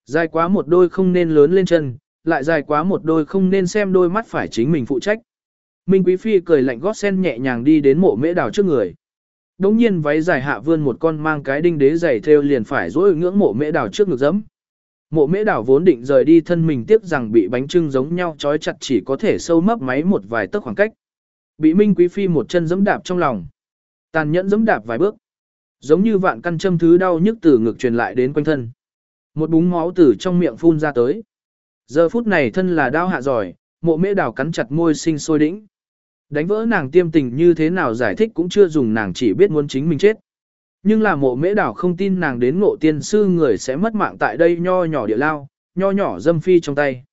Dài quá một đôi không nên lớn lên chân, lại dài quá một đôi không nên xem đôi mắt phải chính mình phụ trách. Minh Quý Phi cười lạnh gót sen nhẹ nhàng đi đến mộ mễ đào trước người. Đống nhiên váy dài hạ vươn một con mang cái đinh đế giày theo liền phải dối ngưỡng mộ mễ đào trước ngực dẫm. Mộ mễ đào vốn định rời đi thân mình tiếc rằng bị bánh trưng giống nhau trói chặt chỉ có thể sâu mấp máy một vài tấc khoảng cách. Bị Minh Quý Phi một chân giẫm đạp trong lòng. Tàn nhẫn giẫm đạp vài bước. Giống như vạn căn châm thứ đau nhức từ ngực truyền lại đến quanh thân. Một búng máu từ trong miệng phun ra tới. Giờ phút này thân là đao hạ giỏi, mộ mễ đào cắn chặt môi sinh sôi đĩnh. Đánh vỡ nàng tiêm tình như thế nào giải thích cũng chưa dùng nàng chỉ biết muốn chính mình chết. Nhưng là mộ mễ đảo không tin nàng đến ngộ tiên sư người sẽ mất mạng tại đây nho nhỏ địa lao, nho nhỏ dâm phi trong tay.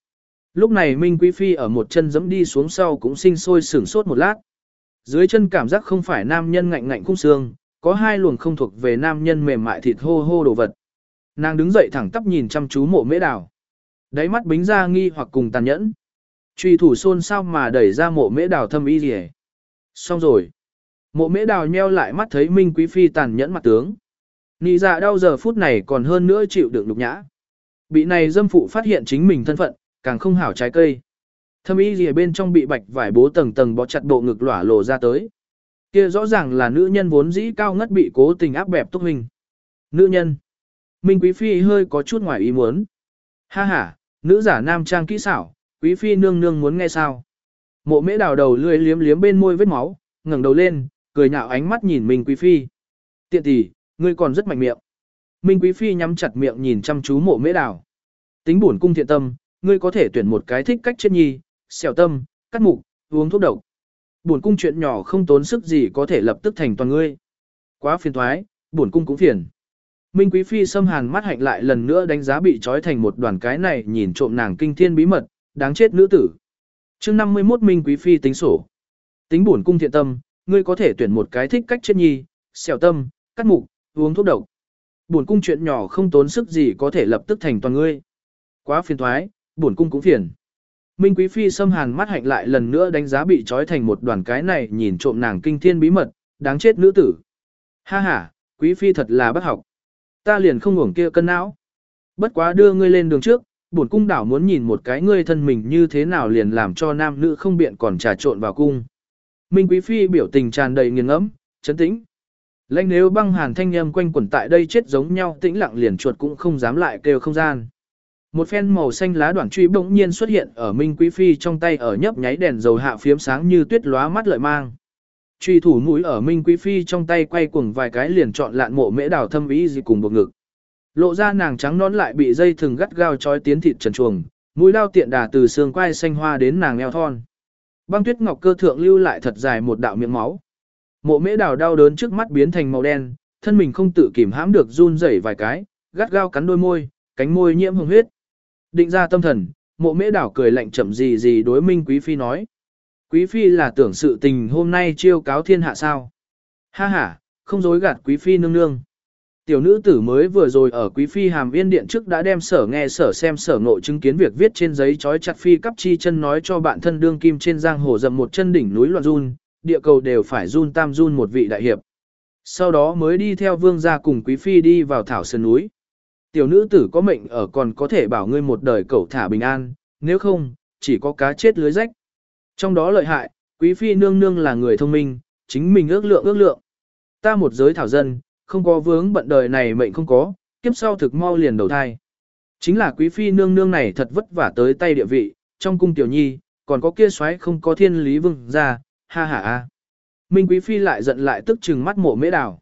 Lúc này Minh Quý Phi ở một chân dẫm đi xuống sau cũng sinh sôi sửng sốt một lát. Dưới chân cảm giác không phải nam nhân ngạnh ngạnh khung xương, có hai luồng không thuộc về nam nhân mềm mại thịt hô hô đồ vật. Nàng đứng dậy thẳng tắp nhìn chăm chú mộ mễ đào, Đáy mắt bính ra nghi hoặc cùng tàn nhẫn. Truy thủ xôn sao mà đẩy ra mộ mễ đào thâm y rỉ. Xong rồi. Mộ mễ đào nheo lại mắt thấy Minh Quý Phi tàn nhẫn mặt tướng. Nị dạ đau giờ phút này còn hơn nữa chịu đựng nhục nhã. Bị này dâm phụ phát hiện chính mình thân phận, càng không hảo trái cây. Thâm y gì bên trong bị bạch vải bố tầng tầng bó chặt bộ ngực lỏa lộ ra tới. Kia rõ ràng là nữ nhân vốn dĩ cao ngất bị cố tình áp bẹp túc hình. Nữ nhân. Minh Quý Phi hơi có chút ngoài ý muốn. Ha ha, nữ giả nam trang kỹ xảo, Quý Phi nương nương muốn nghe sao. Mộ mễ đào đầu lưỡi liếm liếm bên môi vết máu, ngẩng đầu lên, cười nhạo ánh mắt nhìn Minh Quý Phi. Tiện tỷ, ngươi còn rất mạnh miệng. Minh Quý Phi nhắm chặt miệng nhìn chăm chú mộ mễ đào. Tính buồn cung thiện tâm, ngươi có thể tuyển một cái thích cách chết nhi, xẻo tâm, cắt mục, uống thuốc độc. Buồn cung chuyện nhỏ không tốn sức gì có thể lập tức thành toàn ngươi. Quá phiền thoái, buồn cung cũng phiền. Minh Quý Phi xâm hàn mắt hạnh lại lần nữa đánh giá bị trói thành một đoàn cái này nhìn trộm nàng kinh thiên bí mật, đáng chết nữ tử. chương 51 Minh Quý Phi tính sổ. Tính buồn cung thiện tâm, ngươi có thể tuyển một cái thích cách chết nhi, xẻo tâm, cắt mục, uống thuốc độc. Buồn cung chuyện nhỏ không tốn sức gì có thể lập tức thành toàn ngươi. Quá phiền thoái, buồn cung cũng phiền. Minh Quý Phi xâm hàn mắt hạnh lại lần nữa đánh giá bị trói thành một đoàn cái này nhìn trộm nàng kinh thiên bí mật, đáng chết nữ tử. Ha ha, Quý Phi thật là bất học. Ta liền không ngủng kia cân não. Bất quá đưa ngươi lên đường trước, bổn cung đảo muốn nhìn một cái ngươi thân mình như thế nào liền làm cho nam nữ không biện còn trà trộn vào cung. Minh Quý Phi biểu tình tràn đầy nghiền ngẫm, chấn tĩnh. Lãnh nếu băng hàn thanh âm quanh quẩn tại đây chết giống nhau tĩnh lặng liền chuột cũng không dám lại kêu không gian. Một phen màu xanh lá đoạn truy bỗng nhiên xuất hiện ở Minh Quý Phi trong tay ở nhấp nháy đèn dầu hạ phiếm sáng như tuyết lóa mắt lợi mang. Truy thủ mũi ở Minh Quý Phi trong tay quay cuồng vài cái liền chọn lạn mộ mễ đào thâm ý gì cùng buộc ngực. Lộ ra nàng trắng nón lại bị dây thừng gắt gao trói tiến thịt trần chuồng, mũi lao tiện đà từ xương quai xanh hoa đến nàng eo thon. Băng tuyết ngọc cơ thượng lưu lại thật dài một đạo miệng máu. Mộ mễ đào đau đớn trước mắt biến thành màu đen, thân mình không tự kìm hãm được run rẩy vài cái, gắt gao cắn đôi môi, cánh môi nhiễm hồng huyết. Định ra tâm thần, mộ mễ đảo cười lạnh chậm gì gì đối minh quý phi nói. Quý phi là tưởng sự tình hôm nay chiêu cáo thiên hạ sao. Ha ha, không dối gạt quý phi nương nương. Tiểu nữ tử mới vừa rồi ở quý phi hàm viên điện trước đã đem sở nghe sở xem sở ngộ chứng kiến việc viết trên giấy chói chặt phi cắp chi chân nói cho bạn thân đương kim trên giang hồ dầm một chân đỉnh núi loạn run, địa cầu đều phải run tam run một vị đại hiệp. Sau đó mới đi theo vương gia cùng quý phi đi vào thảo sơn núi. Tiểu nữ tử có mệnh ở còn có thể bảo ngươi một đời cẩu thả bình an, nếu không, chỉ có cá chết lưới rách. Trong đó lợi hại, quý phi nương nương là người thông minh, chính mình ước lượng ước lượng. Ta một giới thảo dân, không có vướng bận đời này mệnh không có, kiếp sau thực mau liền đầu thai. Chính là quý phi nương nương này thật vất vả tới tay địa vị, trong cung tiểu nhi, còn có kia xoáy không có thiên lý vương ra, ha ha ha. Minh quý phi lại giận lại tức chừng mắt mộ mễ đào.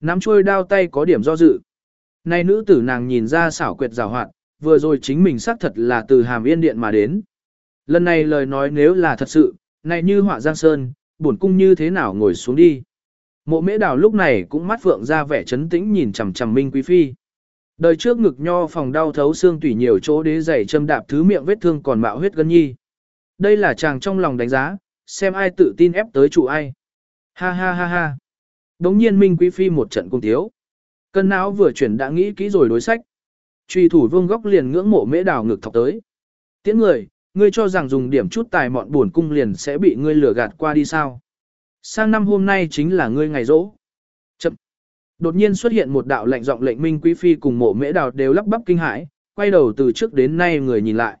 Nắm chuôi đao tay có điểm do dự. Nay nữ tử nàng nhìn ra xảo quyệt rào hoạt, vừa rồi chính mình xác thật là từ hàm yên điện mà đến. Lần này lời nói nếu là thật sự, này như họa giang sơn, bổn cung như thế nào ngồi xuống đi. Mộ mễ đào lúc này cũng mắt phượng ra vẻ chấn tĩnh nhìn chằm chằm Minh Quý Phi. Đời trước ngực nho phòng đau thấu xương tủy nhiều chỗ đế giày châm đạp thứ miệng vết thương còn mạo huyết gân nhi. Đây là chàng trong lòng đánh giá, xem ai tự tin ép tới chủ ai. Ha ha ha ha. Đống nhiên Minh Quý Phi một trận cung thiếu. Cân não vừa chuyển đã nghĩ kỹ rồi đối sách. Truy thủ vương góc liền ngưỡng mộ mễ đào ngực thọc tới. Tiễn người, Ngươi cho rằng dùng điểm chút tài mọn buồn cung liền sẽ bị ngươi lừa gạt qua đi sao. Sang năm hôm nay chính là ngươi ngày rỗ. Chậm. Đột nhiên xuất hiện một đạo lệnh giọng lệnh minh quý phi cùng mộ mễ đào đều lắp bắp kinh hãi, quay đầu từ trước đến nay người nhìn lại.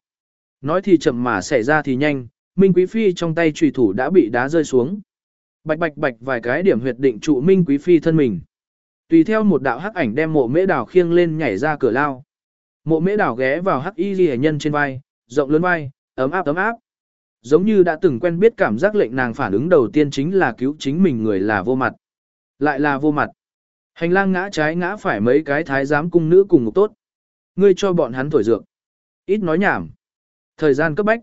Nói thì chậm mà xảy ra thì nhanh, minh quý phi trong tay trùy thủ đã bị đá rơi xuống. Bạch bạch bạch vài cái điểm huyệt định trụ minh quý phi thân mình. Tùy theo một đạo hắc ảnh đem mộ mễ đào khiêng lên nhảy ra cửa lao. Mộ mễ đào ghé vào hắc y ghi nhân trên vai, rộng lớn vai, ấm áp ấm áp. Giống như đã từng quen biết cảm giác lệnh nàng phản ứng đầu tiên chính là cứu chính mình người là vô mặt. Lại là vô mặt. Hành lang ngã trái ngã phải mấy cái thái giám cung nữ cùng một tốt. Ngươi cho bọn hắn thổi dược. Ít nói nhảm. Thời gian cấp bách.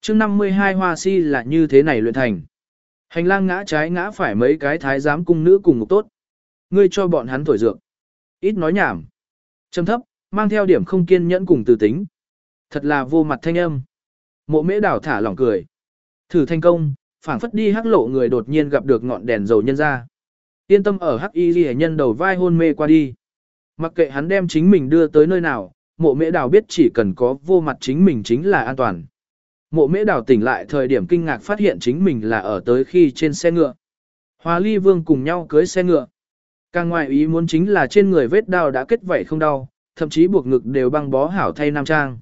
chương 52 hoa si là như thế này luyện thành. Hành lang ngã trái ngã phải mấy cái thái giám cung nữ cùng một tốt. Ngươi cho bọn hắn thổi dược. Ít nói nhảm. Trầm thấp, mang theo điểm không kiên nhẫn cùng từ tính. Thật là vô mặt thanh âm. Mộ mễ đảo thả lỏng cười. Thử thành công, phảng phất đi hắc lộ người đột nhiên gặp được ngọn đèn dầu nhân ra. Yên tâm ở hắc y ghi nhân đầu vai hôn mê qua đi. Mặc kệ hắn đem chính mình đưa tới nơi nào, mộ mễ đào biết chỉ cần có vô mặt chính mình chính là an toàn. Mộ mễ đào tỉnh lại thời điểm kinh ngạc phát hiện chính mình là ở tới khi trên xe ngựa. Hòa ly vương cùng nhau cưới xe ngựa. Càng ngoại ý muốn chính là trên người vết đau đã kết vảy không đau, thậm chí buộc ngực đều băng bó hảo thay nam trang.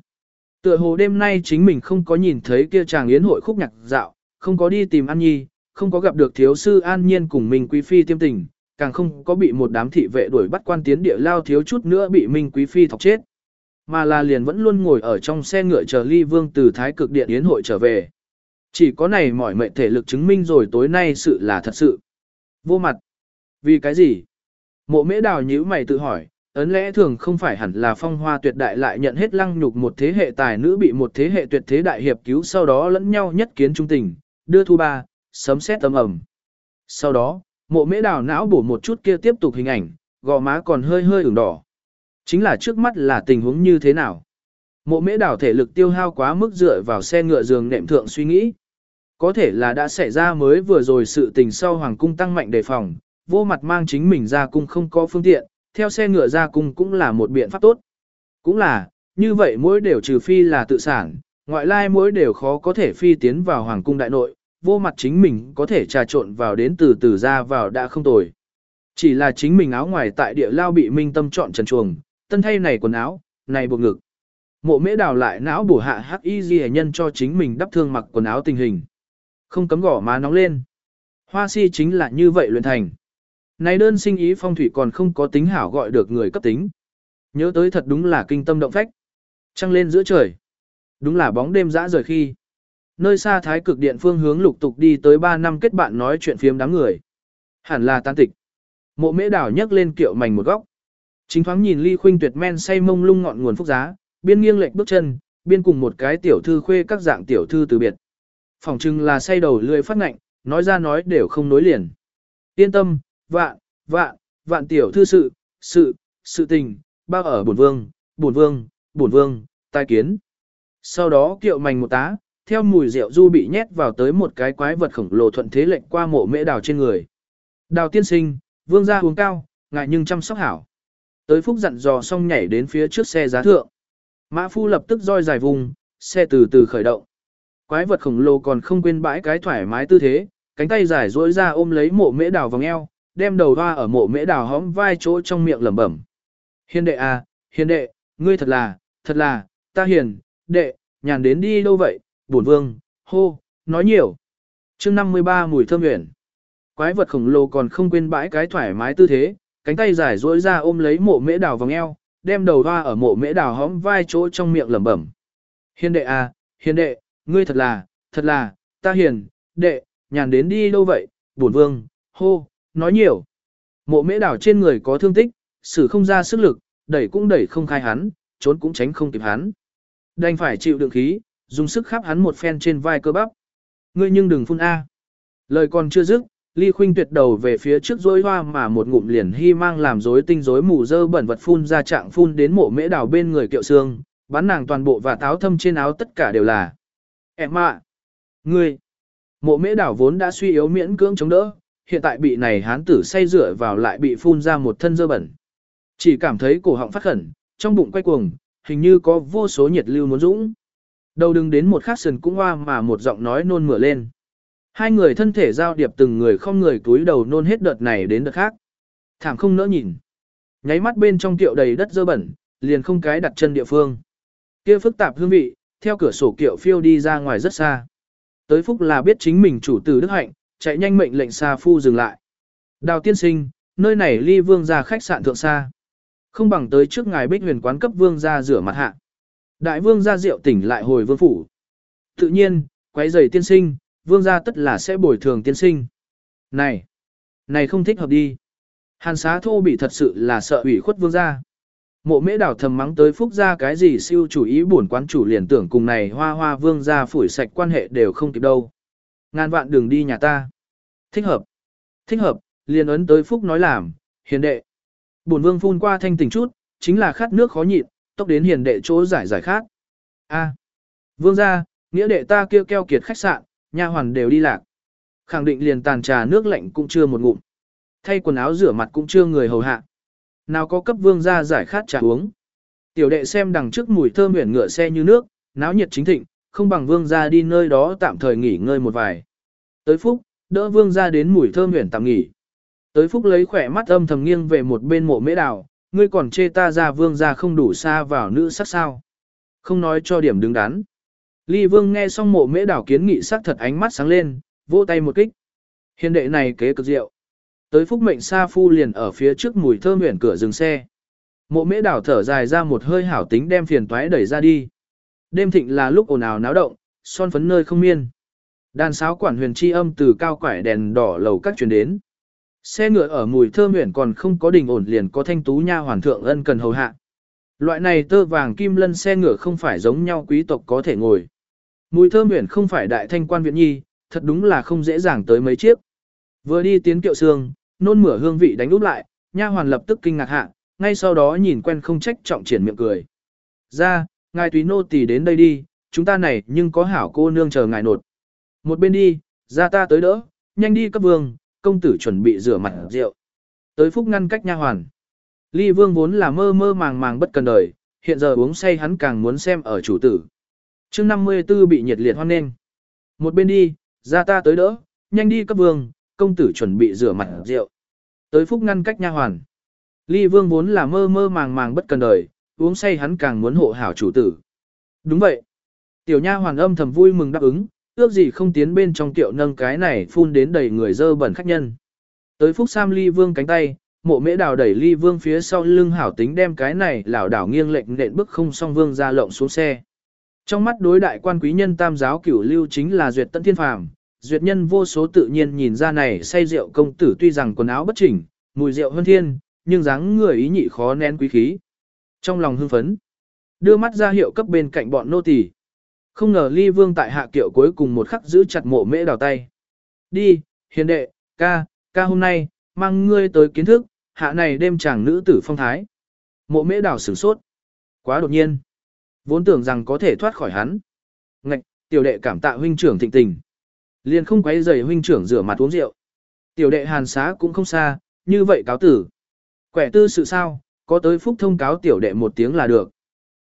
Tựa hồ đêm nay chính mình không có nhìn thấy kia chàng yến hội khúc nhạc dạo, không có đi tìm An Nhi, không có gặp được thiếu sư An Nhiên cùng Minh Quý Phi tiêm tình, càng không có bị một đám thị vệ đuổi bắt quan tiến địa lao thiếu chút nữa bị Minh Quý Phi thọc chết. Mà là liền vẫn luôn ngồi ở trong xe ngựa chờ ly vương từ thái cực điện yến hội trở về. Chỉ có này mỏi mệnh thể lực chứng minh rồi tối nay sự là thật sự. Vô mặt. Vì cái gì? Mộ mễ đào nhíu mày tự hỏi, ấn lẽ thường không phải hẳn là phong hoa tuyệt đại lại nhận hết lăng nhục một thế hệ tài nữ bị một thế hệ tuyệt thế đại hiệp cứu sau đó lẫn nhau nhất kiến trung tình, đưa thu ba, sấm xét tấm ẩm. Sau đó, mộ mễ đào não bổ một chút kia tiếp tục hình ảnh, gò má còn hơi hơi ửng đỏ. Chính là trước mắt là tình huống như thế nào? Mộ mễ đào thể lực tiêu hao quá mức dựa vào xe ngựa giường nệm thượng suy nghĩ. Có thể là đã xảy ra mới vừa rồi sự tình sau hoàng cung tăng mạnh đề phòng, vô mặt mang chính mình ra cung không có phương tiện, theo xe ngựa ra cung cũng là một biện pháp tốt. Cũng là, như vậy mỗi đều trừ phi là tự sản, ngoại lai mỗi đều khó có thể phi tiến vào hoàng cung đại nội, vô mặt chính mình có thể trà trộn vào đến từ từ ra vào đã không tồi. Chỉ là chính mình áo ngoài tại địa lao bị minh tâm chọn trần chuồng, tân thay này quần áo, này buộc ngực. Mộ mễ đào lại não bổ hạ hắc y di nhân cho chính mình đắp thương mặc quần áo tình hình. Không cấm gỏ má nóng lên. Hoa si chính là như vậy luyện thành. Này đơn sinh ý phong thủy còn không có tính hảo gọi được người cấp tính. Nhớ tới thật đúng là kinh tâm động phách. Trăng lên giữa trời. Đúng là bóng đêm dã rời khi. Nơi xa thái cực điện phương hướng lục tục đi tới 3 năm kết bạn nói chuyện phiếm đám người. Hẳn là tan tịch. Mộ mễ đảo nhấc lên kiệu mảnh một góc. Chính thoáng nhìn ly khuynh tuyệt men say mông lung ngọn nguồn phúc giá, biên nghiêng lệch bước chân, biên cùng một cái tiểu thư khuê các dạng tiểu thư từ biệt. Phòng trưng là say đầu lưỡi phát ngạnh, nói ra nói đều không nối liền. Yên tâm, vạn, vạn, vạn tiểu thư sự, sự, sự tình, bao ở bổn vương, bổn vương, bổn vương, tai kiến. Sau đó kiệu mảnh một tá, theo mùi rượu du bị nhét vào tới một cái quái vật khổng lồ thuận thế lệnh qua mộ mễ đào trên người. Đào tiên sinh, vương gia uống cao, ngại nhưng chăm sóc hảo. Tới phúc dặn dò xong nhảy đến phía trước xe giá thượng. Mã phu lập tức roi dài vùng, xe từ từ khởi động. Quái vật khổng lồ còn không quên bãi cái thoải mái tư thế, cánh tay dài duỗi ra ôm lấy mộ mễ đào vòng eo, đem đầu hoa ở mộ mễ đào hõm vai chỗ trong miệng lẩm bẩm. Hiền đệ à, hiền đệ, ngươi thật là, thật là, ta hiền, đệ, nhàn đến đi đâu vậy, bổn vương, hô, nói nhiều. chương 53 mùi thơm nguyện. Quái vật khổng lồ còn không quên bãi cái thoải mái tư thế, cánh tay dài duỗi ra ôm lấy mộ mễ đào vòng eo, đem đầu hoa ở mộ mễ đào hõm vai chỗ trong miệng lẩm bẩm. Hiền đệ à, hiền đệ, ngươi thật là, thật là, ta hiền, đệ, nhàn đến đi đâu vậy, bổn vương, hô, nói nhiều. Mộ mễ đảo trên người có thương tích, xử không ra sức lực, đẩy cũng đẩy không khai hắn, trốn cũng tránh không kịp hắn. Đành phải chịu đựng khí, dùng sức khắp hắn một phen trên vai cơ bắp. Ngươi nhưng đừng phun A. Lời còn chưa dứt, Ly Khuynh tuyệt đầu về phía trước rối hoa mà một ngụm liền hy mang làm rối tinh rối mù dơ bẩn vật phun ra trạng phun đến mộ mễ đảo bên người kiệu xương, bắn nàng toàn bộ và táo thâm trên áo tất cả đều là. Em ạ! Ngươi! Mộ mễ đảo vốn đã suy yếu miễn cưỡng chống đỡ, hiện tại bị này hán tử say rửa vào lại bị phun ra một thân dơ bẩn. Chỉ cảm thấy cổ họng phát khẩn, trong bụng quay cuồng, hình như có vô số nhiệt lưu muốn dũng. Đầu đừng đến một khắc sần cũng hoa mà một giọng nói nôn mửa lên. Hai người thân thể giao điệp từng người không người túi đầu nôn hết đợt này đến đợt khác. Thảm không nỡ nhìn. Nháy mắt bên trong kiệu đầy đất dơ bẩn, liền không cái đặt chân địa phương. Kia phức tạp hương vị, theo cửa sổ kiệu phiêu đi ra ngoài rất xa. Tới phúc là biết chính mình chủ tử đức hạnh, chạy nhanh mệnh lệnh xa phu dừng lại. Đào tiên sinh, nơi này ly vương gia khách sạn thượng xa. Không bằng tới trước ngài bích huyền quán cấp vương gia rửa mặt hạ. Đại vương gia rượu tỉnh lại hồi vương phủ. Tự nhiên, quấy giày tiên sinh, vương gia tất là sẽ bồi thường tiên sinh. Này, này không thích hợp đi. Hàn xá thô bị thật sự là sợ ủy khuất vương gia. Mộ mễ đảo thầm mắng tới phúc gia cái gì siêu chủ ý buồn quán chủ liền tưởng cùng này hoa hoa vương gia phủi sạch quan hệ đều không kịp đâu. Ngàn vạn đường đi nhà ta. Thích hợp. Thích hợp, liền ấn tới phúc nói làm, hiền đệ. Bổn vương phun qua thanh tỉnh chút, chính là khát nước khó nhịn, tốc đến hiền đệ chỗ giải giải khát. A. Vương gia, nghĩa đệ ta kêu keo kiệt khách sạn, nha hoàn đều đi lạc. Khẳng định liền tàn trà nước lạnh cũng chưa một ngụm. Thay quần áo rửa mặt cũng chưa người hầu hạ. Nào có cấp vương gia giải khát trà uống. Tiểu đệ xem đằng trước mùi thơm huyền ngựa xe như nước, náo nhiệt chính thịnh, không bằng vương gia đi nơi đó tạm thời nghỉ ngơi một vài. Tới phúc, đỡ vương gia đến mùi thơm huyền tạm nghỉ. Tới phúc lấy khỏe mắt âm thầm nghiêng về một bên mộ mễ đào, ngươi còn chê ta ra vương gia không đủ xa vào nữ sắc sao. Không nói cho điểm đứng đắn. Ly vương nghe xong mộ mễ đảo kiến nghị sắc thật ánh mắt sáng lên, vỗ tay một kích. Hiền đệ này kế cực diệu. Tới phúc mệnh sa phu liền ở phía trước mùi thơm huyền cửa dừng xe. Mộ mễ đảo thở dài ra một hơi hảo tính đem phiền toái đẩy ra đi. Đêm thịnh là lúc ồn ào náo động, son phấn nơi không miên. Đàn sáo quản huyền chi âm từ cao quải đèn đỏ lầu các chuyển đến. Xe ngựa ở mùi thơm nguyện còn không có đình ổn liền có thanh tú nha hoàn thượng ân cần hầu hạ. Loại này tơ vàng kim lân xe ngựa không phải giống nhau quý tộc có thể ngồi. Mùi thơm nguyện không phải đại thanh quan viện nhi, thật đúng là không dễ dàng tới mấy chiếc. Vừa đi tiến kiệu xương, nôn mửa hương vị đánh úp lại, nha hoàn lập tức kinh ngạc hạ, ngay sau đó nhìn quen không trách trọng triển miệng cười. Ra, ngài tùy nô tỳ đến đây đi, chúng ta này nhưng có hảo cô nương chờ ngài nột. Một bên đi, ra ta tới đỡ, nhanh đi cấp vương, công tử chuẩn bị rửa mặt rượu. Tới phúc ngăn cách nha hoàn. Ly vương vốn là mơ mơ màng màng bất cần đời, hiện giờ uống say hắn càng muốn xem ở chủ tử. chương 54 bị nhiệt liệt hoan nghênh. Một bên đi, ra ta tới đỡ, nhanh đi cấp vương, công tử chuẩn bị rửa mặt rượu. Tới phúc ngăn cách nha hoàn. Ly vương vốn là mơ mơ màng màng bất cần đời, uống say hắn càng muốn hộ hảo chủ tử. Đúng vậy. Tiểu nha hoàn âm thầm vui mừng đáp ứng, ước gì không tiến bên trong tiệu nâng cái này phun đến đầy người dơ bẩn khách nhân. Tới phúc sam ly vương cánh tay, mộ mễ đào đẩy ly vương phía sau lưng hảo tính đem cái này lảo đảo nghiêng lệnh nện bước không song vương ra lộng xuống xe. Trong mắt đối đại quan quý nhân tam giáo cửu lưu chính là duyệt tận thiên phàm, duyệt nhân vô số tự nhiên nhìn ra này say rượu công tử tuy rằng quần áo bất chỉnh, mùi rượu hơn thiên, nhưng dáng người ý nhị khó nén quý khí. Trong lòng hưng phấn, đưa mắt ra hiệu cấp bên cạnh bọn nô tỳ. Không ngờ ly vương tại hạ kiệu cuối cùng một khắc giữ chặt mộ mễ đào tay. Đi, hiền đệ, ca, ca hôm nay, mang ngươi tới kiến thức, hạ này đêm chàng nữ tử phong thái. Mộ mễ đào sửng sốt. Quá đột nhiên. Vốn tưởng rằng có thể thoát khỏi hắn. Ngạch, tiểu đệ cảm tạ huynh trưởng thịnh tình. Liền không quấy rầy huynh trưởng rửa mặt uống rượu. Tiểu đệ hàn xá cũng không xa, như vậy cáo tử. Quẻ tư sự sao, có tới phúc thông cáo tiểu đệ một tiếng là được.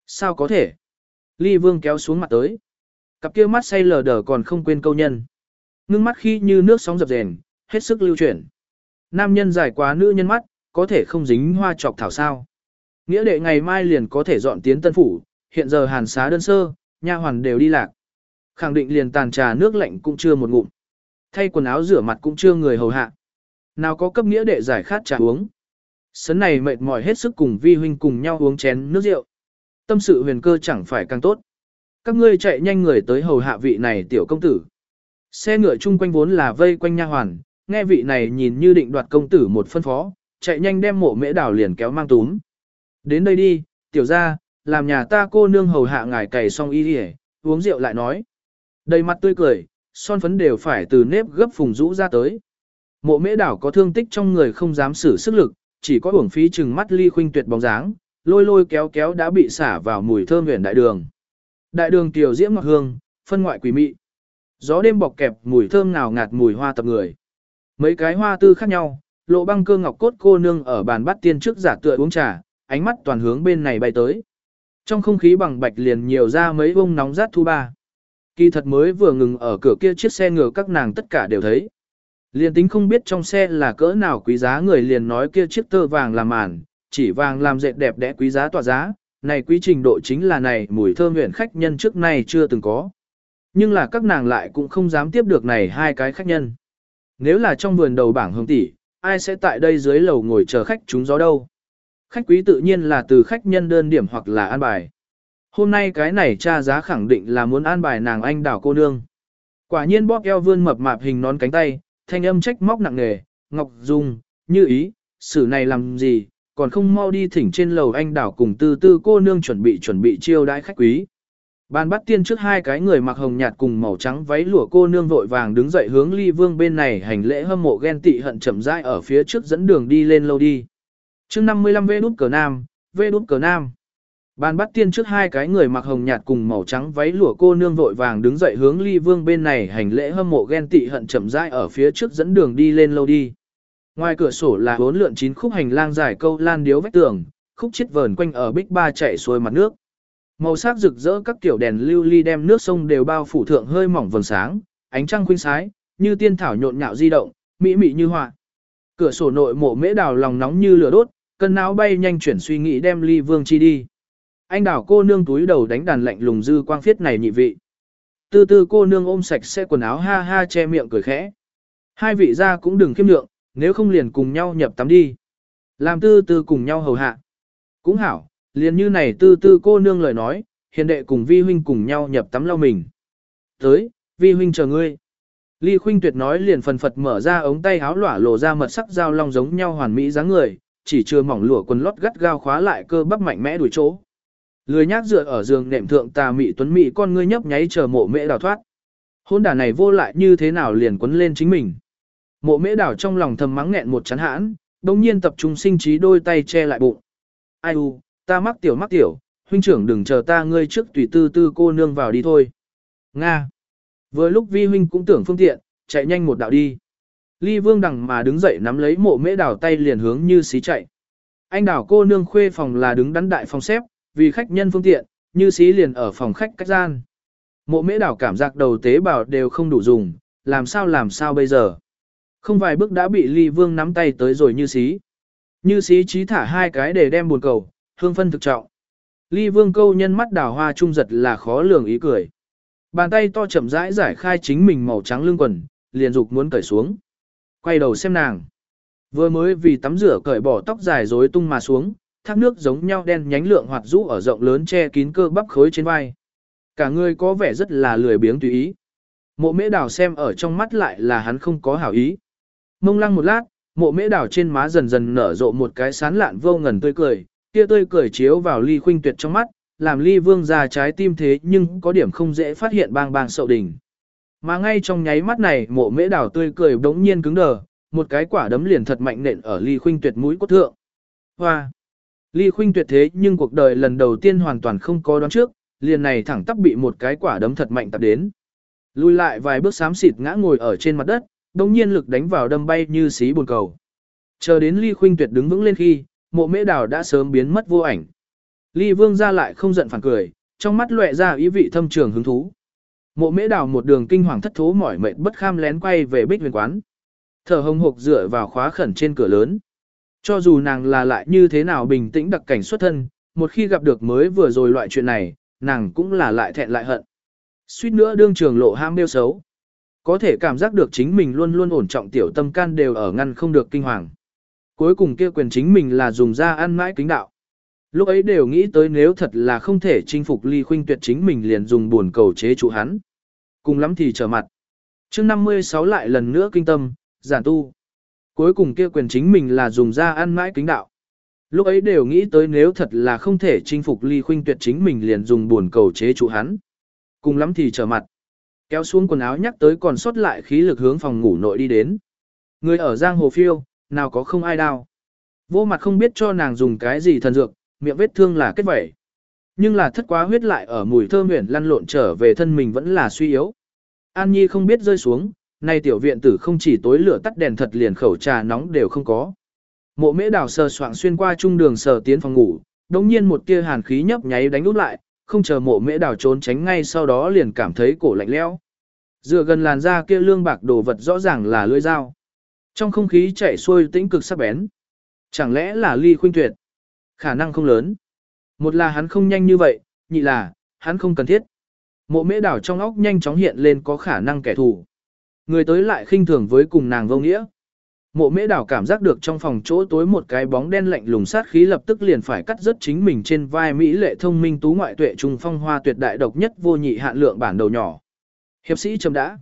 Sao có thể? Ly vương kéo xuống mặt tới. Cặp kia mắt say lờ đờ còn không quên câu nhân. Ngưng mắt khi như nước sóng dập rèn, hết sức lưu chuyển. Nam nhân dài quá nữ nhân mắt, có thể không dính hoa trọc thảo sao. Nghĩa đệ ngày mai liền có thể dọn tiến tân phủ, hiện giờ hàn xá đơn sơ, nha hoàn đều đi lạc. Khẳng định liền tàn trà nước lạnh cũng chưa một ngụm. Thay quần áo rửa mặt cũng chưa người hầu hạ. Nào có cấp nghĩa đệ giải khát trà uống. Sấn này mệt mỏi hết sức cùng vi huynh cùng nhau uống chén nước rượu. Tâm sự huyền cơ chẳng phải càng tốt. Các ngươi chạy nhanh người tới hầu hạ vị này tiểu công tử. Xe ngựa chung quanh vốn là vây quanh nha hoàn, nghe vị này nhìn như định đoạt công tử một phân phó, chạy nhanh đem mộ mễ đảo liền kéo mang túm. Đến đây đi, tiểu ra, làm nhà ta cô nương hầu hạ ngài cày xong y đi uống rượu lại nói. Đầy mặt tươi cười, son phấn đều phải từ nếp gấp phùng rũ ra tới. Mộ mễ đảo có thương tích trong người không dám sử sức lực, chỉ có uổng phí chừng mắt ly khuynh tuyệt bóng dáng, lôi lôi kéo kéo đã bị xả vào mùi thơm huyền đại đường. Đại đường tiểu diễm ngọt hương, phân ngoại quỷ mị. Gió đêm bọc kẹp mùi thơm ngào ngạt mùi hoa tập người. Mấy cái hoa tư khác nhau, lộ băng cơ ngọc cốt cô nương ở bàn bắt tiên trước giả tựa uống trà, ánh mắt toàn hướng bên này bay tới. Trong không khí bằng bạch liền nhiều ra mấy bông nóng rát thu ba. Kỳ thật mới vừa ngừng ở cửa kia chiếc xe ngựa các nàng tất cả đều thấy. Liền tính không biết trong xe là cỡ nào quý giá người liền nói kia chiếc tơ vàng làm màn, chỉ vàng làm dệt đẹp đẽ quý giá tỏa giá, này quý trình độ chính là này mùi thơm nguyện khách nhân trước nay chưa từng có. Nhưng là các nàng lại cũng không dám tiếp được này hai cái khách nhân. Nếu là trong vườn đầu bảng hương tỷ, ai sẽ tại đây dưới lầu ngồi chờ khách chúng gió đâu? Khách quý tự nhiên là từ khách nhân đơn điểm hoặc là an bài. Hôm nay cái này cha giá khẳng định là muốn an bài nàng anh đảo cô nương. Quả nhiên bóp eo vươn mập mạp hình nón cánh tay, thanh âm trách móc nặng nề, Ngọc Dung, như ý, xử này làm gì, còn không mau đi thỉnh trên lầu anh đảo cùng tư tư cô nương chuẩn bị chuẩn bị chiêu đãi khách quý. Ban bắt tiên trước hai cái người mặc hồng nhạt cùng màu trắng váy lụa cô nương vội vàng đứng dậy hướng ly vương bên này hành lễ hâm mộ ghen tị hận chậm rãi ở phía trước dẫn đường đi lên lâu đi. chương 55 vê đút cờ nam, vê đút cờ nam. Ban bắt tiên trước hai cái người mặc hồng nhạt cùng màu trắng váy lụa cô nương vội vàng đứng dậy hướng ly vương bên này hành lễ hâm mộ ghen tị hận chậm rãi ở phía trước dẫn đường đi lên lâu đi. Ngoài cửa sổ là bốn lượn chín khúc hành lang dài câu lan điếu vách tường, khúc chết vờn quanh ở bích ba chạy xuôi mặt nước. Màu sắc rực rỡ các kiểu đèn lưu ly đem nước sông đều bao phủ thượng hơi mỏng vầng sáng, ánh trăng khuynh sái, như tiên thảo nhộn nhạo di động, mỹ mị như họa. Cửa sổ nội mộ mễ đào lòng nóng như lửa đốt, cân não bay nhanh chuyển suy nghĩ đem ly vương chi đi. Anh đảo cô nương túi đầu đánh đàn lạnh lùng dư quang phiết này nhị vị. Tư tư cô nương ôm sạch sẽ quần áo ha ha che miệng cười khẽ. Hai vị ra cũng đừng khiêm lượng, nếu không liền cùng nhau nhập tắm đi. Làm tư tư cùng nhau hầu hạ. Cũng hảo, liền như này tư tư cô nương lời nói, hiền đệ cùng vi huynh cùng nhau nhập tắm lau mình. Tới, vi huynh chờ ngươi. Ly Khuynh Tuyệt nói liền phần phật mở ra ống tay áo lỏa lộ ra mật sắc dao long giống nhau hoàn mỹ dáng người, chỉ chưa mỏng lụa quần lót gắt gao khóa lại cơ bắp mạnh mẽ đuổi chỗ. Lười nhác dựa ở giường nệm thượng tà mị tuấn mị con ngươi nhấp nháy chờ mộ mễ đào thoát. Hôn đả này vô lại như thế nào liền quấn lên chính mình. Mộ mễ đào trong lòng thầm mắng nghẹn một chán hãn, đồng nhiên tập trung sinh trí đôi tay che lại bụng. Ai u, ta mắc tiểu mắc tiểu, huynh trưởng đừng chờ ta ngươi trước tùy tư tư cô nương vào đi thôi. Nga. Vừa lúc vi huynh cũng tưởng phương tiện, chạy nhanh một đạo đi. Ly vương đằng mà đứng dậy nắm lấy mộ mễ đào tay liền hướng như xí chạy. Anh đảo cô nương khuê phòng là đứng đắn đại phòng xếp, vì khách nhân phương tiện, như xí liền ở phòng khách cách gian. Mộ mễ đảo cảm giác đầu tế bào đều không đủ dùng, làm sao làm sao bây giờ. Không vài bước đã bị ly vương nắm tay tới rồi như xí. Như xí trí thả hai cái để đem buồn cầu, hương phân thực trọng. Ly vương câu nhân mắt đào hoa trung giật là khó lường ý cười. Bàn tay to chậm rãi giải khai chính mình màu trắng lưng quần, liền dục muốn cởi xuống. Quay đầu xem nàng. Vừa mới vì tắm rửa cởi bỏ tóc dài rối tung mà xuống, thác nước giống nhau đen nhánh lượng hoạt rũ ở rộng lớn che kín cơ bắp khối trên vai. Cả người có vẻ rất là lười biếng tùy ý. Mộ mễ đào xem ở trong mắt lại là hắn không có hảo ý. Mông lăng một lát, mộ mễ đào trên má dần dần nở rộ một cái sán lạn vô ngần tươi cười, kia tươi cười chiếu vào ly khuynh tuyệt trong mắt, làm ly vương ra trái tim thế nhưng có điểm không dễ phát hiện bang bang sậu đỉnh. Mà ngay trong nháy mắt này mộ mễ đào tươi cười đống nhiên cứng đờ, một cái quả đấm liền thật mạnh nện ở ly khuynh tuyệt mũi cốt thượng. Hoa! Ly khuynh tuyệt thế nhưng cuộc đời lần đầu tiên hoàn toàn không có đoán trước, liền này thẳng tắp bị một cái quả đấm thật mạnh tập đến. Lùi lại vài bước xám xịt ngã ngồi ở trên mặt đất, đồng nhiên lực đánh vào đâm bay như xí buồn cầu. Chờ đến ly khuynh tuyệt đứng vững lên khi, mộ mễ đào đã sớm biến mất vô ảnh. Ly vương ra lại không giận phản cười, trong mắt lóe ra ý vị thâm trường hứng thú. Mộ mễ đào một đường kinh hoàng thất thố mỏi mệt bất kham lén quay về bích huyền quán. Thở hồng hộc dựa vào khóa khẩn trên cửa lớn. Cho dù nàng là lại như thế nào bình tĩnh đặc cảnh xuất thân, một khi gặp được mới vừa rồi loại chuyện này, nàng cũng là lại thẹn lại hận. Suýt nữa đương trường lộ ham đeo xấu. Có thể cảm giác được chính mình luôn luôn ổn trọng tiểu tâm can đều ở ngăn không được kinh hoàng. Cuối cùng kia quyền chính mình là dùng ra ăn mãi kính đạo. Lúc ấy đều nghĩ tới nếu thật là không thể chinh phục ly khuynh tuyệt chính mình liền dùng buồn cầu chế trụ hắn. Cùng lắm thì trở mặt. chương 56 lại lần nữa kinh tâm, giản tu. Cuối cùng kia quyền chính mình là dùng ra ăn mãi kính đạo. Lúc ấy đều nghĩ tới nếu thật là không thể chinh phục ly khuynh tuyệt chính mình liền dùng buồn cầu chế trụ hắn. Cùng lắm thì trở mặt. Kéo xuống quần áo nhắc tới còn sót lại khí lực hướng phòng ngủ nội đi đến. Người ở giang hồ phiêu, nào có không ai đau. Vô mặt không biết cho nàng dùng cái gì thần dược, miệng vết thương là kết vẩy. Nhưng là thất quá huyết lại ở mùi thơm huyền lăn lộn trở về thân mình vẫn là suy yếu. An Nhi không biết rơi xuống, nay tiểu viện tử không chỉ tối lửa tắt đèn thật liền khẩu trà nóng đều không có. Mộ mễ đào sờ soạng xuyên qua trung đường sờ tiến phòng ngủ, đồng nhiên một tia hàn khí nhấp nháy đánh út lại, không chờ mộ mễ đào trốn tránh ngay sau đó liền cảm thấy cổ lạnh lẽo. Dựa gần làn da kia lương bạc đồ vật rõ ràng là lưỡi dao. Trong không khí chảy xuôi tĩnh cực sắc bén. Chẳng lẽ là ly khuynh tuyệt? Khả năng không lớn. Một là hắn không nhanh như vậy, nhị là, hắn không cần thiết. Mộ mễ đảo trong óc nhanh chóng hiện lên có khả năng kẻ thù. Người tới lại khinh thường với cùng nàng vô nghĩa. Mộ mễ đảo cảm giác được trong phòng chỗ tối một cái bóng đen lạnh lùng sát khí lập tức liền phải cắt rớt chính mình trên vai Mỹ lệ thông minh tú ngoại tuệ trung phong hoa tuyệt đại độc nhất vô nhị hạn lượng bản đầu nhỏ. Hiệp sĩ chấm đã.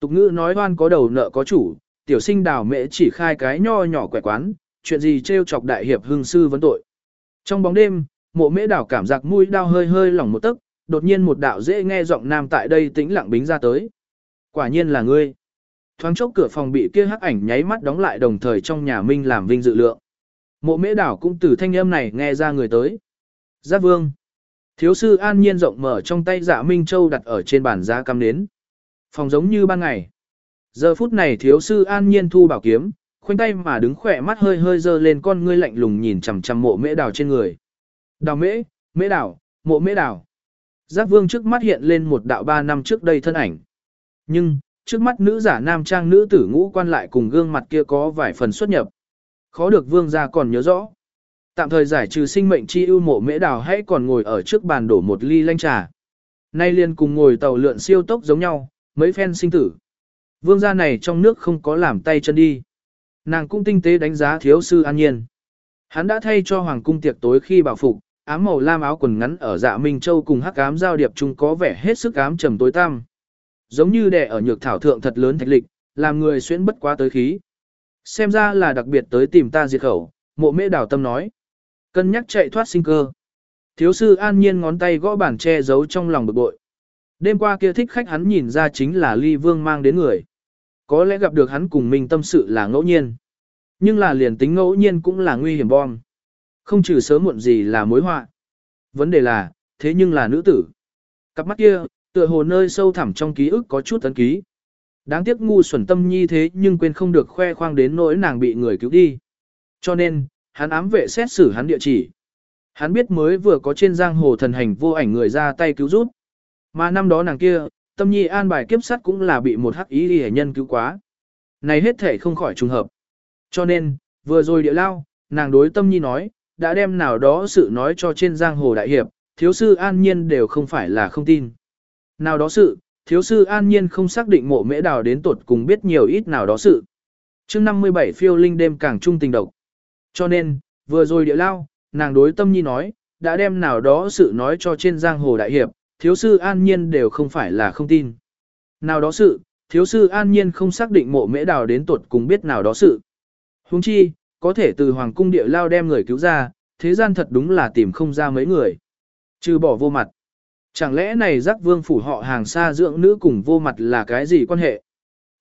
Tục ngữ nói hoan có đầu nợ có chủ, tiểu sinh đào mễ chỉ khai cái nho nhỏ quẻ quán, chuyện gì trêu chọc đại hiệp hương sư vấn tội. Trong bóng đêm, mộ mễ đảo cảm giác mũi đau hơi hơi lỏng một tấc, đột nhiên một đạo dễ nghe giọng nam tại đây tĩnh lặng bính ra tới. Quả nhiên là ngươi. Thoáng chốc cửa phòng bị kia hắc ảnh nháy mắt đóng lại đồng thời trong nhà Minh làm vinh dự lượng. Mộ mễ đảo cũng từ thanh âm này nghe ra người tới. Giáp vương. Thiếu sư an nhiên rộng mở trong tay dạ Minh Châu đặt ở trên bàn giá cắm nến. Phòng giống như ban ngày. Giờ phút này thiếu sư an nhiên thu bảo kiếm, khoanh tay mà đứng khỏe mắt hơi hơi dơ lên con ngươi lạnh lùng nhìn chằm chằm mộ mễ đào trên người. Đào mễ, mễ đào, mộ mễ đào. Giác vương trước mắt hiện lên một đạo ba năm trước đây thân ảnh. Nhưng, trước mắt nữ giả nam trang nữ tử ngũ quan lại cùng gương mặt kia có vài phần xuất nhập. Khó được vương gia còn nhớ rõ. Tạm thời giải trừ sinh mệnh chi ưu mộ mễ đào hãy còn ngồi ở trước bàn đổ một ly lanh trà. Nay liền cùng ngồi tàu lượn siêu tốc giống nhau, mấy phen sinh tử. Vương gia này trong nước không có làm tay chân đi. Nàng cũng tinh tế đánh giá thiếu sư an nhiên. Hắn đã thay cho hoàng cung tiệc tối khi bảo phục, ám màu lam áo quần ngắn ở dạ Minh Châu cùng hắc ám giao điệp chung có vẻ hết sức ám trầm tối tăm. Giống như đè ở nhược thảo thượng thật lớn thạch lịch, làm người xuyên bất quá tới khí. Xem ra là đặc biệt tới tìm ta diệt khẩu, mộ mễ đào tâm nói. Cân nhắc chạy thoát sinh cơ. Thiếu sư an nhiên ngón tay gõ bàn che giấu trong lòng bực bội. Đêm qua kia thích khách hắn nhìn ra chính là ly vương mang đến người. Có lẽ gặp được hắn cùng mình tâm sự là ngẫu nhiên. Nhưng là liền tính ngẫu nhiên cũng là nguy hiểm bom. Không trừ sớm muộn gì là mối họa. Vấn đề là, thế nhưng là nữ tử. Cặp mắt kia, tựa hồ nơi sâu thẳm trong ký ức có chút ấn ký. Đáng tiếc ngu xuẩn tâm nhi thế nhưng quên không được khoe khoang đến nỗi nàng bị người cứu đi. Cho nên, hắn ám vệ xét xử hắn địa chỉ. Hắn biết mới vừa có trên giang hồ thần hành vô ảnh người ra tay cứu giúp. Mà năm đó nàng kia, tâm nhi an bài kiếp sắt cũng là bị một hắc ý đi nhân cứu quá. Này hết thể không khỏi trùng hợp. Cho nên, vừa rồi địa lao, nàng đối tâm nhi nói, đã đem nào đó sự nói cho trên giang hồ đại hiệp, thiếu sư an nhiên đều không phải là không tin. Nào đó sự, thiếu sư an nhiên không xác định mộ mễ đào đến tuột cùng biết nhiều ít nào đó sự. chương 57 phiêu linh đêm càng trung tình độc. Cho nên, vừa rồi địa lao, nàng đối tâm nhi nói, đã đem nào đó sự nói cho trên giang hồ đại hiệp, thiếu sư an nhiên đều không phải là không tin. Nào đó sự, thiếu sư an nhiên không xác định mộ mễ đào đến tuột cùng biết nào đó sự. Huống chi, có thể từ hoàng cung địa lao đem người cứu ra, thế gian thật đúng là tìm không ra mấy người. Trừ bỏ vô mặt. Chẳng lẽ này giác vương phủ họ hàng xa dưỡng nữ cùng vô mặt là cái gì quan hệ?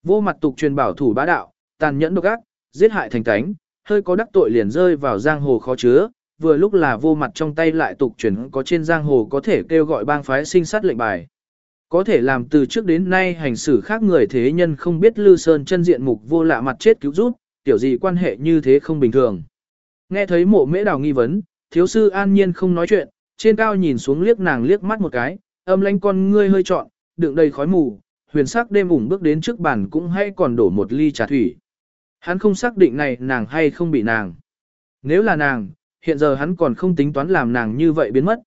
Vô mặt tục truyền bảo thủ bá đạo, tàn nhẫn độc ác, giết hại thành cánh, hơi có đắc tội liền rơi vào giang hồ khó chứa, vừa lúc là vô mặt trong tay lại tục truyền có trên giang hồ có thể kêu gọi bang phái sinh sát lệnh bài. Có thể làm từ trước đến nay hành xử khác người thế nhân không biết Lư Sơn chân diện mục vô lạ mặt chết cứu rút tiểu gì quan hệ như thế không bình thường. Nghe thấy mộ mễ đào nghi vấn, thiếu sư an nhiên không nói chuyện, trên cao nhìn xuống liếc nàng liếc mắt một cái, âm lánh con ngươi hơi trọn, đựng đầy khói mù, huyền sắc đêm ủng bước đến trước bàn cũng hay còn đổ một ly trà thủy. Hắn không xác định này nàng hay không bị nàng. Nếu là nàng, hiện giờ hắn còn không tính toán làm nàng như vậy biến mất.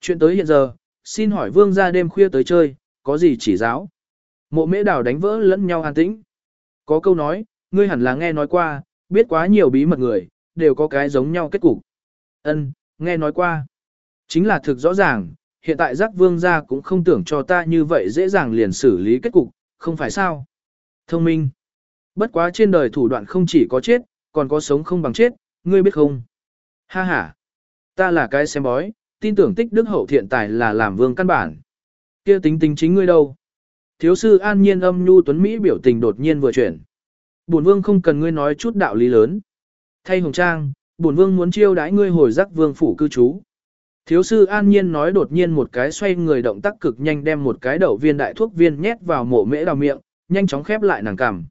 Chuyện tới hiện giờ, xin hỏi vương ra đêm khuya tới chơi, có gì chỉ giáo? Mộ mễ đào đánh vỡ lẫn nhau an tĩnh. Có câu nói, ngươi hẳn là nghe nói qua, biết quá nhiều bí mật người, đều có cái giống nhau kết cục. Ân, nghe nói qua. Chính là thực rõ ràng, hiện tại giác vương gia cũng không tưởng cho ta như vậy dễ dàng liền xử lý kết cục, không phải sao. Thông minh. Bất quá trên đời thủ đoạn không chỉ có chết, còn có sống không bằng chết, ngươi biết không? Ha ha. Ta là cái xem bói, tin tưởng tích đức hậu thiện tài là làm vương căn bản. kia tính tính chính ngươi đâu? Thiếu sư an nhiên âm nhu tuấn Mỹ biểu tình đột nhiên vừa chuyển. Bổn vương không cần ngươi nói chút đạo lý lớn. Thay hồng trang, bổn vương muốn chiêu đãi ngươi hồi giác vương phủ cư trú. Thiếu sư an nhiên nói đột nhiên một cái xoay người động tác cực nhanh đem một cái đậu viên đại thuốc viên nhét vào mộ mễ đào miệng, nhanh chóng khép lại nàng cằm.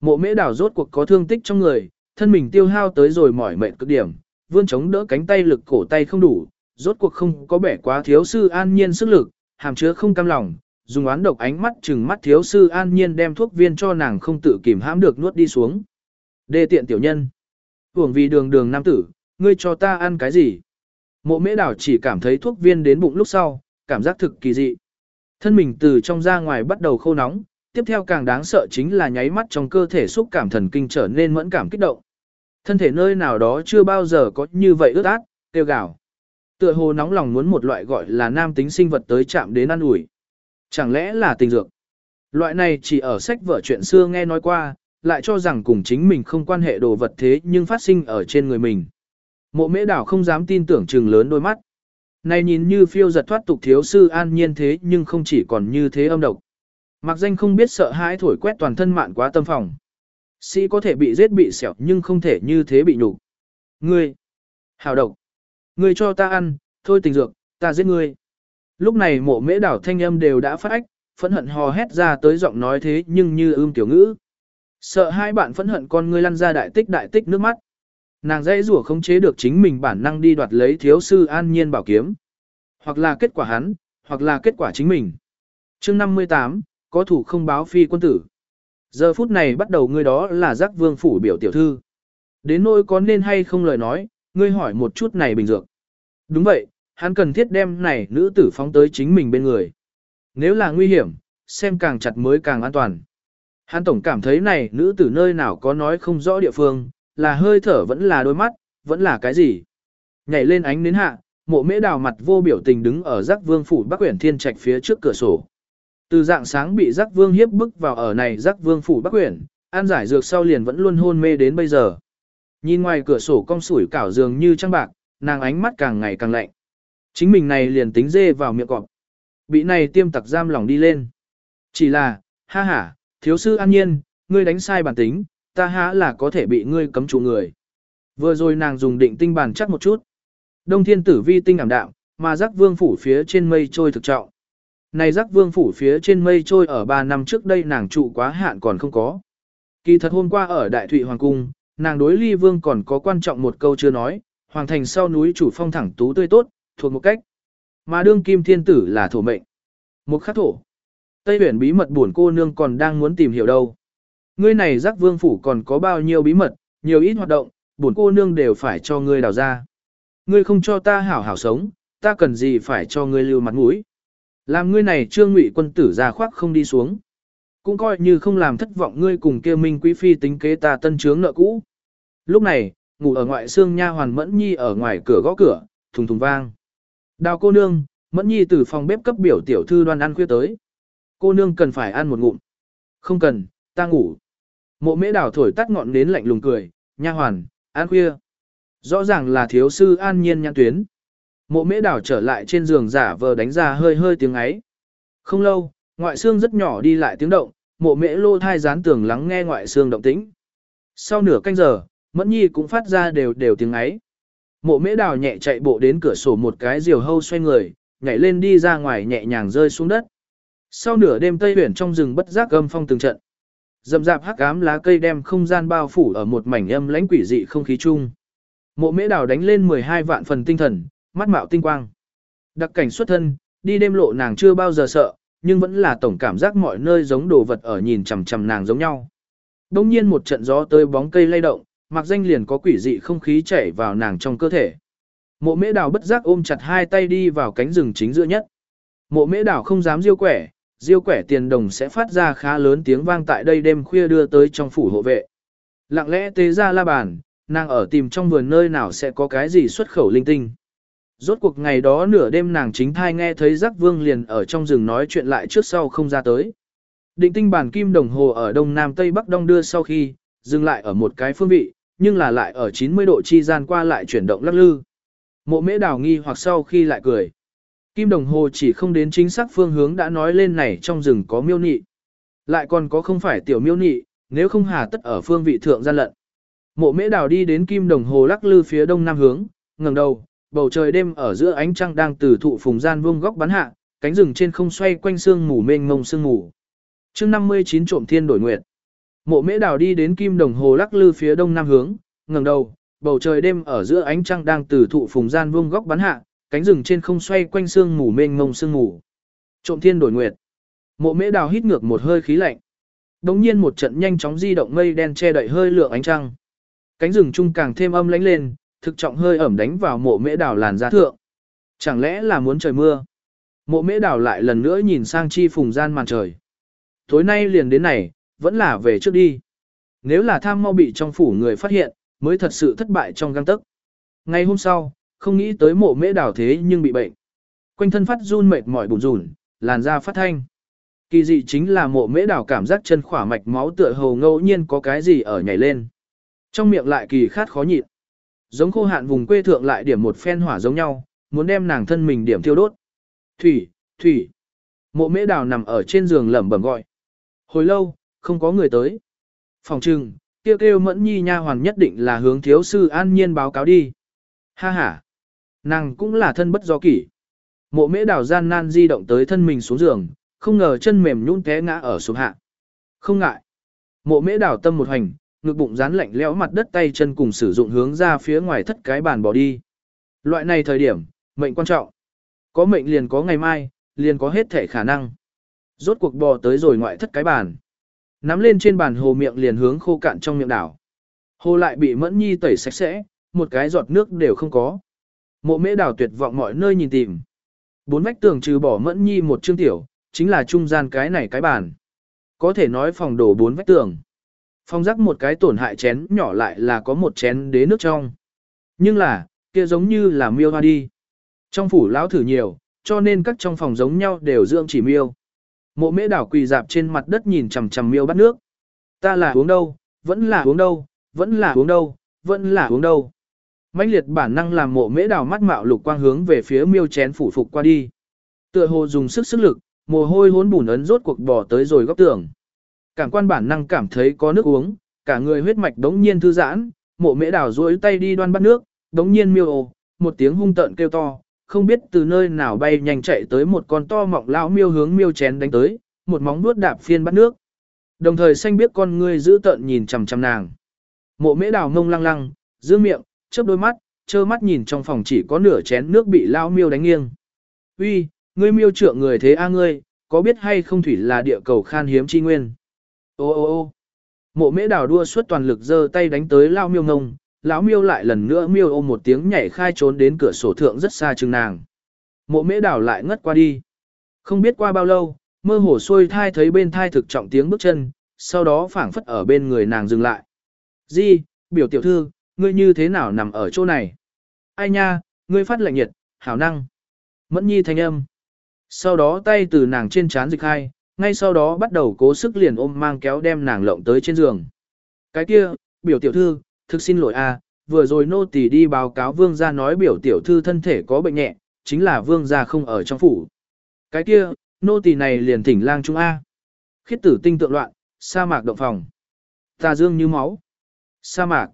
Mộ mễ đào rốt cuộc có thương tích trong người, thân mình tiêu hao tới rồi mỏi mệt cực điểm, vươn chống đỡ cánh tay lực cổ tay không đủ, rốt cuộc không có bẻ quá thiếu sư an nhiên sức lực, hàm chứa không cam lòng, dùng oán độc ánh mắt chừng mắt thiếu sư an nhiên đem thuốc viên cho nàng không tự kìm hãm được nuốt đi xuống. Đê tiện tiểu nhân. Hưởng vì đường đường nam tử, ngươi cho ta ăn cái gì? Mộ mễ đảo chỉ cảm thấy thuốc viên đến bụng lúc sau, cảm giác thực kỳ dị. Thân mình từ trong ra ngoài bắt đầu khô nóng, tiếp theo càng đáng sợ chính là nháy mắt trong cơ thể xúc cảm thần kinh trở nên mẫn cảm kích động. Thân thể nơi nào đó chưa bao giờ có như vậy ướt át, tiêu gạo. Tựa hồ nóng lòng muốn một loại gọi là nam tính sinh vật tới chạm đến ăn ủi. Chẳng lẽ là tình dược? Loại này chỉ ở sách vở chuyện xưa nghe nói qua, lại cho rằng cùng chính mình không quan hệ đồ vật thế nhưng phát sinh ở trên người mình. Mộ mễ đảo không dám tin tưởng trừng lớn đôi mắt. Này nhìn như phiêu giật thoát tục thiếu sư an nhiên thế nhưng không chỉ còn như thế âm độc. Mặc danh không biết sợ hãi thổi quét toàn thân mạn quá tâm phòng. Sĩ có thể bị giết bị sẹo nhưng không thể như thế bị nhục. Ngươi! Hào độc! Ngươi cho ta ăn, thôi tình dược, ta giết ngươi. Lúc này mộ mễ đảo thanh âm đều đã phát ách, phẫn hận hò hét ra tới giọng nói thế nhưng như ưm tiểu ngữ. Sợ hai bạn phẫn hận con ngươi lăn ra đại tích đại tích nước mắt. Nàng dãy rủa không chế được chính mình bản năng đi đoạt lấy thiếu sư an nhiên bảo kiếm. Hoặc là kết quả hắn, hoặc là kết quả chính mình. chương 58, có thủ không báo phi quân tử. Giờ phút này bắt đầu ngươi đó là giác vương phủ biểu tiểu thư. Đến nỗi có nên hay không lời nói, ngươi hỏi một chút này bình dược. Đúng vậy, hắn cần thiết đem này nữ tử phóng tới chính mình bên người. Nếu là nguy hiểm, xem càng chặt mới càng an toàn. Hắn tổng cảm thấy này nữ tử nơi nào có nói không rõ địa phương, là hơi thở vẫn là đôi mắt, vẫn là cái gì. Nhảy lên ánh nến hạ, mộ mễ đào mặt vô biểu tình đứng ở giác vương phủ bắc quyển thiên trạch phía trước cửa sổ. Từ dạng sáng bị giác vương hiếp bức vào ở này giác vương phủ bắc quyển, an giải dược sau liền vẫn luôn hôn mê đến bây giờ. Nhìn ngoài cửa sổ cong sủi cảo dường như trăng bạc, nàng ánh mắt càng ngày càng lạnh. Chính mình này liền tính dê vào miệng cọp. Bị này tiêm tặc giam lòng đi lên. Chỉ là, ha ha, thiếu sư an nhiên, ngươi đánh sai bản tính, ta há là có thể bị ngươi cấm chủ người. Vừa rồi nàng dùng định tinh bản chắc một chút. Đông thiên tử vi tinh ảm đạm, mà giác vương phủ phía trên mây trôi thực trọng. Này giác vương phủ phía trên mây trôi ở 3 năm trước đây nàng trụ quá hạn còn không có. Kỳ thật hôm qua ở Đại Thụy Hoàng Cung, nàng đối ly vương còn có quan trọng một câu chưa nói, hoàng thành sau núi chủ phong thẳng tú tươi tốt, thuộc một cách. Mà đương kim thiên tử là thổ mệnh. Một khắc thổ. Tây huyển bí mật buồn cô nương còn đang muốn tìm hiểu đâu. Ngươi này giác vương phủ còn có bao nhiêu bí mật, nhiều ít hoạt động, bổn cô nương đều phải cho ngươi đào ra. Ngươi không cho ta hảo hảo sống, ta cần gì phải cho ngươi lưu mặt mũi. Làm ngươi này trương ngụy quân tử ra khoác không đi xuống. Cũng coi như không làm thất vọng ngươi cùng kia minh quý phi tính kế ta tân trướng nợ cũ. Lúc này, ngủ ở ngoại xương nha hoàn mẫn nhi ở ngoài cửa gõ cửa, thùng thùng vang. Đào cô nương, mẫn nhi từ phòng bếp cấp biểu tiểu thư đoan ăn khuya tới. Cô nương cần phải ăn một ngụm. Không cần, ta ngủ. Mộ mễ đào thổi tắt ngọn nến lạnh lùng cười, nha hoàn, an khuya. Rõ ràng là thiếu sư an nhiên nhãn tuyến. Mộ mễ đào trở lại trên giường giả vờ đánh ra hơi hơi tiếng ấy. Không lâu, ngoại xương rất nhỏ đi lại tiếng động, mộ mễ lô thai dán tường lắng nghe ngoại xương động tĩnh. Sau nửa canh giờ, mẫn nhi cũng phát ra đều đều tiếng ấy. Mộ mễ đào nhẹ chạy bộ đến cửa sổ một cái diều hâu xoay người, nhảy lên đi ra ngoài nhẹ nhàng rơi xuống đất. Sau nửa đêm tây huyển trong rừng bất giác âm phong từng trận. Dầm dạp hắc ám lá cây đem không gian bao phủ ở một mảnh âm lãnh quỷ dị không khí chung. Mộ mễ đào đánh lên 12 vạn phần tinh thần, mắt mạo tinh quang. Đặc cảnh xuất thân, đi đêm lộ nàng chưa bao giờ sợ, nhưng vẫn là tổng cảm giác mọi nơi giống đồ vật ở nhìn chằm chằm nàng giống nhau. Đông nhiên một trận gió tới bóng cây lay động, mặc danh liền có quỷ dị không khí chảy vào nàng trong cơ thể. Mộ mễ đào bất giác ôm chặt hai tay đi vào cánh rừng chính giữa nhất. Mộ mễ đào không dám diêu quẻ, diêu quẻ tiền đồng sẽ phát ra khá lớn tiếng vang tại đây đêm khuya đưa tới trong phủ hộ vệ. Lặng lẽ tế ra la bàn, nàng ở tìm trong vườn nơi nào sẽ có cái gì xuất khẩu linh tinh. Rốt cuộc ngày đó nửa đêm nàng chính thai nghe thấy giác vương liền ở trong rừng nói chuyện lại trước sau không ra tới. Định tinh bản kim đồng hồ ở đông nam tây bắc đông đưa sau khi, dừng lại ở một cái phương vị, nhưng là lại ở 90 độ chi gian qua lại chuyển động lắc lư. Mộ mễ đào nghi hoặc sau khi lại cười. Kim đồng hồ chỉ không đến chính xác phương hướng đã nói lên này trong rừng có miêu nị. Lại còn có không phải tiểu miêu nị, nếu không hà tất ở phương vị thượng gian lận. Mộ mễ đào đi đến kim đồng hồ lắc lư phía đông nam hướng, ngẩng đầu, bầu trời đêm ở giữa ánh trăng đang từ thụ phùng gian vuông góc bắn hạ, cánh rừng trên không xoay quanh sương mù mênh mông sương mù. Chương 59 trộm thiên đổi nguyệt. Mộ Mễ Đào đi đến kim đồng hồ lắc lư phía đông nam hướng, ngẩng đầu, bầu trời đêm ở giữa ánh trăng đang từ thụ phùng gian vuông góc bắn hạ, cánh rừng trên không xoay quanh sương mù mênh mông sương mù. Trộm thiên đổi nguyệt. Mộ Mễ Đào hít ngược một hơi khí lạnh. Đống nhiên một trận nhanh chóng di động mây đen che đậy hơi lượng ánh trăng. Cánh rừng trung càng thêm âm lãnh lên, thực trọng hơi ẩm đánh vào mộ Mễ Đào làn da thượng. Chẳng lẽ là muốn trời mưa? Mộ Mễ Đào lại lần nữa nhìn sang chi phùng gian màn trời. Tối nay liền đến này, vẫn là về trước đi. Nếu là tham mau bị trong phủ người phát hiện, mới thật sự thất bại trong gang tức. Ngày hôm sau, không nghĩ tới mộ mễ đảo thế nhưng bị bệnh. Quanh thân phát run mệt mỏi bùn rùn, làn da phát thanh. Kỳ dị chính là mộ mễ đảo cảm giác chân khỏa mạch máu tựa hồ ngẫu nhiên có cái gì ở nhảy lên. Trong miệng lại kỳ khát khó nhịn. Giống khô hạn vùng quê thượng lại điểm một phen hỏa giống nhau, muốn đem nàng thân mình điểm thiêu đốt. Thủy, thủy. Mộ mễ đào nằm ở trên giường lẩm bẩm gọi. Hồi lâu, không có người tới. Phòng trừng, kêu kêu mẫn nhi nha hoàn nhất định là hướng thiếu sư an nhiên báo cáo đi. Ha ha. Nàng cũng là thân bất do kỷ. Mộ mễ đào gian nan di động tới thân mình xuống giường, không ngờ chân mềm nhũn té ngã ở xuống hạ. Không ngại. Mộ mễ đào tâm một hành, ngực bụng dán lạnh lẽo mặt đất tay chân cùng sử dụng hướng ra phía ngoài thất cái bàn bỏ đi. Loại này thời điểm, mệnh quan trọng. Có mệnh liền có ngày mai, liền có hết thể khả năng. Rốt cuộc bò tới rồi ngoại thất cái bàn. Nắm lên trên bàn hồ miệng liền hướng khô cạn trong miệng đảo. Hồ lại bị mẫn nhi tẩy sạch sẽ, một cái giọt nước đều không có. Mộ mễ đảo tuyệt vọng mọi nơi nhìn tìm. Bốn vách tường trừ bỏ mẫn nhi một chương tiểu, chính là trung gian cái này cái bàn. Có thể nói phòng đổ bốn vách tường. Phong rắc một cái tổn hại chén nhỏ lại là có một chén đế nước trong. Nhưng là, kia giống như là miêu hoa đi. Trong phủ lão thử nhiều, cho nên các trong phòng giống nhau đều dưỡng chỉ miêu. Mộ mễ đảo quỳ dạp trên mặt đất nhìn chằm chằm miêu bắt nước. Ta là uống đâu, vẫn là uống đâu, vẫn là uống đâu, vẫn là uống đâu mãnh liệt bản năng làm mộ mễ đào mắt mạo lục quang hướng về phía miêu chén phủ phục qua đi. Tựa hồ dùng sức sức lực, mồ hôi hốn bùn ấn rốt cuộc bỏ tới rồi góc tường. Cảm quan bản năng cảm thấy có nước uống, cả người huyết mạch đống nhiên thư giãn, mộ mễ đào duỗi tay đi đoan bắt nước, đống nhiên miêu ồ, một tiếng hung tợn kêu to, không biết từ nơi nào bay nhanh chạy tới một con to mọng lão miêu hướng miêu chén đánh tới, một móng vuốt đạp phiên bắt nước. Đồng thời xanh biết con ngươi giữ tợn nhìn chằm chằm nàng. Mộ mễ đào ngông lăng lăng, giữ miệng, chớp đôi mắt, trơ mắt nhìn trong phòng chỉ có nửa chén nước bị lão miêu đánh nghiêng. Uy, ngươi miêu trượng người thế a ngươi, có biết hay không thủy là địa cầu khan hiếm chi nguyên? Ô ô ô mộ mễ đào đua suốt toàn lực giơ tay đánh tới lao miêu ngông, lão miêu lại lần nữa miêu ôm một tiếng nhảy khai trốn đến cửa sổ thượng rất xa chừng nàng. Mộ mễ đào lại ngất qua đi. Không biết qua bao lâu, mơ hồ xuôi thai thấy bên thai thực trọng tiếng bước chân, sau đó phảng phất ở bên người nàng dừng lại. Di, biểu tiểu thư, ngươi như thế nào nằm ở chỗ này? Ai nha, ngươi phát lạnh nhiệt, hảo năng. Mẫn nhi thanh âm. Sau đó tay từ nàng trên chán dịch hai, ngay sau đó bắt đầu cố sức liền ôm mang kéo đem nàng lộng tới trên giường. Cái kia, biểu tiểu thư, thực xin lỗi a, vừa rồi nô tỳ đi báo cáo vương gia nói biểu tiểu thư thân thể có bệnh nhẹ, chính là vương gia không ở trong phủ. Cái kia, nô tỳ này liền thỉnh lang trung a. Khiết tử tinh tượng loạn, sa mạc động phòng. Tà dương như máu. Sa mạc.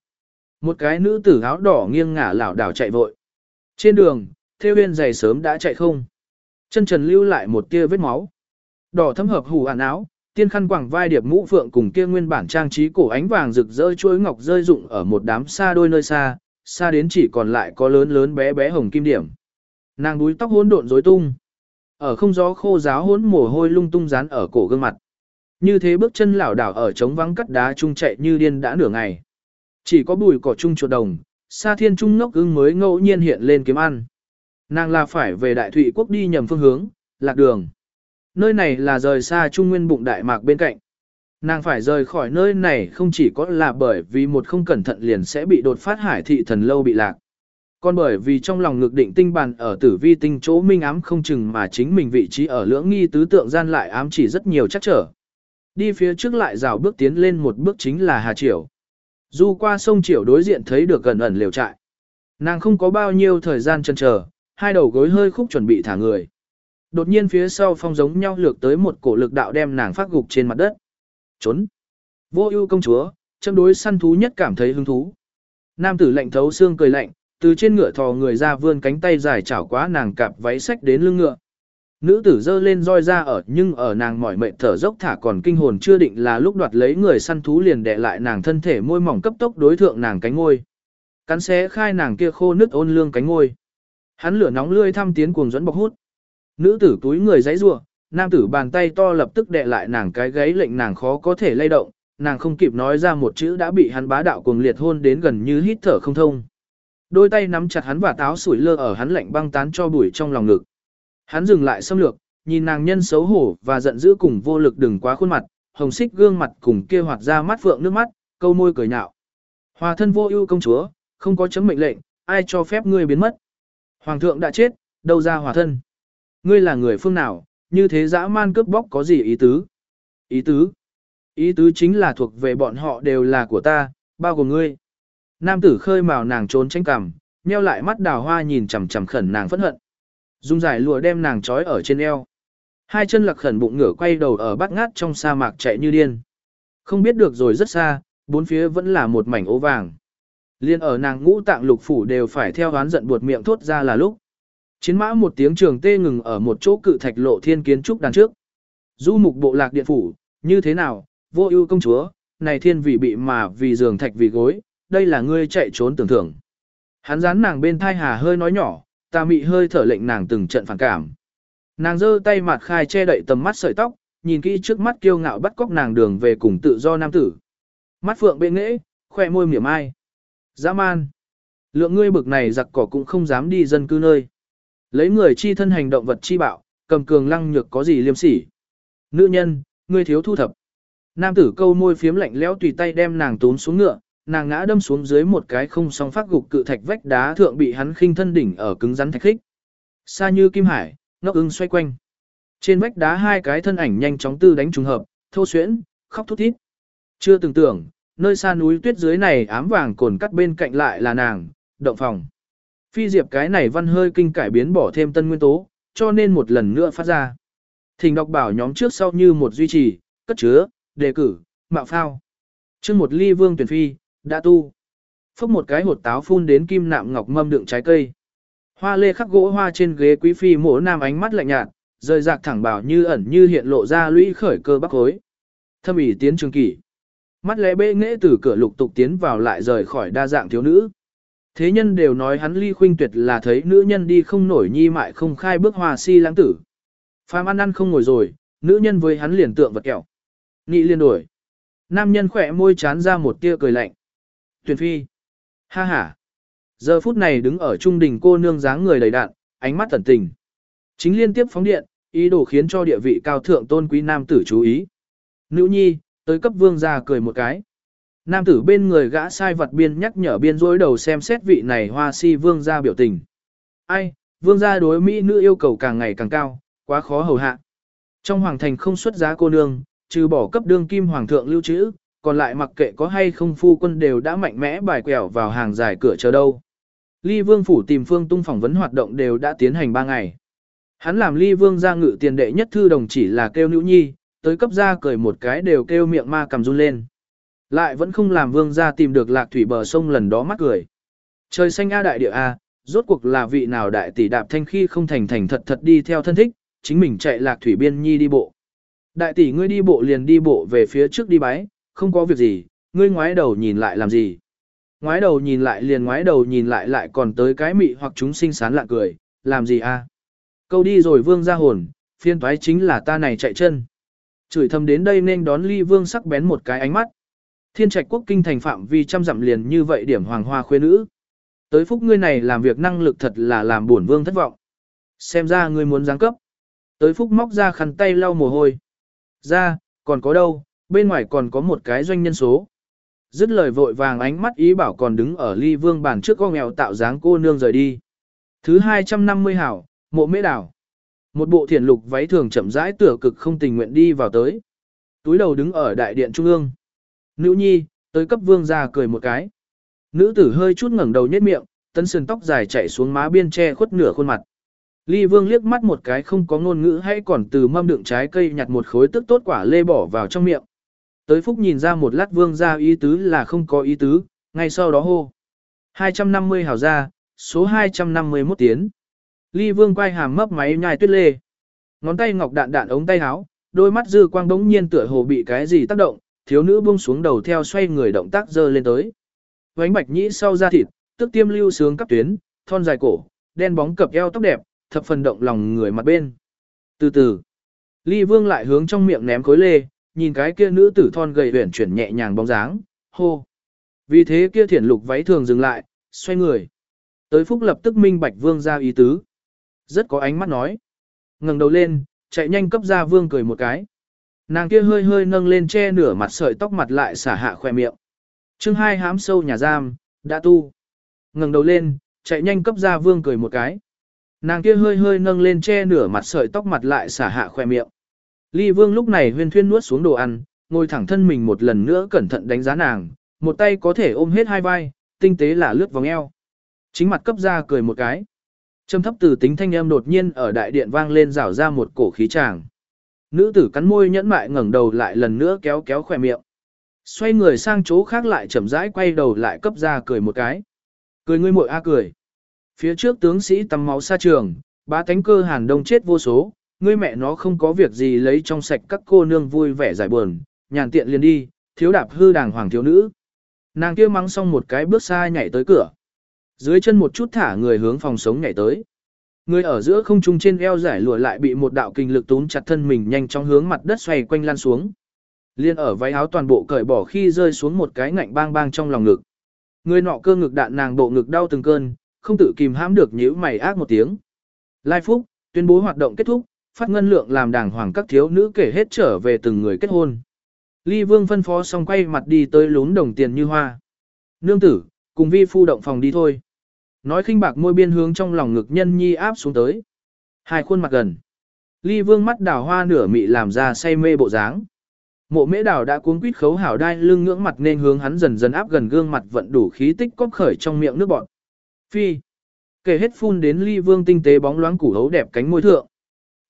Một cái nữ tử áo đỏ nghiêng ngả lảo đảo chạy vội. Trên đường, theo huyên giày sớm đã chạy không. Chân trần lưu lại một tia vết máu. Đỏ thấm hợp hủ ản áo, tiên khăn quàng vai điệp mũ phượng cùng kia nguyên bản trang trí cổ ánh vàng rực rỡ chuối ngọc rơi rụng ở một đám xa đôi nơi xa, xa đến chỉ còn lại có lớn lớn bé bé hồng kim điểm. Nàng đuôi tóc hỗn độn rối tung. Ở không gió khô giáo hỗn mồ hôi lung tung dán ở cổ gương mặt. Như thế bước chân lảo đảo ở trống vắng cắt đá trung chạy như điên đã nửa ngày. Chỉ có bùi cỏ trung chuột đồng, xa thiên trung ngốc ưng mới ngẫu nhiên hiện lên kiếm ăn. Nàng là phải về đại thụy quốc đi nhầm phương hướng, lạc đường. Nơi này là rời xa trung nguyên bụng đại mạc bên cạnh. Nàng phải rời khỏi nơi này không chỉ có là bởi vì một không cẩn thận liền sẽ bị đột phát hải thị thần lâu bị lạc. Còn bởi vì trong lòng ngực định tinh bàn ở tử vi tinh chỗ minh ám không chừng mà chính mình vị trí ở lưỡng nghi tứ tượng gian lại ám chỉ rất nhiều chắc trở. Đi phía trước lại rào bước tiến lên một bước chính là Hà Triều. Du qua sông Triều đối diện thấy được gần ẩn liều trại. Nàng không có bao nhiêu thời gian chân chờ, hai đầu gối hơi khúc chuẩn bị thả người. Đột nhiên phía sau phong giống nhau lược tới một cổ lực đạo đem nàng phát gục trên mặt đất. Trốn. Vô ưu công chúa, châm đối săn thú nhất cảm thấy hứng thú. Nam tử lạnh thấu xương cười lạnh, từ trên ngựa thò người ra vươn cánh tay dài chảo quá nàng cạp váy sách đến lưng ngựa. Nữ tử dơ lên roi ra ở nhưng ở nàng mỏi mệt thở dốc thả còn kinh hồn chưa định là lúc đoạt lấy người săn thú liền đè lại nàng thân thể môi mỏng cấp tốc đối thượng nàng cánh ngôi. cắn xé khai nàng kia khô nứt ôn lương cánh ngôi. Hắn lửa nóng lươi thăm tiến cuồng dẫn bọc hút. Nữ tử túi người giãy giụa, nam tử bàn tay to lập tức đè lại nàng cái gáy lệnh nàng khó có thể lay động, nàng không kịp nói ra một chữ đã bị hắn bá đạo cuồng liệt hôn đến gần như hít thở không thông. Đôi tay nắm chặt hắn và táo sủi lơ ở hắn lạnh băng tán cho bụi trong lòng ngực. Hắn dừng lại xâm lược, nhìn nàng nhân xấu hổ và giận dữ cùng vô lực đừng quá khuôn mặt, hồng xích gương mặt cùng kia hoạt ra mắt phượng nước mắt, câu môi cười nhạo. Hòa thân vô ưu công chúa, không có chấm mệnh lệnh, ai cho phép ngươi biến mất. Hoàng thượng đã chết, đâu ra hòa thân. Ngươi là người phương nào, như thế dã man cướp bóc có gì ý tứ? Ý tứ? Ý tứ chính là thuộc về bọn họ đều là của ta, bao gồm ngươi. Nam tử khơi màu nàng trốn tránh cằm, nheo lại mắt đào hoa nhìn chằm chằm khẩn nàng phẫn hận. Dung giải lụa đem nàng trói ở trên eo. Hai chân lạc khẩn bụng ngửa quay đầu ở bát ngát trong sa mạc chạy như điên. Không biết được rồi rất xa, bốn phía vẫn là một mảnh ố vàng. Liên ở nàng ngũ tạng lục phủ đều phải theo hán giận buột miệng thốt ra là lúc. Chiến mã một tiếng trường tê ngừng ở một chỗ cự thạch lộ thiên kiến trúc đằng trước. Du mục bộ lạc điện phủ, như thế nào, vô ưu công chúa, này thiên vì bị mà vì giường thạch vì gối, đây là ngươi chạy trốn tưởng thưởng. Hắn dán nàng bên thai hà hơi nói nhỏ, ta mị hơi thở lệnh nàng từng trận phản cảm. Nàng giơ tay mặt khai che đậy tầm mắt sợi tóc, nhìn kỹ trước mắt kiêu ngạo bắt cóc nàng đường về cùng tự do nam tử. Mắt phượng bệ nghễ, khoe môi mỉa mai. Dã man. Lượng ngươi bực này giặc cỏ cũng không dám đi dân cư nơi. Lấy người chi thân hành động vật chi bạo, cầm cường lăng nhược có gì liêm sỉ. Nữ nhân, ngươi thiếu thu thập. Nam tử câu môi phiếm lạnh lẽo tùy tay đem nàng tốn xuống ngựa, nàng ngã đâm xuống dưới một cái không song phát gục cự thạch vách đá thượng bị hắn khinh thân đỉnh ở cứng rắn thạch khích. Xa như kim hải, ngốc ưng xoay quanh. Trên vách đá hai cái thân ảnh nhanh chóng tư đánh trùng hợp, thô xuyễn, khóc thút thít. Chưa từng tưởng, nơi xa núi tuyết dưới này ám vàng cồn cắt bên cạnh lại là nàng, động phòng. Phi diệp cái này văn hơi kinh cải biến bỏ thêm tân nguyên tố, cho nên một lần nữa phát ra. Thỉnh đọc bảo nhóm trước sau như một duy trì, cất chứa, đề cử, mạo phao. chương một ly vương tuyển phi, đã tu. Phốc một cái hột táo phun đến kim nạm ngọc mâm đựng trái cây. Hoa lê khắc gỗ hoa trên ghế quý phi mổ nam ánh mắt lạnh nhạt, rời rạc thẳng bảo như ẩn như hiện lộ ra lũy khởi cơ bắc hối. Thâm ỉ tiến trường kỷ. Mắt lẽ bê nghệ từ cửa lục tục tiến vào lại rời khỏi đa dạng thiếu nữ. Thế nhân đều nói hắn ly khuynh tuyệt là thấy nữ nhân đi không nổi nhi mại không khai bước hòa si lãng tử. Phàm ăn ăn không ngồi rồi, nữ nhân với hắn liền tượng vật kẹo. Nghị liên đổi. Nam nhân khỏe môi chán ra một tia cười lạnh. Tuyền phi. Ha ha. Giờ phút này đứng ở trung đình cô nương dáng người đầy đạn, ánh mắt tẩn tình. Chính liên tiếp phóng điện, ý đồ khiến cho địa vị cao thượng tôn quý nam tử chú ý. Nữ nhi, tới cấp vương ra cười một cái. Nam tử bên người gã sai vật biên nhắc nhở biên rối đầu xem xét vị này hoa si vương gia biểu tình. Ai, vương gia đối Mỹ nữ yêu cầu càng ngày càng cao, quá khó hầu hạ. Trong hoàng thành không xuất giá cô nương, trừ bỏ cấp đương kim hoàng thượng lưu trữ, còn lại mặc kệ có hay không phu quân đều đã mạnh mẽ bài quẹo vào hàng dài cửa chờ đâu. Ly vương phủ tìm phương tung phỏng vấn hoạt động đều đã tiến hành 3 ngày. Hắn làm ly vương gia ngự tiền đệ nhất thư đồng chỉ là kêu nữ nhi, tới cấp gia cười một cái đều kêu miệng ma cầm run lên. Lại vẫn không làm vương gia tìm được lạc thủy bờ sông lần đó mắt cười. Trời xanh A đại địa A, rốt cuộc là vị nào đại tỷ đạp thanh khi không thành thành thật thật đi theo thân thích, chính mình chạy lạc thủy biên nhi đi bộ. Đại tỷ ngươi đi bộ liền đi bộ về phía trước đi bái, không có việc gì, ngươi ngoái đầu nhìn lại làm gì. Ngoái đầu nhìn lại liền ngoái đầu nhìn lại lại còn tới cái mị hoặc chúng sinh sán lạ cười, làm gì a? Câu đi rồi vương ra hồn, phiên toái chính là ta này chạy chân. Chửi thầm đến đây nên đón ly vương sắc bén một cái ánh mắt. Thiên trạch quốc kinh thành phạm vi trăm dặm liền như vậy điểm hoàng hoa khuê nữ. Tới phúc ngươi này làm việc năng lực thật là làm buồn vương thất vọng. Xem ra ngươi muốn giáng cấp. Tới phúc móc ra khăn tay lau mồ hôi. Ra, còn có đâu, bên ngoài còn có một cái doanh nhân số. Dứt lời vội vàng ánh mắt ý bảo còn đứng ở ly vương bàn trước con nghèo tạo dáng cô nương rời đi. Thứ 250 hảo, mộ mễ đảo. Một bộ thiền lục váy thường chậm rãi tựa cực không tình nguyện đi vào tới. Túi đầu đứng ở đại điện trung ương. Nữ nhi, tới cấp vương ra cười một cái. Nữ tử hơi chút ngẩng đầu nhếch miệng, tấn sườn tóc dài chạy xuống má biên che khuất nửa khuôn mặt. Ly vương liếc mắt một cái không có ngôn ngữ hay còn từ mâm đựng trái cây nhặt một khối tức tốt quả lê bỏ vào trong miệng. Tới phúc nhìn ra một lát vương gia ý tứ là không có ý tứ, ngay sau đó hô. 250 hào ra, số 251 tiến. Ly vương quay hàm mấp máy nhai tuyết lê. Ngón tay ngọc đạn đạn ống tay áo, đôi mắt dư quang đống nhiên tựa hồ bị cái gì tác động, thiếu nữ buông xuống đầu theo xoay người động tác dơ lên tới. Vánh bạch nhĩ sau ra thịt, tức tiêm lưu sướng cấp tuyến, thon dài cổ, đen bóng cập eo tóc đẹp, thập phần động lòng người mặt bên. Từ từ, Ly Vương lại hướng trong miệng ném khối lê, nhìn cái kia nữ tử thon gầy uyển chuyển nhẹ nhàng bóng dáng, hô. Vì thế kia thiển lục váy thường dừng lại, xoay người. Tới phúc lập tức minh bạch vương ra ý tứ. Rất có ánh mắt nói. ngẩng đầu lên, chạy nhanh cấp ra vương cười một cái. Nàng kia hơi hơi nâng lên che nửa mặt sợi tóc mặt lại xả hạ khoe miệng. chương hai hám sâu nhà giam, đã tu. ngẩng đầu lên, chạy nhanh cấp ra vương cười một cái. Nàng kia hơi hơi nâng lên che nửa mặt sợi tóc mặt lại xả hạ khoe miệng. Ly vương lúc này huyên thuyên nuốt xuống đồ ăn, ngồi thẳng thân mình một lần nữa cẩn thận đánh giá nàng, một tay có thể ôm hết hai vai, tinh tế là lướt vòng eo. Chính mặt cấp ra cười một cái. Trầm thấp từ tính thanh âm đột nhiên ở đại điện vang lên rảo ra một cổ khí tràng. Nữ tử cắn môi nhẫn mại ngẩng đầu lại lần nữa kéo kéo khỏe miệng. Xoay người sang chỗ khác lại chậm rãi quay đầu lại cấp ra cười một cái. Cười ngươi muội a cười. Phía trước tướng sĩ tắm máu xa trường, ba thánh cơ hàn đông chết vô số, ngươi mẹ nó không có việc gì lấy trong sạch các cô nương vui vẻ giải buồn, nhàn tiện liền đi, thiếu đạp hư đàng hoàng thiếu nữ. Nàng kia mắng xong một cái bước xa nhảy tới cửa. Dưới chân một chút thả người hướng phòng sống nhảy tới. Người ở giữa không trung trên eo giải lụa lại bị một đạo kinh lực túm chặt thân mình nhanh chóng hướng mặt đất xoay quanh lan xuống. Liên ở váy áo toàn bộ cởi bỏ khi rơi xuống một cái ngạnh bang bang trong lòng ngực. Người nọ cơ ngực đạn nàng bộ ngực đau từng cơn, không tự kìm hãm được nhíu mày ác một tiếng. Lai Phúc, tuyên bố hoạt động kết thúc, phát ngân lượng làm đàng hoàng các thiếu nữ kể hết trở về từng người kết hôn. Ly Vương phân phó xong quay mặt đi tới lún đồng tiền như hoa. Nương tử, cùng vi phu động phòng đi thôi. Nói khinh bạc môi biên hướng trong lòng ngực nhân nhi áp xuống tới. Hai khuôn mặt gần. Ly Vương mắt đào hoa nửa mị làm ra say mê bộ dáng. Mộ mễ đào đã cuốn quýt khấu hảo đai lưng ngưỡng mặt nên hướng hắn dần dần áp gần gương mặt vận đủ khí tích cóp khởi trong miệng nước bọt. Phi. Kể hết phun đến ly vương tinh tế bóng loáng củ hấu đẹp cánh môi thượng.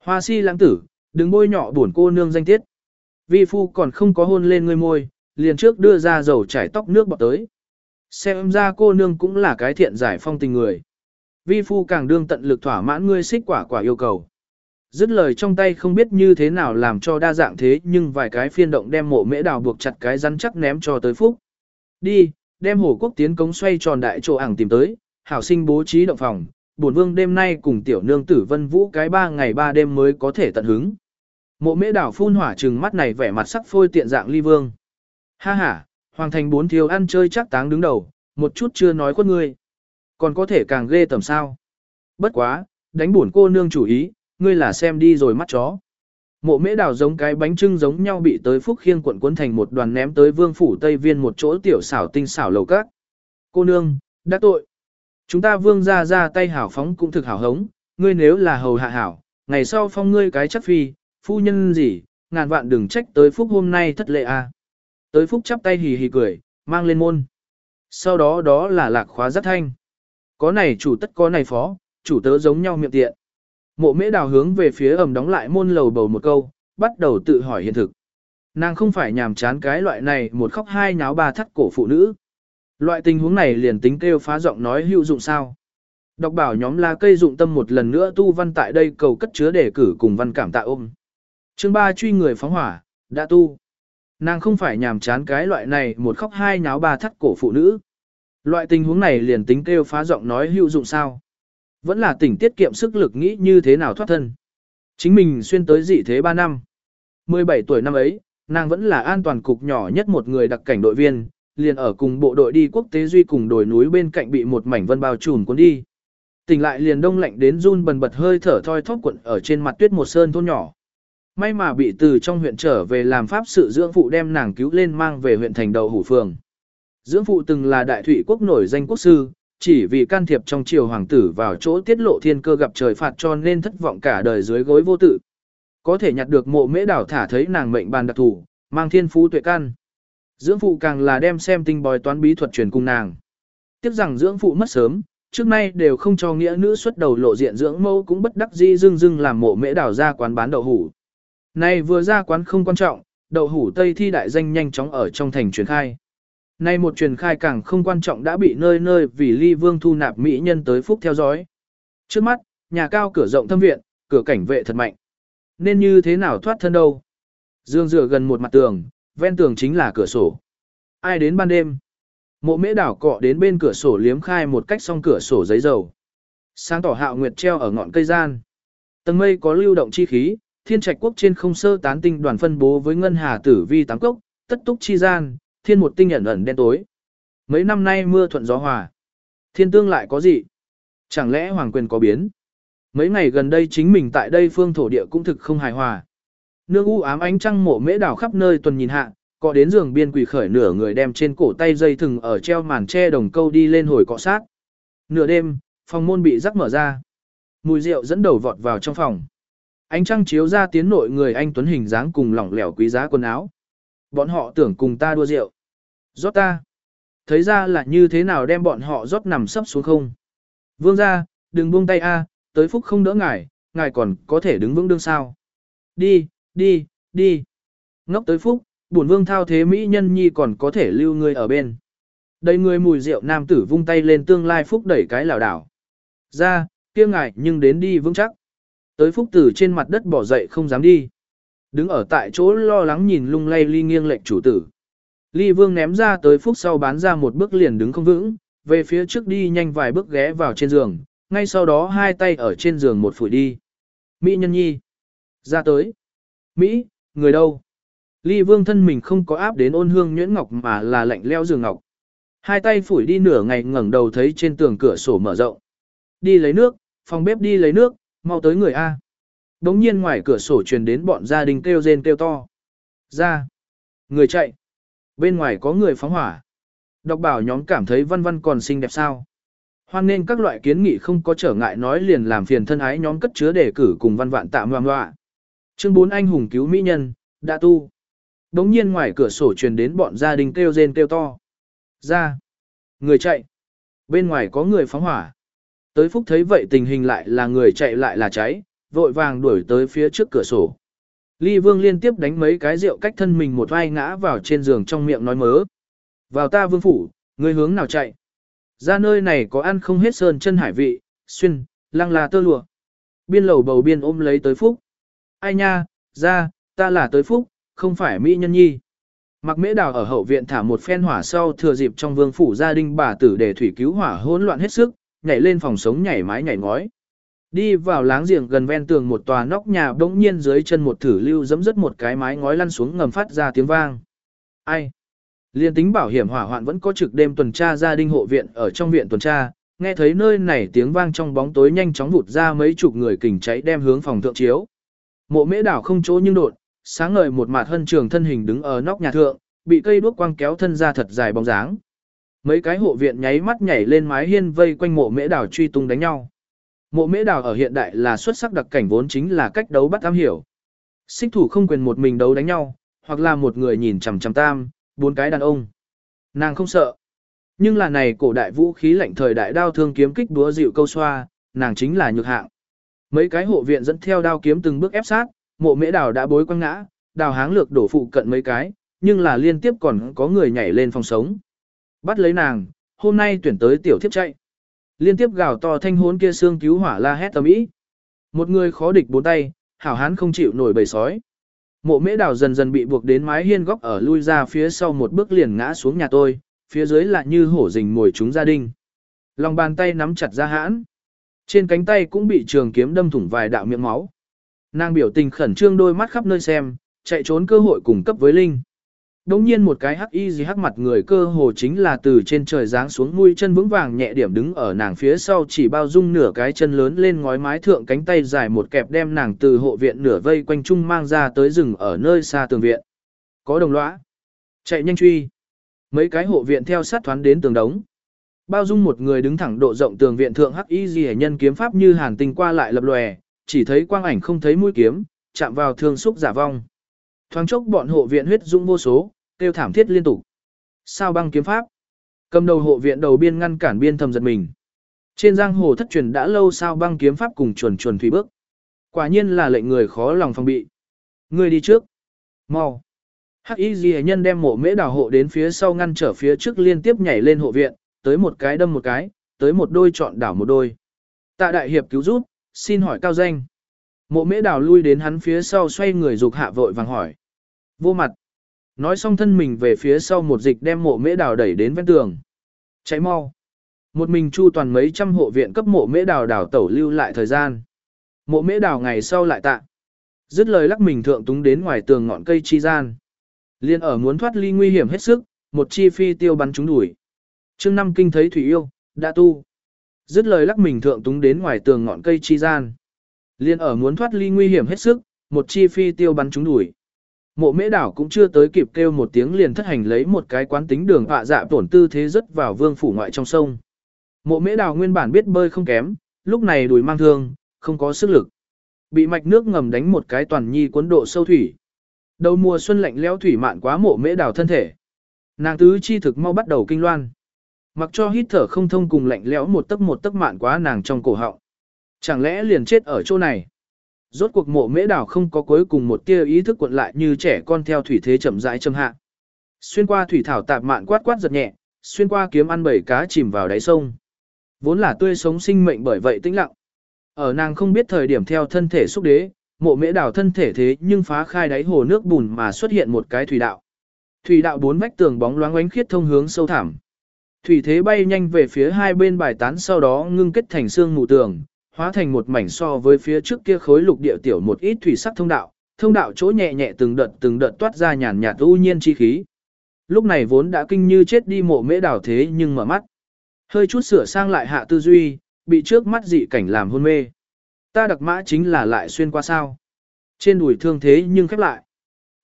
Hoa si lãng tử, đừng bôi nhỏ buồn cô nương danh tiết. Vi phu còn không có hôn lên ngươi môi, liền trước đưa ra dầu trải tóc nước bọt tới. Xem ra cô nương cũng là cái thiện giải phong tình người. Vi phu càng đương tận lực thỏa mãn ngươi xích quả quả yêu cầu. Dứt lời trong tay không biết như thế nào làm cho đa dạng thế nhưng vài cái phiên động đem mộ mễ đào buộc chặt cái rắn chắc ném cho tới phúc. Đi, đem hổ quốc tiến cống xoay tròn đại chỗ ảng tìm tới, hảo sinh bố trí động phòng, bổn vương đêm nay cùng tiểu nương tử vân vũ cái ba ngày ba đêm mới có thể tận hứng. Mộ mễ đảo phun hỏa trừng mắt này vẻ mặt sắc phôi tiện dạng ly vương. Ha ha, hoàng thành bốn thiếu ăn chơi chắc táng đứng đầu, một chút chưa nói khuất ngươi. Còn có thể càng ghê tầm sao. Bất quá, đánh bổn cô nương chủ ý, ngươi là xem đi rồi mắt chó. Mộ mễ đảo giống cái bánh trưng giống nhau bị tới phúc khiên quận cuốn thành một đoàn ném tới vương phủ Tây Viên một chỗ tiểu xảo tinh xảo lầu các. Cô nương, đã tội. Chúng ta vương ra ra tay hảo phóng cũng thực hảo hống, ngươi nếu là hầu hạ hảo, ngày sau phong ngươi cái chắc phi, phu nhân gì, ngàn vạn đừng trách tới phúc hôm nay thất lệ a. Tới phúc chắp tay hì hì cười, mang lên môn. Sau đó đó là lạc khóa rất thanh. Có này chủ tất có này phó, chủ tớ giống nhau miệng tiện. Mộ mễ đào hướng về phía ẩm đóng lại môn lầu bầu một câu, bắt đầu tự hỏi hiện thực. Nàng không phải nhàm chán cái loại này một khóc hai nháo ba thắt cổ phụ nữ. Loại tình huống này liền tính kêu phá giọng nói hữu dụng sao. Đọc bảo nhóm la cây dụng tâm một lần nữa tu văn tại đây cầu cất chứa đề cử cùng văn cảm tạ ôm. chương ba truy người phóng hỏa, đã tu. Nàng không phải nhàm chán cái loại này một khóc hai nháo ba thắt cổ phụ nữ. Loại tình huống này liền tính kêu phá giọng nói hữu dụng sao. Vẫn là tỉnh tiết kiệm sức lực nghĩ như thế nào thoát thân. Chính mình xuyên tới dị thế 3 năm. 17 tuổi năm ấy, nàng vẫn là an toàn cục nhỏ nhất một người đặc cảnh đội viên, liền ở cùng bộ đội đi quốc tế duy cùng đồi núi bên cạnh bị một mảnh vân bao trùm cuốn đi. Tỉnh lại liền đông lạnh đến run bần bật hơi thở thoi thóp quận ở trên mặt tuyết một sơn thôn nhỏ. May mà bị từ trong huyện trở về làm pháp sự dưỡng phụ đem nàng cứu lên mang về huyện thành đầu hủ phường. Dưỡng phụ từng là đại thủy quốc nổi danh quốc sư, chỉ vì can thiệp trong triều hoàng tử vào chỗ tiết lộ thiên cơ gặp trời phạt cho nên thất vọng cả đời dưới gối vô tự. Có thể nhặt được mộ mễ đảo thả thấy nàng mệnh bàn đặc thủ, mang thiên phú tuệ can. Dưỡng phụ càng là đem xem tinh bòi toán bí thuật truyền cùng nàng. Tiếc rằng dưỡng phụ mất sớm, trước nay đều không cho nghĩa nữ xuất đầu lộ diện dưỡng mẫu cũng bất đắc dĩ dưng dưng làm mộ mễ đảo ra quán bán đậu hủ. Này vừa ra quán không quan trọng, đậu hủ Tây thi đại danh nhanh chóng ở trong thành truyền khai. Nay một truyền khai càng không quan trọng đã bị nơi nơi vì ly vương thu nạp mỹ nhân tới phúc theo dõi. Trước mắt, nhà cao cửa rộng thâm viện, cửa cảnh vệ thật mạnh. Nên như thế nào thoát thân đâu? Dương dựa gần một mặt tường, ven tường chính là cửa sổ. Ai đến ban đêm? Mộ mễ đảo cọ đến bên cửa sổ liếm khai một cách xong cửa sổ giấy dầu. Sáng tỏ hạo nguyệt treo ở ngọn cây gian. Tầng mây có lưu động chi khí, thiên trạch quốc trên không sơ tán tinh đoàn phân bố với ngân hà tử vi tám cốc, tất túc chi gian, thiên một tinh ẩn ẩn đen tối. Mấy năm nay mưa thuận gió hòa. Thiên tương lại có gì? Chẳng lẽ hoàng quyền có biến? Mấy ngày gần đây chính mình tại đây phương thổ địa cũng thực không hài hòa. Nương u ám ánh trăng mộ mễ đảo khắp nơi tuần nhìn hạ, cọ đến giường biên quỳ khởi nửa người đem trên cổ tay dây thừng ở treo màn tre đồng câu đi lên hồi cọ sát. Nửa đêm, phòng môn bị rắc mở ra. Mùi rượu dẫn đầu vọt vào trong phòng. Ánh trăng chiếu ra tiến nội người anh tuấn hình dáng cùng lỏng lẻo quý giá quần áo. Bọn họ tưởng cùng ta đua rượu. Rót ta. Thấy ra là như thế nào đem bọn họ rót nằm sấp xuống không. Vương ra, đừng buông tay a, tới phúc không đỡ ngài, ngài còn có thể đứng vững đương sao. Đi, đi, đi. Ngốc tới phúc, bổn vương thao thế mỹ nhân nhi còn có thể lưu người ở bên. Đây người mùi rượu nam tử vung tay lên tương lai phúc đẩy cái lảo đảo. Ra, kia ngại nhưng đến đi vững chắc. Tới phúc tử trên mặt đất bỏ dậy không dám đi. Đứng ở tại chỗ lo lắng nhìn lung lay ly nghiêng lệnh chủ tử. Ly vương ném ra tới phúc sau bán ra một bước liền đứng không vững, về phía trước đi nhanh vài bước ghé vào trên giường, ngay sau đó hai tay ở trên giường một phủi đi. Mỹ nhân nhi. Ra tới. Mỹ, người đâu? Ly vương thân mình không có áp đến ôn hương nhuyễn ngọc mà là lạnh leo giường ngọc. Hai tay phủi đi nửa ngày ngẩng đầu thấy trên tường cửa sổ mở rộng. Đi lấy nước, phòng bếp đi lấy nước, mau tới người A. Đống nhiên ngoài cửa sổ truyền đến bọn gia đình kêu rên kêu to. Ra. Người chạy. Bên ngoài có người phóng hỏa. Đọc bảo nhóm cảm thấy văn văn còn xinh đẹp sao. Hoan nên các loại kiến nghị không có trở ngại nói liền làm phiền thân ái nhóm cất chứa đề cử cùng văn vạn tạm hoàng loạn. Chương 4 anh hùng cứu mỹ nhân, đã tu. Đống nhiên ngoài cửa sổ truyền đến bọn gia đình kêu rên kêu to. Ra. Người chạy. Bên ngoài có người phóng hỏa. Tới phúc thấy vậy tình hình lại là người chạy lại là cháy, vội vàng đuổi tới phía trước cửa sổ. Ly vương liên tiếp đánh mấy cái rượu cách thân mình một vai ngã vào trên giường trong miệng nói mớ. Vào ta vương phủ, người hướng nào chạy. Ra nơi này có ăn không hết sơn chân hải vị, xuyên, lăng là tơ lụa. Biên lầu bầu biên ôm lấy tới phúc. Ai nha, ra, ta là tới phúc, không phải mỹ nhân nhi. Mặc mễ đào ở hậu viện thả một phen hỏa sau thừa dịp trong vương phủ gia đình bà tử để thủy cứu hỏa hỗn loạn hết sức, nhảy lên phòng sống nhảy mái nhảy ngói. Đi vào láng giềng gần ven tường một tòa nóc nhà bỗng nhiên dưới chân một thử lưu dẫm dứt một cái mái ngói lăn xuống ngầm phát ra tiếng vang. Ai? Liên tính bảo hiểm hỏa hoạn vẫn có trực đêm tuần tra gia đình hộ viện ở trong viện tuần tra, nghe thấy nơi này tiếng vang trong bóng tối nhanh chóng vụt ra mấy chục người kình cháy đem hướng phòng thượng chiếu. Mộ mễ đảo không chỗ nhưng đột, sáng ngời một mặt hân trường thân hình đứng ở nóc nhà thượng, bị cây đuốc quang kéo thân ra thật dài bóng dáng. Mấy cái hộ viện nháy mắt nhảy lên mái hiên vây quanh mộ mễ đảo truy tung đánh nhau. Mộ mễ đảo ở hiện đại là xuất sắc đặc cảnh vốn chính là cách đấu bắt am hiểu. Xích thủ không quyền một mình đấu đánh nhau, hoặc là một người nhìn chằm chằm tam, bốn cái đàn ông. Nàng không sợ. Nhưng là này cổ đại vũ khí lạnh thời đại đao thương kiếm kích đúa dịu câu xoa, nàng chính là nhược hạng. Mấy cái hộ viện dẫn theo đao kiếm từng bước ép sát, mộ mễ đào đã bối quăng ngã, đào háng lược đổ phụ cận mấy cái, nhưng là liên tiếp còn có người nhảy lên phòng sống. Bắt lấy nàng, hôm nay tuyển tới tiểu thiếp chạy. Liên tiếp gào to thanh hốn kia xương cứu hỏa la hét tầm ý. Một người khó địch bốn tay, hảo hán không chịu nổi bầy sói. Mộ mễ đào dần dần bị buộc đến mái hiên góc ở lui ra phía sau một bước liền ngã xuống nhà tôi, phía dưới là như hổ rình mồi chúng gia đình. Lòng bàn tay nắm chặt ra hãn. Trên cánh tay cũng bị trường kiếm đâm thủng vài đạo miệng máu. Nàng biểu tình khẩn trương đôi mắt khắp nơi xem, chạy trốn cơ hội cùng cấp với Linh. Đống nhiên một cái hắc y gì hắc mặt người cơ hồ chính là từ trên trời giáng xuống mũi chân vững vàng nhẹ điểm đứng ở nàng phía sau chỉ bao dung nửa cái chân lớn lên ngói mái thượng cánh tay dài một kẹp đem nàng từ hộ viện nửa vây quanh trung mang ra tới rừng ở nơi xa tường viện. Có đồng lõa. Chạy nhanh truy. Mấy cái hộ viện theo sát thoán đến tường đống. Bao dung một người đứng thẳng độ rộng tường viện thượng hắc y dì nhân kiếm pháp như hàn tinh qua lại lập lòe, chỉ thấy quang ảnh không thấy mũi kiếm, chạm vào thương xúc giả vong. Thoáng chốc bọn hộ viện huyết dung vô số, kêu thảm thiết liên tục. Sao băng kiếm pháp? Cầm đầu hộ viện đầu biên ngăn cản biên thầm giật mình. Trên giang hồ thất truyền đã lâu sao băng kiếm pháp cùng chuẩn chuẩn thủy bước. Quả nhiên là lệnh người khó lòng phòng bị. Người đi trước. Mau. Hắc y Dì nhân đem mộ mễ đào hộ đến phía sau ngăn trở phía trước liên tiếp nhảy lên hộ viện, tới một cái đâm một cái, tới một đôi chọn đảo một đôi. Tạ đại hiệp cứu giúp, xin hỏi cao danh. Mộ mễ đào lui đến hắn phía sau xoay người dục hạ vội vàng hỏi. Vô mặt. Nói xong thân mình về phía sau một dịch đem mộ mễ đào đẩy đến ven tường. Cháy mau. Một mình chu toàn mấy trăm hộ viện cấp mộ mễ đào đảo tẩu lưu lại thời gian. Mộ mễ đào ngày sau lại tạ. Dứt lời lắc mình thượng túng đến ngoài tường ngọn cây chi gian. Liên ở muốn thoát ly nguy hiểm hết sức, một chi phi tiêu bắn trúng đuổi. Trương Năm Kinh thấy Thủy Yêu, đã tu. Dứt lời lắc mình thượng túng đến ngoài tường ngọn cây chi gian. Liên ở muốn thoát ly nguy hiểm hết sức, một chi phi tiêu bắn trúng đuổi. Mộ mễ đảo cũng chưa tới kịp kêu một tiếng liền thất hành lấy một cái quán tính đường họa dạ tổn tư thế rất vào vương phủ ngoại trong sông. Mộ mễ đảo nguyên bản biết bơi không kém, lúc này đùi mang thương, không có sức lực. Bị mạch nước ngầm đánh một cái toàn nhi cuốn độ sâu thủy. Đầu mùa xuân lạnh lẽo thủy mạn quá mộ mễ đảo thân thể. Nàng tứ chi thực mau bắt đầu kinh loan. Mặc cho hít thở không thông cùng lạnh lẽo một tấc một tấc mạn quá nàng trong cổ họng. Chẳng lẽ liền chết ở chỗ này? Rốt cuộc mộ mễ đảo không có cuối cùng một tia ý thức cuộn lại như trẻ con theo thủy thế chậm rãi châm hạ. Xuyên qua thủy thảo tạp mạn quát quát giật nhẹ, xuyên qua kiếm ăn bảy cá chìm vào đáy sông. Vốn là tươi sống sinh mệnh bởi vậy tĩnh lặng. Ở nàng không biết thời điểm theo thân thể xúc đế, mộ mễ đảo thân thể thế nhưng phá khai đáy hồ nước bùn mà xuất hiện một cái thủy đạo. Thủy đạo bốn vách tường bóng loáng ánh khiết thông hướng sâu thẳm. Thủy thế bay nhanh về phía hai bên bài tán sau đó ngưng kết thành xương mù tường, hóa thành một mảnh so với phía trước kia khối lục địa tiểu một ít thủy sắc thông đạo, thông đạo chỗ nhẹ nhẹ từng đợt từng đợt toát ra nhàn nhạt u nhiên chi khí. Lúc này vốn đã kinh như chết đi mộ mễ đảo thế nhưng mở mắt. Hơi chút sửa sang lại hạ tư duy, bị trước mắt dị cảnh làm hôn mê. Ta đặc mã chính là lại xuyên qua sao. Trên đùi thương thế nhưng khép lại.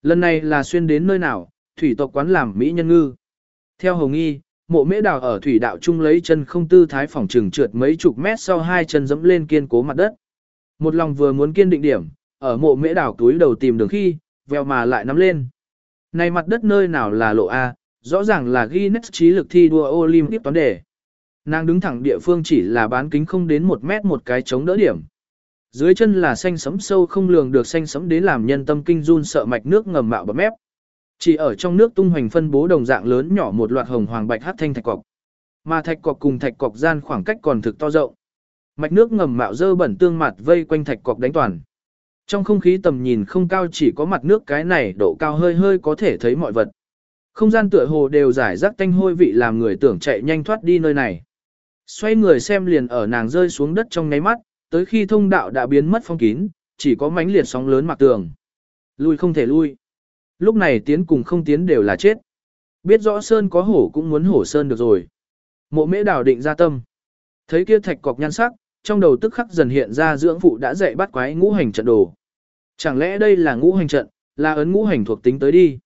Lần này là xuyên đến nơi nào, thủy tộc quán làm Mỹ nhân ngư. Theo Hồng Nghi, mộ mễ đào ở thủy đạo trung lấy chân không tư thái phòng trừng trượt mấy chục mét sau hai chân dẫm lên kiên cố mặt đất. Một lòng vừa muốn kiên định điểm, ở mộ mễ đào túi đầu tìm đường khi, veo mà lại nắm lên. Này mặt đất nơi nào là lộ A, rõ ràng là Guinness trí lực thi đua Olympic toán đề. Nàng đứng thẳng địa phương chỉ là bán kính không đến một mét một cái chống đỡ điểm. Dưới chân là xanh sấm sâu không lường được xanh sấm đến làm nhân tâm kinh run sợ mạch nước ngầm mạo bập mép. Chỉ ở trong nước tung hoành phân bố đồng dạng lớn nhỏ một loạt hồng hoàng bạch hát thanh thạch cọc. Mà thạch cọc cùng thạch cọc gian khoảng cách còn thực to rộng. Mạch nước ngầm mạo dơ bẩn tương mặt vây quanh thạch cọc đánh toàn. Trong không khí tầm nhìn không cao chỉ có mặt nước cái này độ cao hơi hơi có thể thấy mọi vật. Không gian tựa hồ đều giải rác tanh hôi vị làm người tưởng chạy nhanh thoát đi nơi này. Xoay người xem liền ở nàng rơi xuống đất trong nháy mắt, tới khi thông đạo đã biến mất phong kín, chỉ có mánh liệt sóng lớn mặc tường. Lui không thể lui. Lúc này tiến cùng không tiến đều là chết. Biết rõ Sơn có hổ cũng muốn hổ Sơn được rồi. Mộ mễ đảo định ra tâm. Thấy kia thạch cọc nhan sắc, trong đầu tức khắc dần hiện ra dưỡng phụ đã dạy bắt quái ngũ hành trận đồ. Chẳng lẽ đây là ngũ hành trận, là ấn ngũ hành thuộc tính tới đi.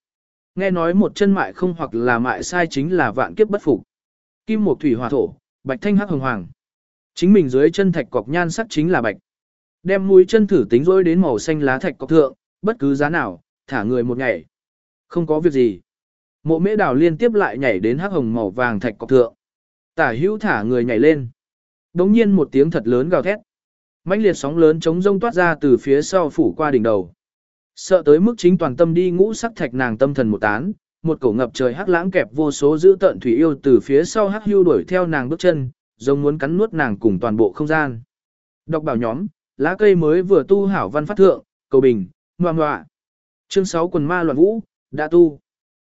Nghe nói một chân mại không hoặc là mại sai chính là vạn kiếp bất phục. Kim một thủy hỏa thổ, bạch thanh hắc hồng hoàng. Chính mình dưới chân thạch cọc nhan sắc chính là bạch. Đem mũi chân thử tính rối đến màu xanh lá thạch cọc thượng, bất cứ giá nào, thả người một ngày. Không có việc gì. Mộ mễ đào liên tiếp lại nhảy đến hắc hồng màu vàng thạch cọc thượng. Tả hữu thả người nhảy lên. Đống nhiên một tiếng thật lớn gào thét. mãnh liệt sóng lớn chống rông toát ra từ phía sau phủ qua đỉnh đầu. Sợ tới mức chính toàn tâm đi ngũ sắc thạch nàng tâm thần một tán, một cổ ngập trời hắc lãng kẹp vô số giữ tận thủy yêu từ phía sau hắc hưu đuổi theo nàng bước chân, giống muốn cắn nuốt nàng cùng toàn bộ không gian. Đọc bảo nhóm, lá cây mới vừa tu hảo văn phát thượng, cầu bình, ngoan ngoạ. Chương 6 quần ma loạn vũ, đã tu.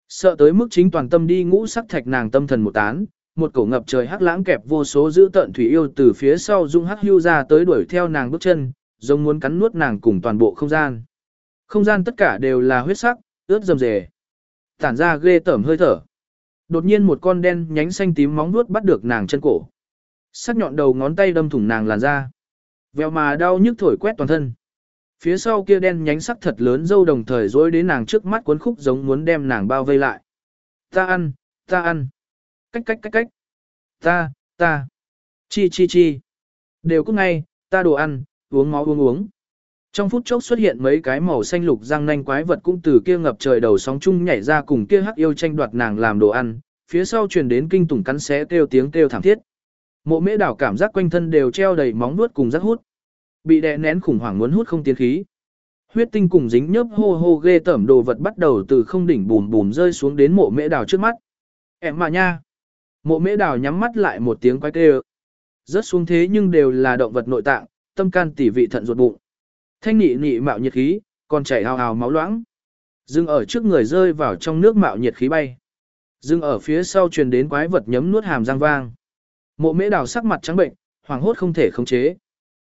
Sợ tới mức chính toàn tâm đi ngũ sắc thạch nàng tâm thần một tán, một cổ ngập trời hắc lãng kẹp vô số giữ tận thủy yêu từ phía sau dung hắc hưu ra tới đuổi theo nàng bước chân, giống muốn cắn nuốt nàng cùng toàn bộ không gian. Không gian tất cả đều là huyết sắc, ướt rầm rề. Tản ra ghê tởm hơi thở. Đột nhiên một con đen nhánh xanh tím móng vuốt bắt được nàng chân cổ. Sắc nhọn đầu ngón tay đâm thủng nàng làn da. Vèo mà đau nhức thổi quét toàn thân. Phía sau kia đen nhánh sắc thật lớn dâu đồng thời dối đến nàng trước mắt cuốn khúc giống muốn đem nàng bao vây lại. Ta ăn, ta ăn. Cách cách cách cách. Ta, ta. Chi chi chi. Đều cứ ngay, ta đồ ăn, uống máu uống uống. Trong phút chốc xuất hiện mấy cái màu xanh lục răng nanh quái vật cũng từ kia ngập trời đầu sóng chung nhảy ra cùng kia hắc yêu tranh đoạt nàng làm đồ ăn, phía sau truyền đến kinh tủng cắn xé kêu tiếng kêu thảm thiết. Mộ mễ đảo cảm giác quanh thân đều treo đầy móng nuốt cùng rắc hút. Bị đè nén khủng hoảng muốn hút không tiến khí. Huyết tinh cùng dính nhớp hô hô ghê tẩm đồ vật bắt đầu từ không đỉnh bùn bùn rơi xuống đến mộ mễ đào trước mắt. Em mà nha. Mộ mễ đào nhắm mắt lại một tiếng quái kêu. Rớt xuống thế nhưng đều là động vật nội tạng, tâm can tỉ vị thận ruột bụng. Thanh nị nị mạo nhiệt khí, còn chảy hào hào máu loãng. Dưng ở trước người rơi vào trong nước mạo nhiệt khí bay. Dưng ở phía sau truyền đến quái vật nhấm nuốt hàm răng vang. Mộ mễ đào sắc mặt trắng bệnh, hoảng hốt không thể khống chế.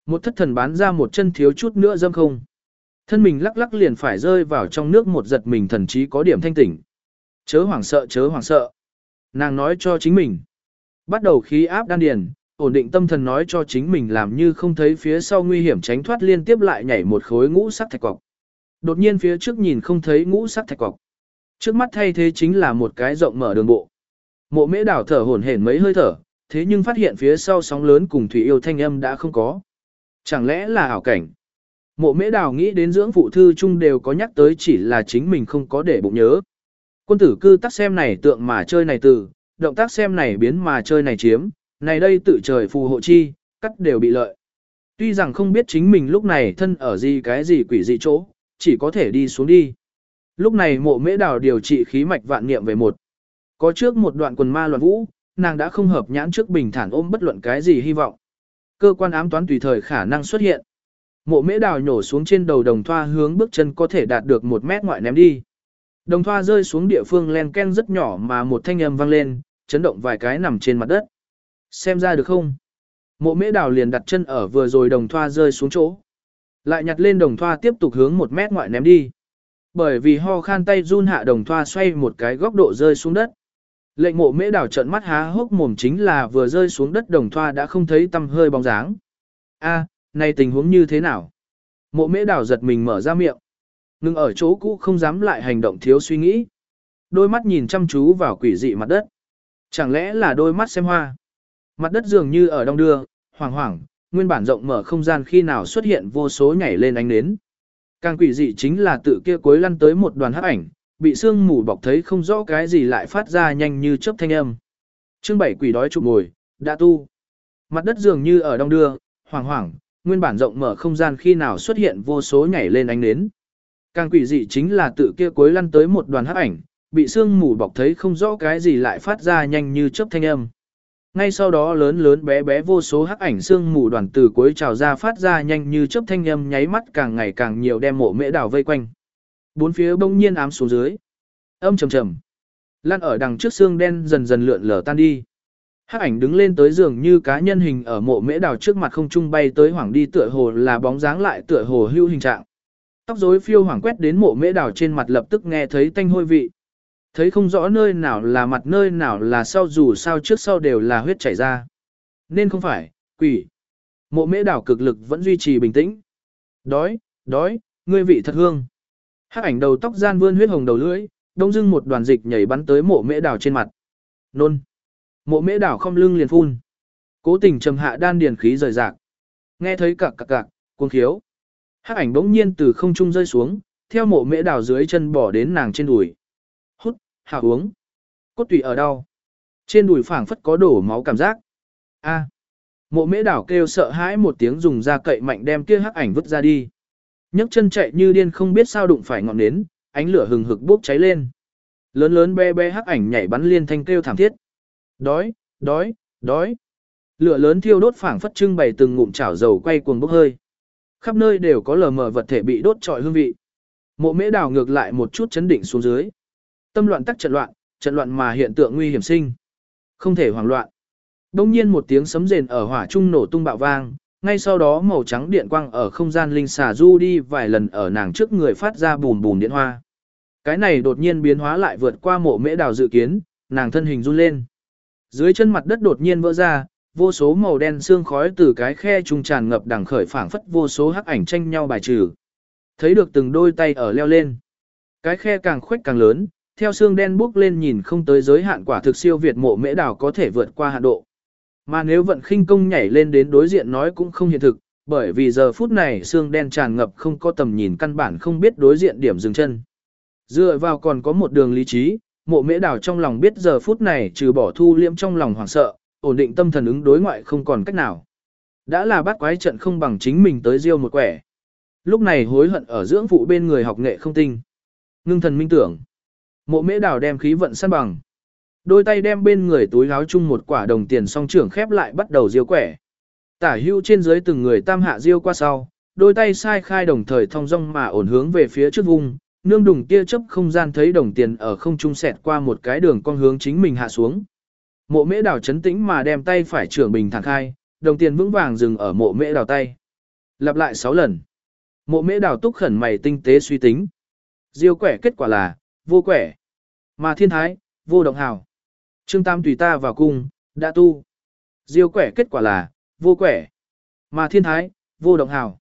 Một thất thần bán ra một chân thiếu chút nữa dâm không. Thân mình lắc lắc liền phải rơi vào trong nước một giật mình thần trí có điểm thanh tỉnh. Chớ hoảng sợ chớ hoảng sợ. Nàng nói cho chính mình. Bắt đầu khí áp đan điền, ổn định tâm thần nói cho chính mình làm như không thấy phía sau nguy hiểm tránh thoát liên tiếp lại nhảy một khối ngũ sắc thạch cọc. Đột nhiên phía trước nhìn không thấy ngũ sắc thạch cọc. Trước mắt thay thế chính là một cái rộng mở đường bộ. Mộ mễ đảo thở hổn hển mấy hơi thở, thế nhưng phát hiện phía sau sóng lớn cùng thủy yêu thanh âm đã không có. Chẳng lẽ là ảo cảnh? Mộ mễ đào nghĩ đến dưỡng phụ thư chung đều có nhắc tới chỉ là chính mình không có để bụng nhớ. Quân tử cư tắc xem này tượng mà chơi này từ, động tác xem này biến mà chơi này chiếm, này đây tự trời phù hộ chi, cắt đều bị lợi. Tuy rằng không biết chính mình lúc này thân ở gì cái gì quỷ dị chỗ, chỉ có thể đi xuống đi. Lúc này mộ mễ đào điều trị khí mạch vạn niệm về một. Có trước một đoạn quần ma loạn vũ, nàng đã không hợp nhãn trước bình thản ôm bất luận cái gì hy vọng. Cơ quan ám toán tùy thời khả năng xuất hiện. Mộ mễ đào nhổ xuống trên đầu đồng thoa hướng bước chân có thể đạt được một mét ngoại ném đi. Đồng thoa rơi xuống địa phương len ken rất nhỏ mà một thanh âm vang lên, chấn động vài cái nằm trên mặt đất. Xem ra được không? Mộ mễ đào liền đặt chân ở vừa rồi đồng thoa rơi xuống chỗ. Lại nhặt lên đồng thoa tiếp tục hướng một mét ngoại ném đi. Bởi vì ho khan tay run hạ đồng thoa xoay một cái góc độ rơi xuống đất. Lệnh mộ mễ đảo trận mắt há hốc mồm chính là vừa rơi xuống đất đồng thoa đã không thấy tâm hơi bóng dáng. A, này tình huống như thế nào? Mộ mễ đảo giật mình mở ra miệng. Ngưng ở chỗ cũ không dám lại hành động thiếu suy nghĩ. Đôi mắt nhìn chăm chú vào quỷ dị mặt đất. Chẳng lẽ là đôi mắt xem hoa? Mặt đất dường như ở đông đưa, hoảng hoảng, nguyên bản rộng mở không gian khi nào xuất hiện vô số nhảy lên ánh nến. Càng quỷ dị chính là tự kia cuối lăn tới một đoàn hắc ảnh, bị sương mù bọc thấy không rõ cái gì lại phát ra nhanh như chớp thanh âm. Chương bảy quỷ đói chụp ngồi, đã tu. Mặt đất dường như ở đông đưa, hoảng hoảng, nguyên bản rộng mở không gian khi nào xuất hiện vô số nhảy lên ánh nến. Càng quỷ dị chính là tự kia cuối lăn tới một đoàn hắc ảnh, bị sương mù bọc thấy không rõ cái gì lại phát ra nhanh như chớp thanh âm. Ngay sau đó lớn lớn bé bé vô số hắc ảnh xương mù đoàn từ cuối trào ra phát ra nhanh như chớp thanh âm nháy mắt càng ngày càng nhiều đem mộ mễ đảo vây quanh. Bốn phía bỗng nhiên ám xuống dưới. Âm trầm trầm. Lan ở đằng trước xương đen dần dần lượn lờ tan đi. Hắc ảnh đứng lên tới giường như cá nhân hình ở mộ mễ đào trước mặt không trung bay tới hoảng đi tựa hồ là bóng dáng lại tựa hồ hưu hình trạng. Tóc rối phiêu hoảng quét đến mộ mễ đào trên mặt lập tức nghe thấy tanh hôi vị. Thấy không rõ nơi nào là mặt nơi nào là sau dù sao trước sau đều là huyết chảy ra. Nên không phải, quỷ. Mộ mễ đảo cực lực vẫn duy trì bình tĩnh. Đói, đói, ngươi vị thật hương. Hắc ảnh đầu tóc gian vươn huyết hồng đầu lưỡi, đông dưng một đoàn dịch nhảy bắn tới mộ mễ đảo trên mặt. Nôn. Mộ mễ đảo không lưng liền phun. Cố tình trầm hạ đan điền khí rời rạc. Nghe thấy cặc cặc cặc, cuồng khiếu. Hắc ảnh bỗng nhiên từ không trung rơi xuống, theo mộ mễ đảo dưới chân bỏ đến nàng trên đùi hảo uống. Cốt tủy ở đâu? Trên đùi phảng phất có đổ máu cảm giác. A. Mộ mễ đảo kêu sợ hãi một tiếng dùng ra cậy mạnh đem kia hắc ảnh vứt ra đi nhấc chân chạy như điên không biết sao đụng phải ngọn nến, ánh lửa hừng hực bốc cháy lên. Lớn lớn bé bé hắc ảnh nhảy bắn liên thanh kêu thảm thiết. Đói, đói, đói. Lửa lớn thiêu đốt phảng phất trưng bày từng ngụm chảo dầu quay cuồng bốc hơi. Khắp nơi đều có lờ mờ vật thể bị đốt trọi hương vị. Mộ mễ đảo ngược lại một chút chấn định xuống dưới. Tâm loạn tắc trận loạn, trận loạn mà hiện tượng nguy hiểm sinh. Không thể hoảng loạn. Đông nhiên một tiếng sấm rền ở hỏa trung nổ tung bạo vang, ngay sau đó màu trắng điện quang ở không gian linh xà du đi vài lần ở nàng trước người phát ra bùn bùn điện hoa. Cái này đột nhiên biến hóa lại vượt qua mộ mễ đào dự kiến, nàng thân hình run lên. Dưới chân mặt đất đột nhiên vỡ ra, vô số màu đen xương khói từ cái khe trung tràn ngập đằng khởi phảng phất vô số hắc ảnh tranh nhau bài trừ. Thấy được từng đôi tay ở leo lên. Cái khe càng khuếch càng lớn, theo xương đen bước lên nhìn không tới giới hạn quả thực siêu việt mộ mễ đào có thể vượt qua hạn độ. Mà nếu vận khinh công nhảy lên đến đối diện nói cũng không hiện thực, bởi vì giờ phút này xương đen tràn ngập không có tầm nhìn căn bản không biết đối diện điểm dừng chân. Dựa vào còn có một đường lý trí, mộ mễ đảo trong lòng biết giờ phút này trừ bỏ thu liễm trong lòng hoảng sợ, ổn định tâm thần ứng đối ngoại không còn cách nào. Đã là bắt quái trận không bằng chính mình tới riêu một quẻ. Lúc này hối hận ở dưỡng phụ bên người học nghệ không tinh. Ngưng thần minh tưởng. Mộ mễ đào đem khí vận săn bằng. Đôi tay đem bên người túi áo chung một quả đồng tiền song trưởng khép lại bắt đầu diêu quẻ. Tả hưu trên dưới từng người tam hạ diêu qua sau, đôi tay sai khai đồng thời thong dong mà ổn hướng về phía trước vùng, nương đùng tia chớp không gian thấy đồng tiền ở không trung xẹt qua một cái đường con hướng chính mình hạ xuống. Mộ mễ đào chấn tĩnh mà đem tay phải trưởng bình thẳng khai, đồng tiền vững vàng dừng ở mộ mễ đào tay. Lặp lại 6 lần. Mộ mễ đào túc khẩn mày tinh tế suy tính. Diêu quẻ kết quả là, vô quẻ. Mà thiên thái, vô động hào. Trương Tam tùy ta vào cung, đã tu. Diêu quẻ kết quả là, vô quẻ. Mà thiên thái, vô động hào.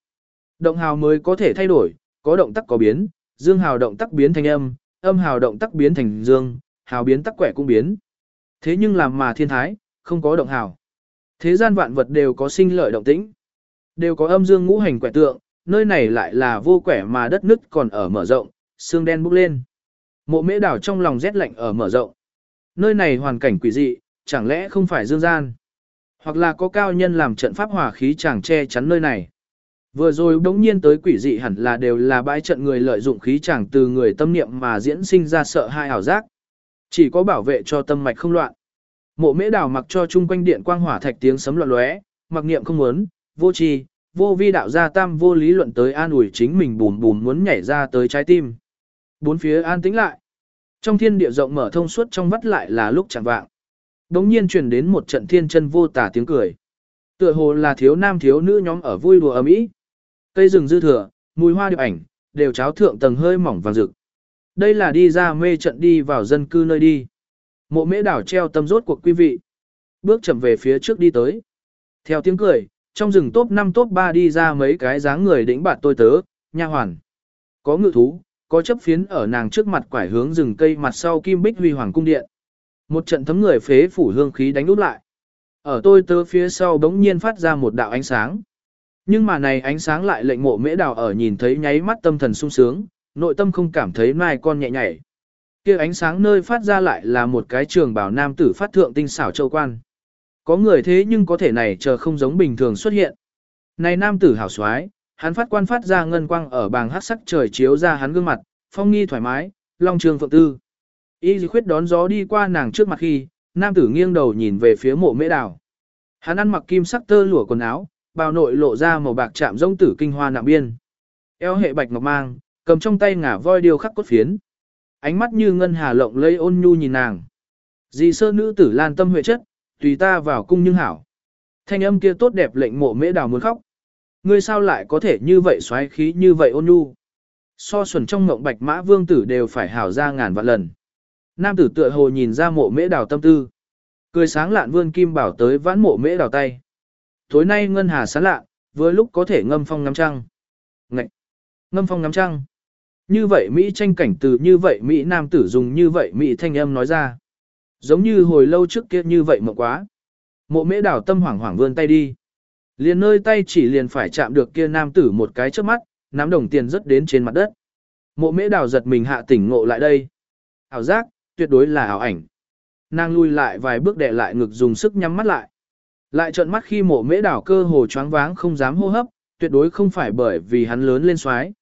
Động hào mới có thể thay đổi, có động tác có biến, dương hào động tác biến thành âm, âm hào động tác biến thành dương, hào biến tắc quẻ cũng biến. Thế nhưng làm mà thiên thái, không có động hào. Thế gian vạn vật đều có sinh lợi động tĩnh. Đều có âm dương ngũ hành quẻ tượng, nơi này lại là vô quẻ mà đất nứt còn ở mở rộng, xương đen bốc lên. Mộ mễ đảo trong lòng rét lạnh ở mở rộng. Nơi này hoàn cảnh quỷ dị, chẳng lẽ không phải dương gian? Hoặc là có cao nhân làm trận pháp hỏa khí chẳng che chắn nơi này. Vừa rồi đống nhiên tới quỷ dị hẳn là đều là bãi trận người lợi dụng khí chẳng từ người tâm niệm mà diễn sinh ra sợ hai ảo giác. Chỉ có bảo vệ cho tâm mạch không loạn. Mộ mễ đảo mặc cho chung quanh điện quang hỏa thạch tiếng sấm loạn lóe, mặc niệm không muốn, vô tri, vô vi đạo gia tam vô lý luận tới an ủi chính mình bùn bùn muốn nhảy ra tới trái tim. Bốn phía an tĩnh lại. Trong thiên địa rộng mở thông suốt trong vắt lại là lúc chẳng vạng. Đống nhiên truyền đến một trận thiên chân vô tả tiếng cười. Tựa hồ là thiếu nam thiếu nữ nhóm ở vui đùa ấm ý. Cây rừng dư thừa, mùi hoa điệp ảnh, đều cháo thượng tầng hơi mỏng vàng rực. Đây là đi ra mê trận đi vào dân cư nơi đi. Mộ mễ đảo treo tâm rốt cuộc quý vị. Bước chậm về phía trước đi tới. Theo tiếng cười, trong rừng top 5 top 3 đi ra mấy cái dáng người đỉnh bạt tôi tớ, nha hoàn. Có ngự thú, có chấp phiến ở nàng trước mặt quải hướng rừng cây mặt sau kim bích huy hoàng cung điện. Một trận thấm người phế phủ hương khí đánh út lại. Ở tôi tớ phía sau bỗng nhiên phát ra một đạo ánh sáng. Nhưng mà này ánh sáng lại lệnh mộ mễ đào ở nhìn thấy nháy mắt tâm thần sung sướng, nội tâm không cảm thấy mai con nhẹ nhảy. kia ánh sáng nơi phát ra lại là một cái trường bảo nam tử phát thượng tinh xảo châu quan. Có người thế nhưng có thể này chờ không giống bình thường xuất hiện. Này nam tử hảo xoái, hắn phát quan phát ra ngân quang ở bàng hắc sắc trời chiếu ra hắn gương mặt, phong nghi thoải mái, long trường phượng tư. Y dì khuyết đón gió đi qua nàng trước mặt khi, nam tử nghiêng đầu nhìn về phía mộ mễ đào. Hắn ăn mặc kim sắc tơ lụa quần áo, bào nội lộ ra màu bạc chạm rông tử kinh hoa nạm biên. Eo hệ bạch ngọc mang, cầm trong tay ngả voi điêu khắc cốt phiến. Ánh mắt như ngân hà lộng lây ôn nhu nhìn nàng. Dì sơ nữ tử lan tâm huệ chất, tùy ta vào cung nhưng hảo. Thanh âm kia tốt đẹp lệnh mộ mễ đào muốn khóc. Ngươi sao lại có thể như vậy xoáy khí như vậy ôn nhu. So xuẩn trong ngộng bạch mã vương tử đều phải hảo ra ngàn vạn lần. Nam tử tựa hồ nhìn ra mộ mễ đào tâm tư. Cười sáng lạn vươn kim bảo tới vãn mộ mễ đào tay. Tối nay ngân hà sáng lạ, vừa lúc có thể ngâm phong ngắm trăng. Ngậy! Ngâm phong ngắm trăng. Như vậy Mỹ tranh cảnh từ như vậy Mỹ nam tử dùng như vậy Mỹ thanh âm nói ra. Giống như hồi lâu trước kia như vậy mộng quá. Mộ mễ đào tâm hoảng hoảng vươn tay đi. Liền nơi tay chỉ liền phải chạm được kia nam tử một cái trước mắt, nắm đồng tiền rất đến trên mặt đất. Mộ mễ đảo giật mình hạ tỉnh ngộ lại đây. Ảo giác, tuyệt đối là ảo ảnh. Nàng lui lại vài bước đè lại ngực dùng sức nhắm mắt lại. Lại trợn mắt khi mộ mễ đảo cơ hồ choáng váng không dám hô hấp, tuyệt đối không phải bởi vì hắn lớn lên xoái.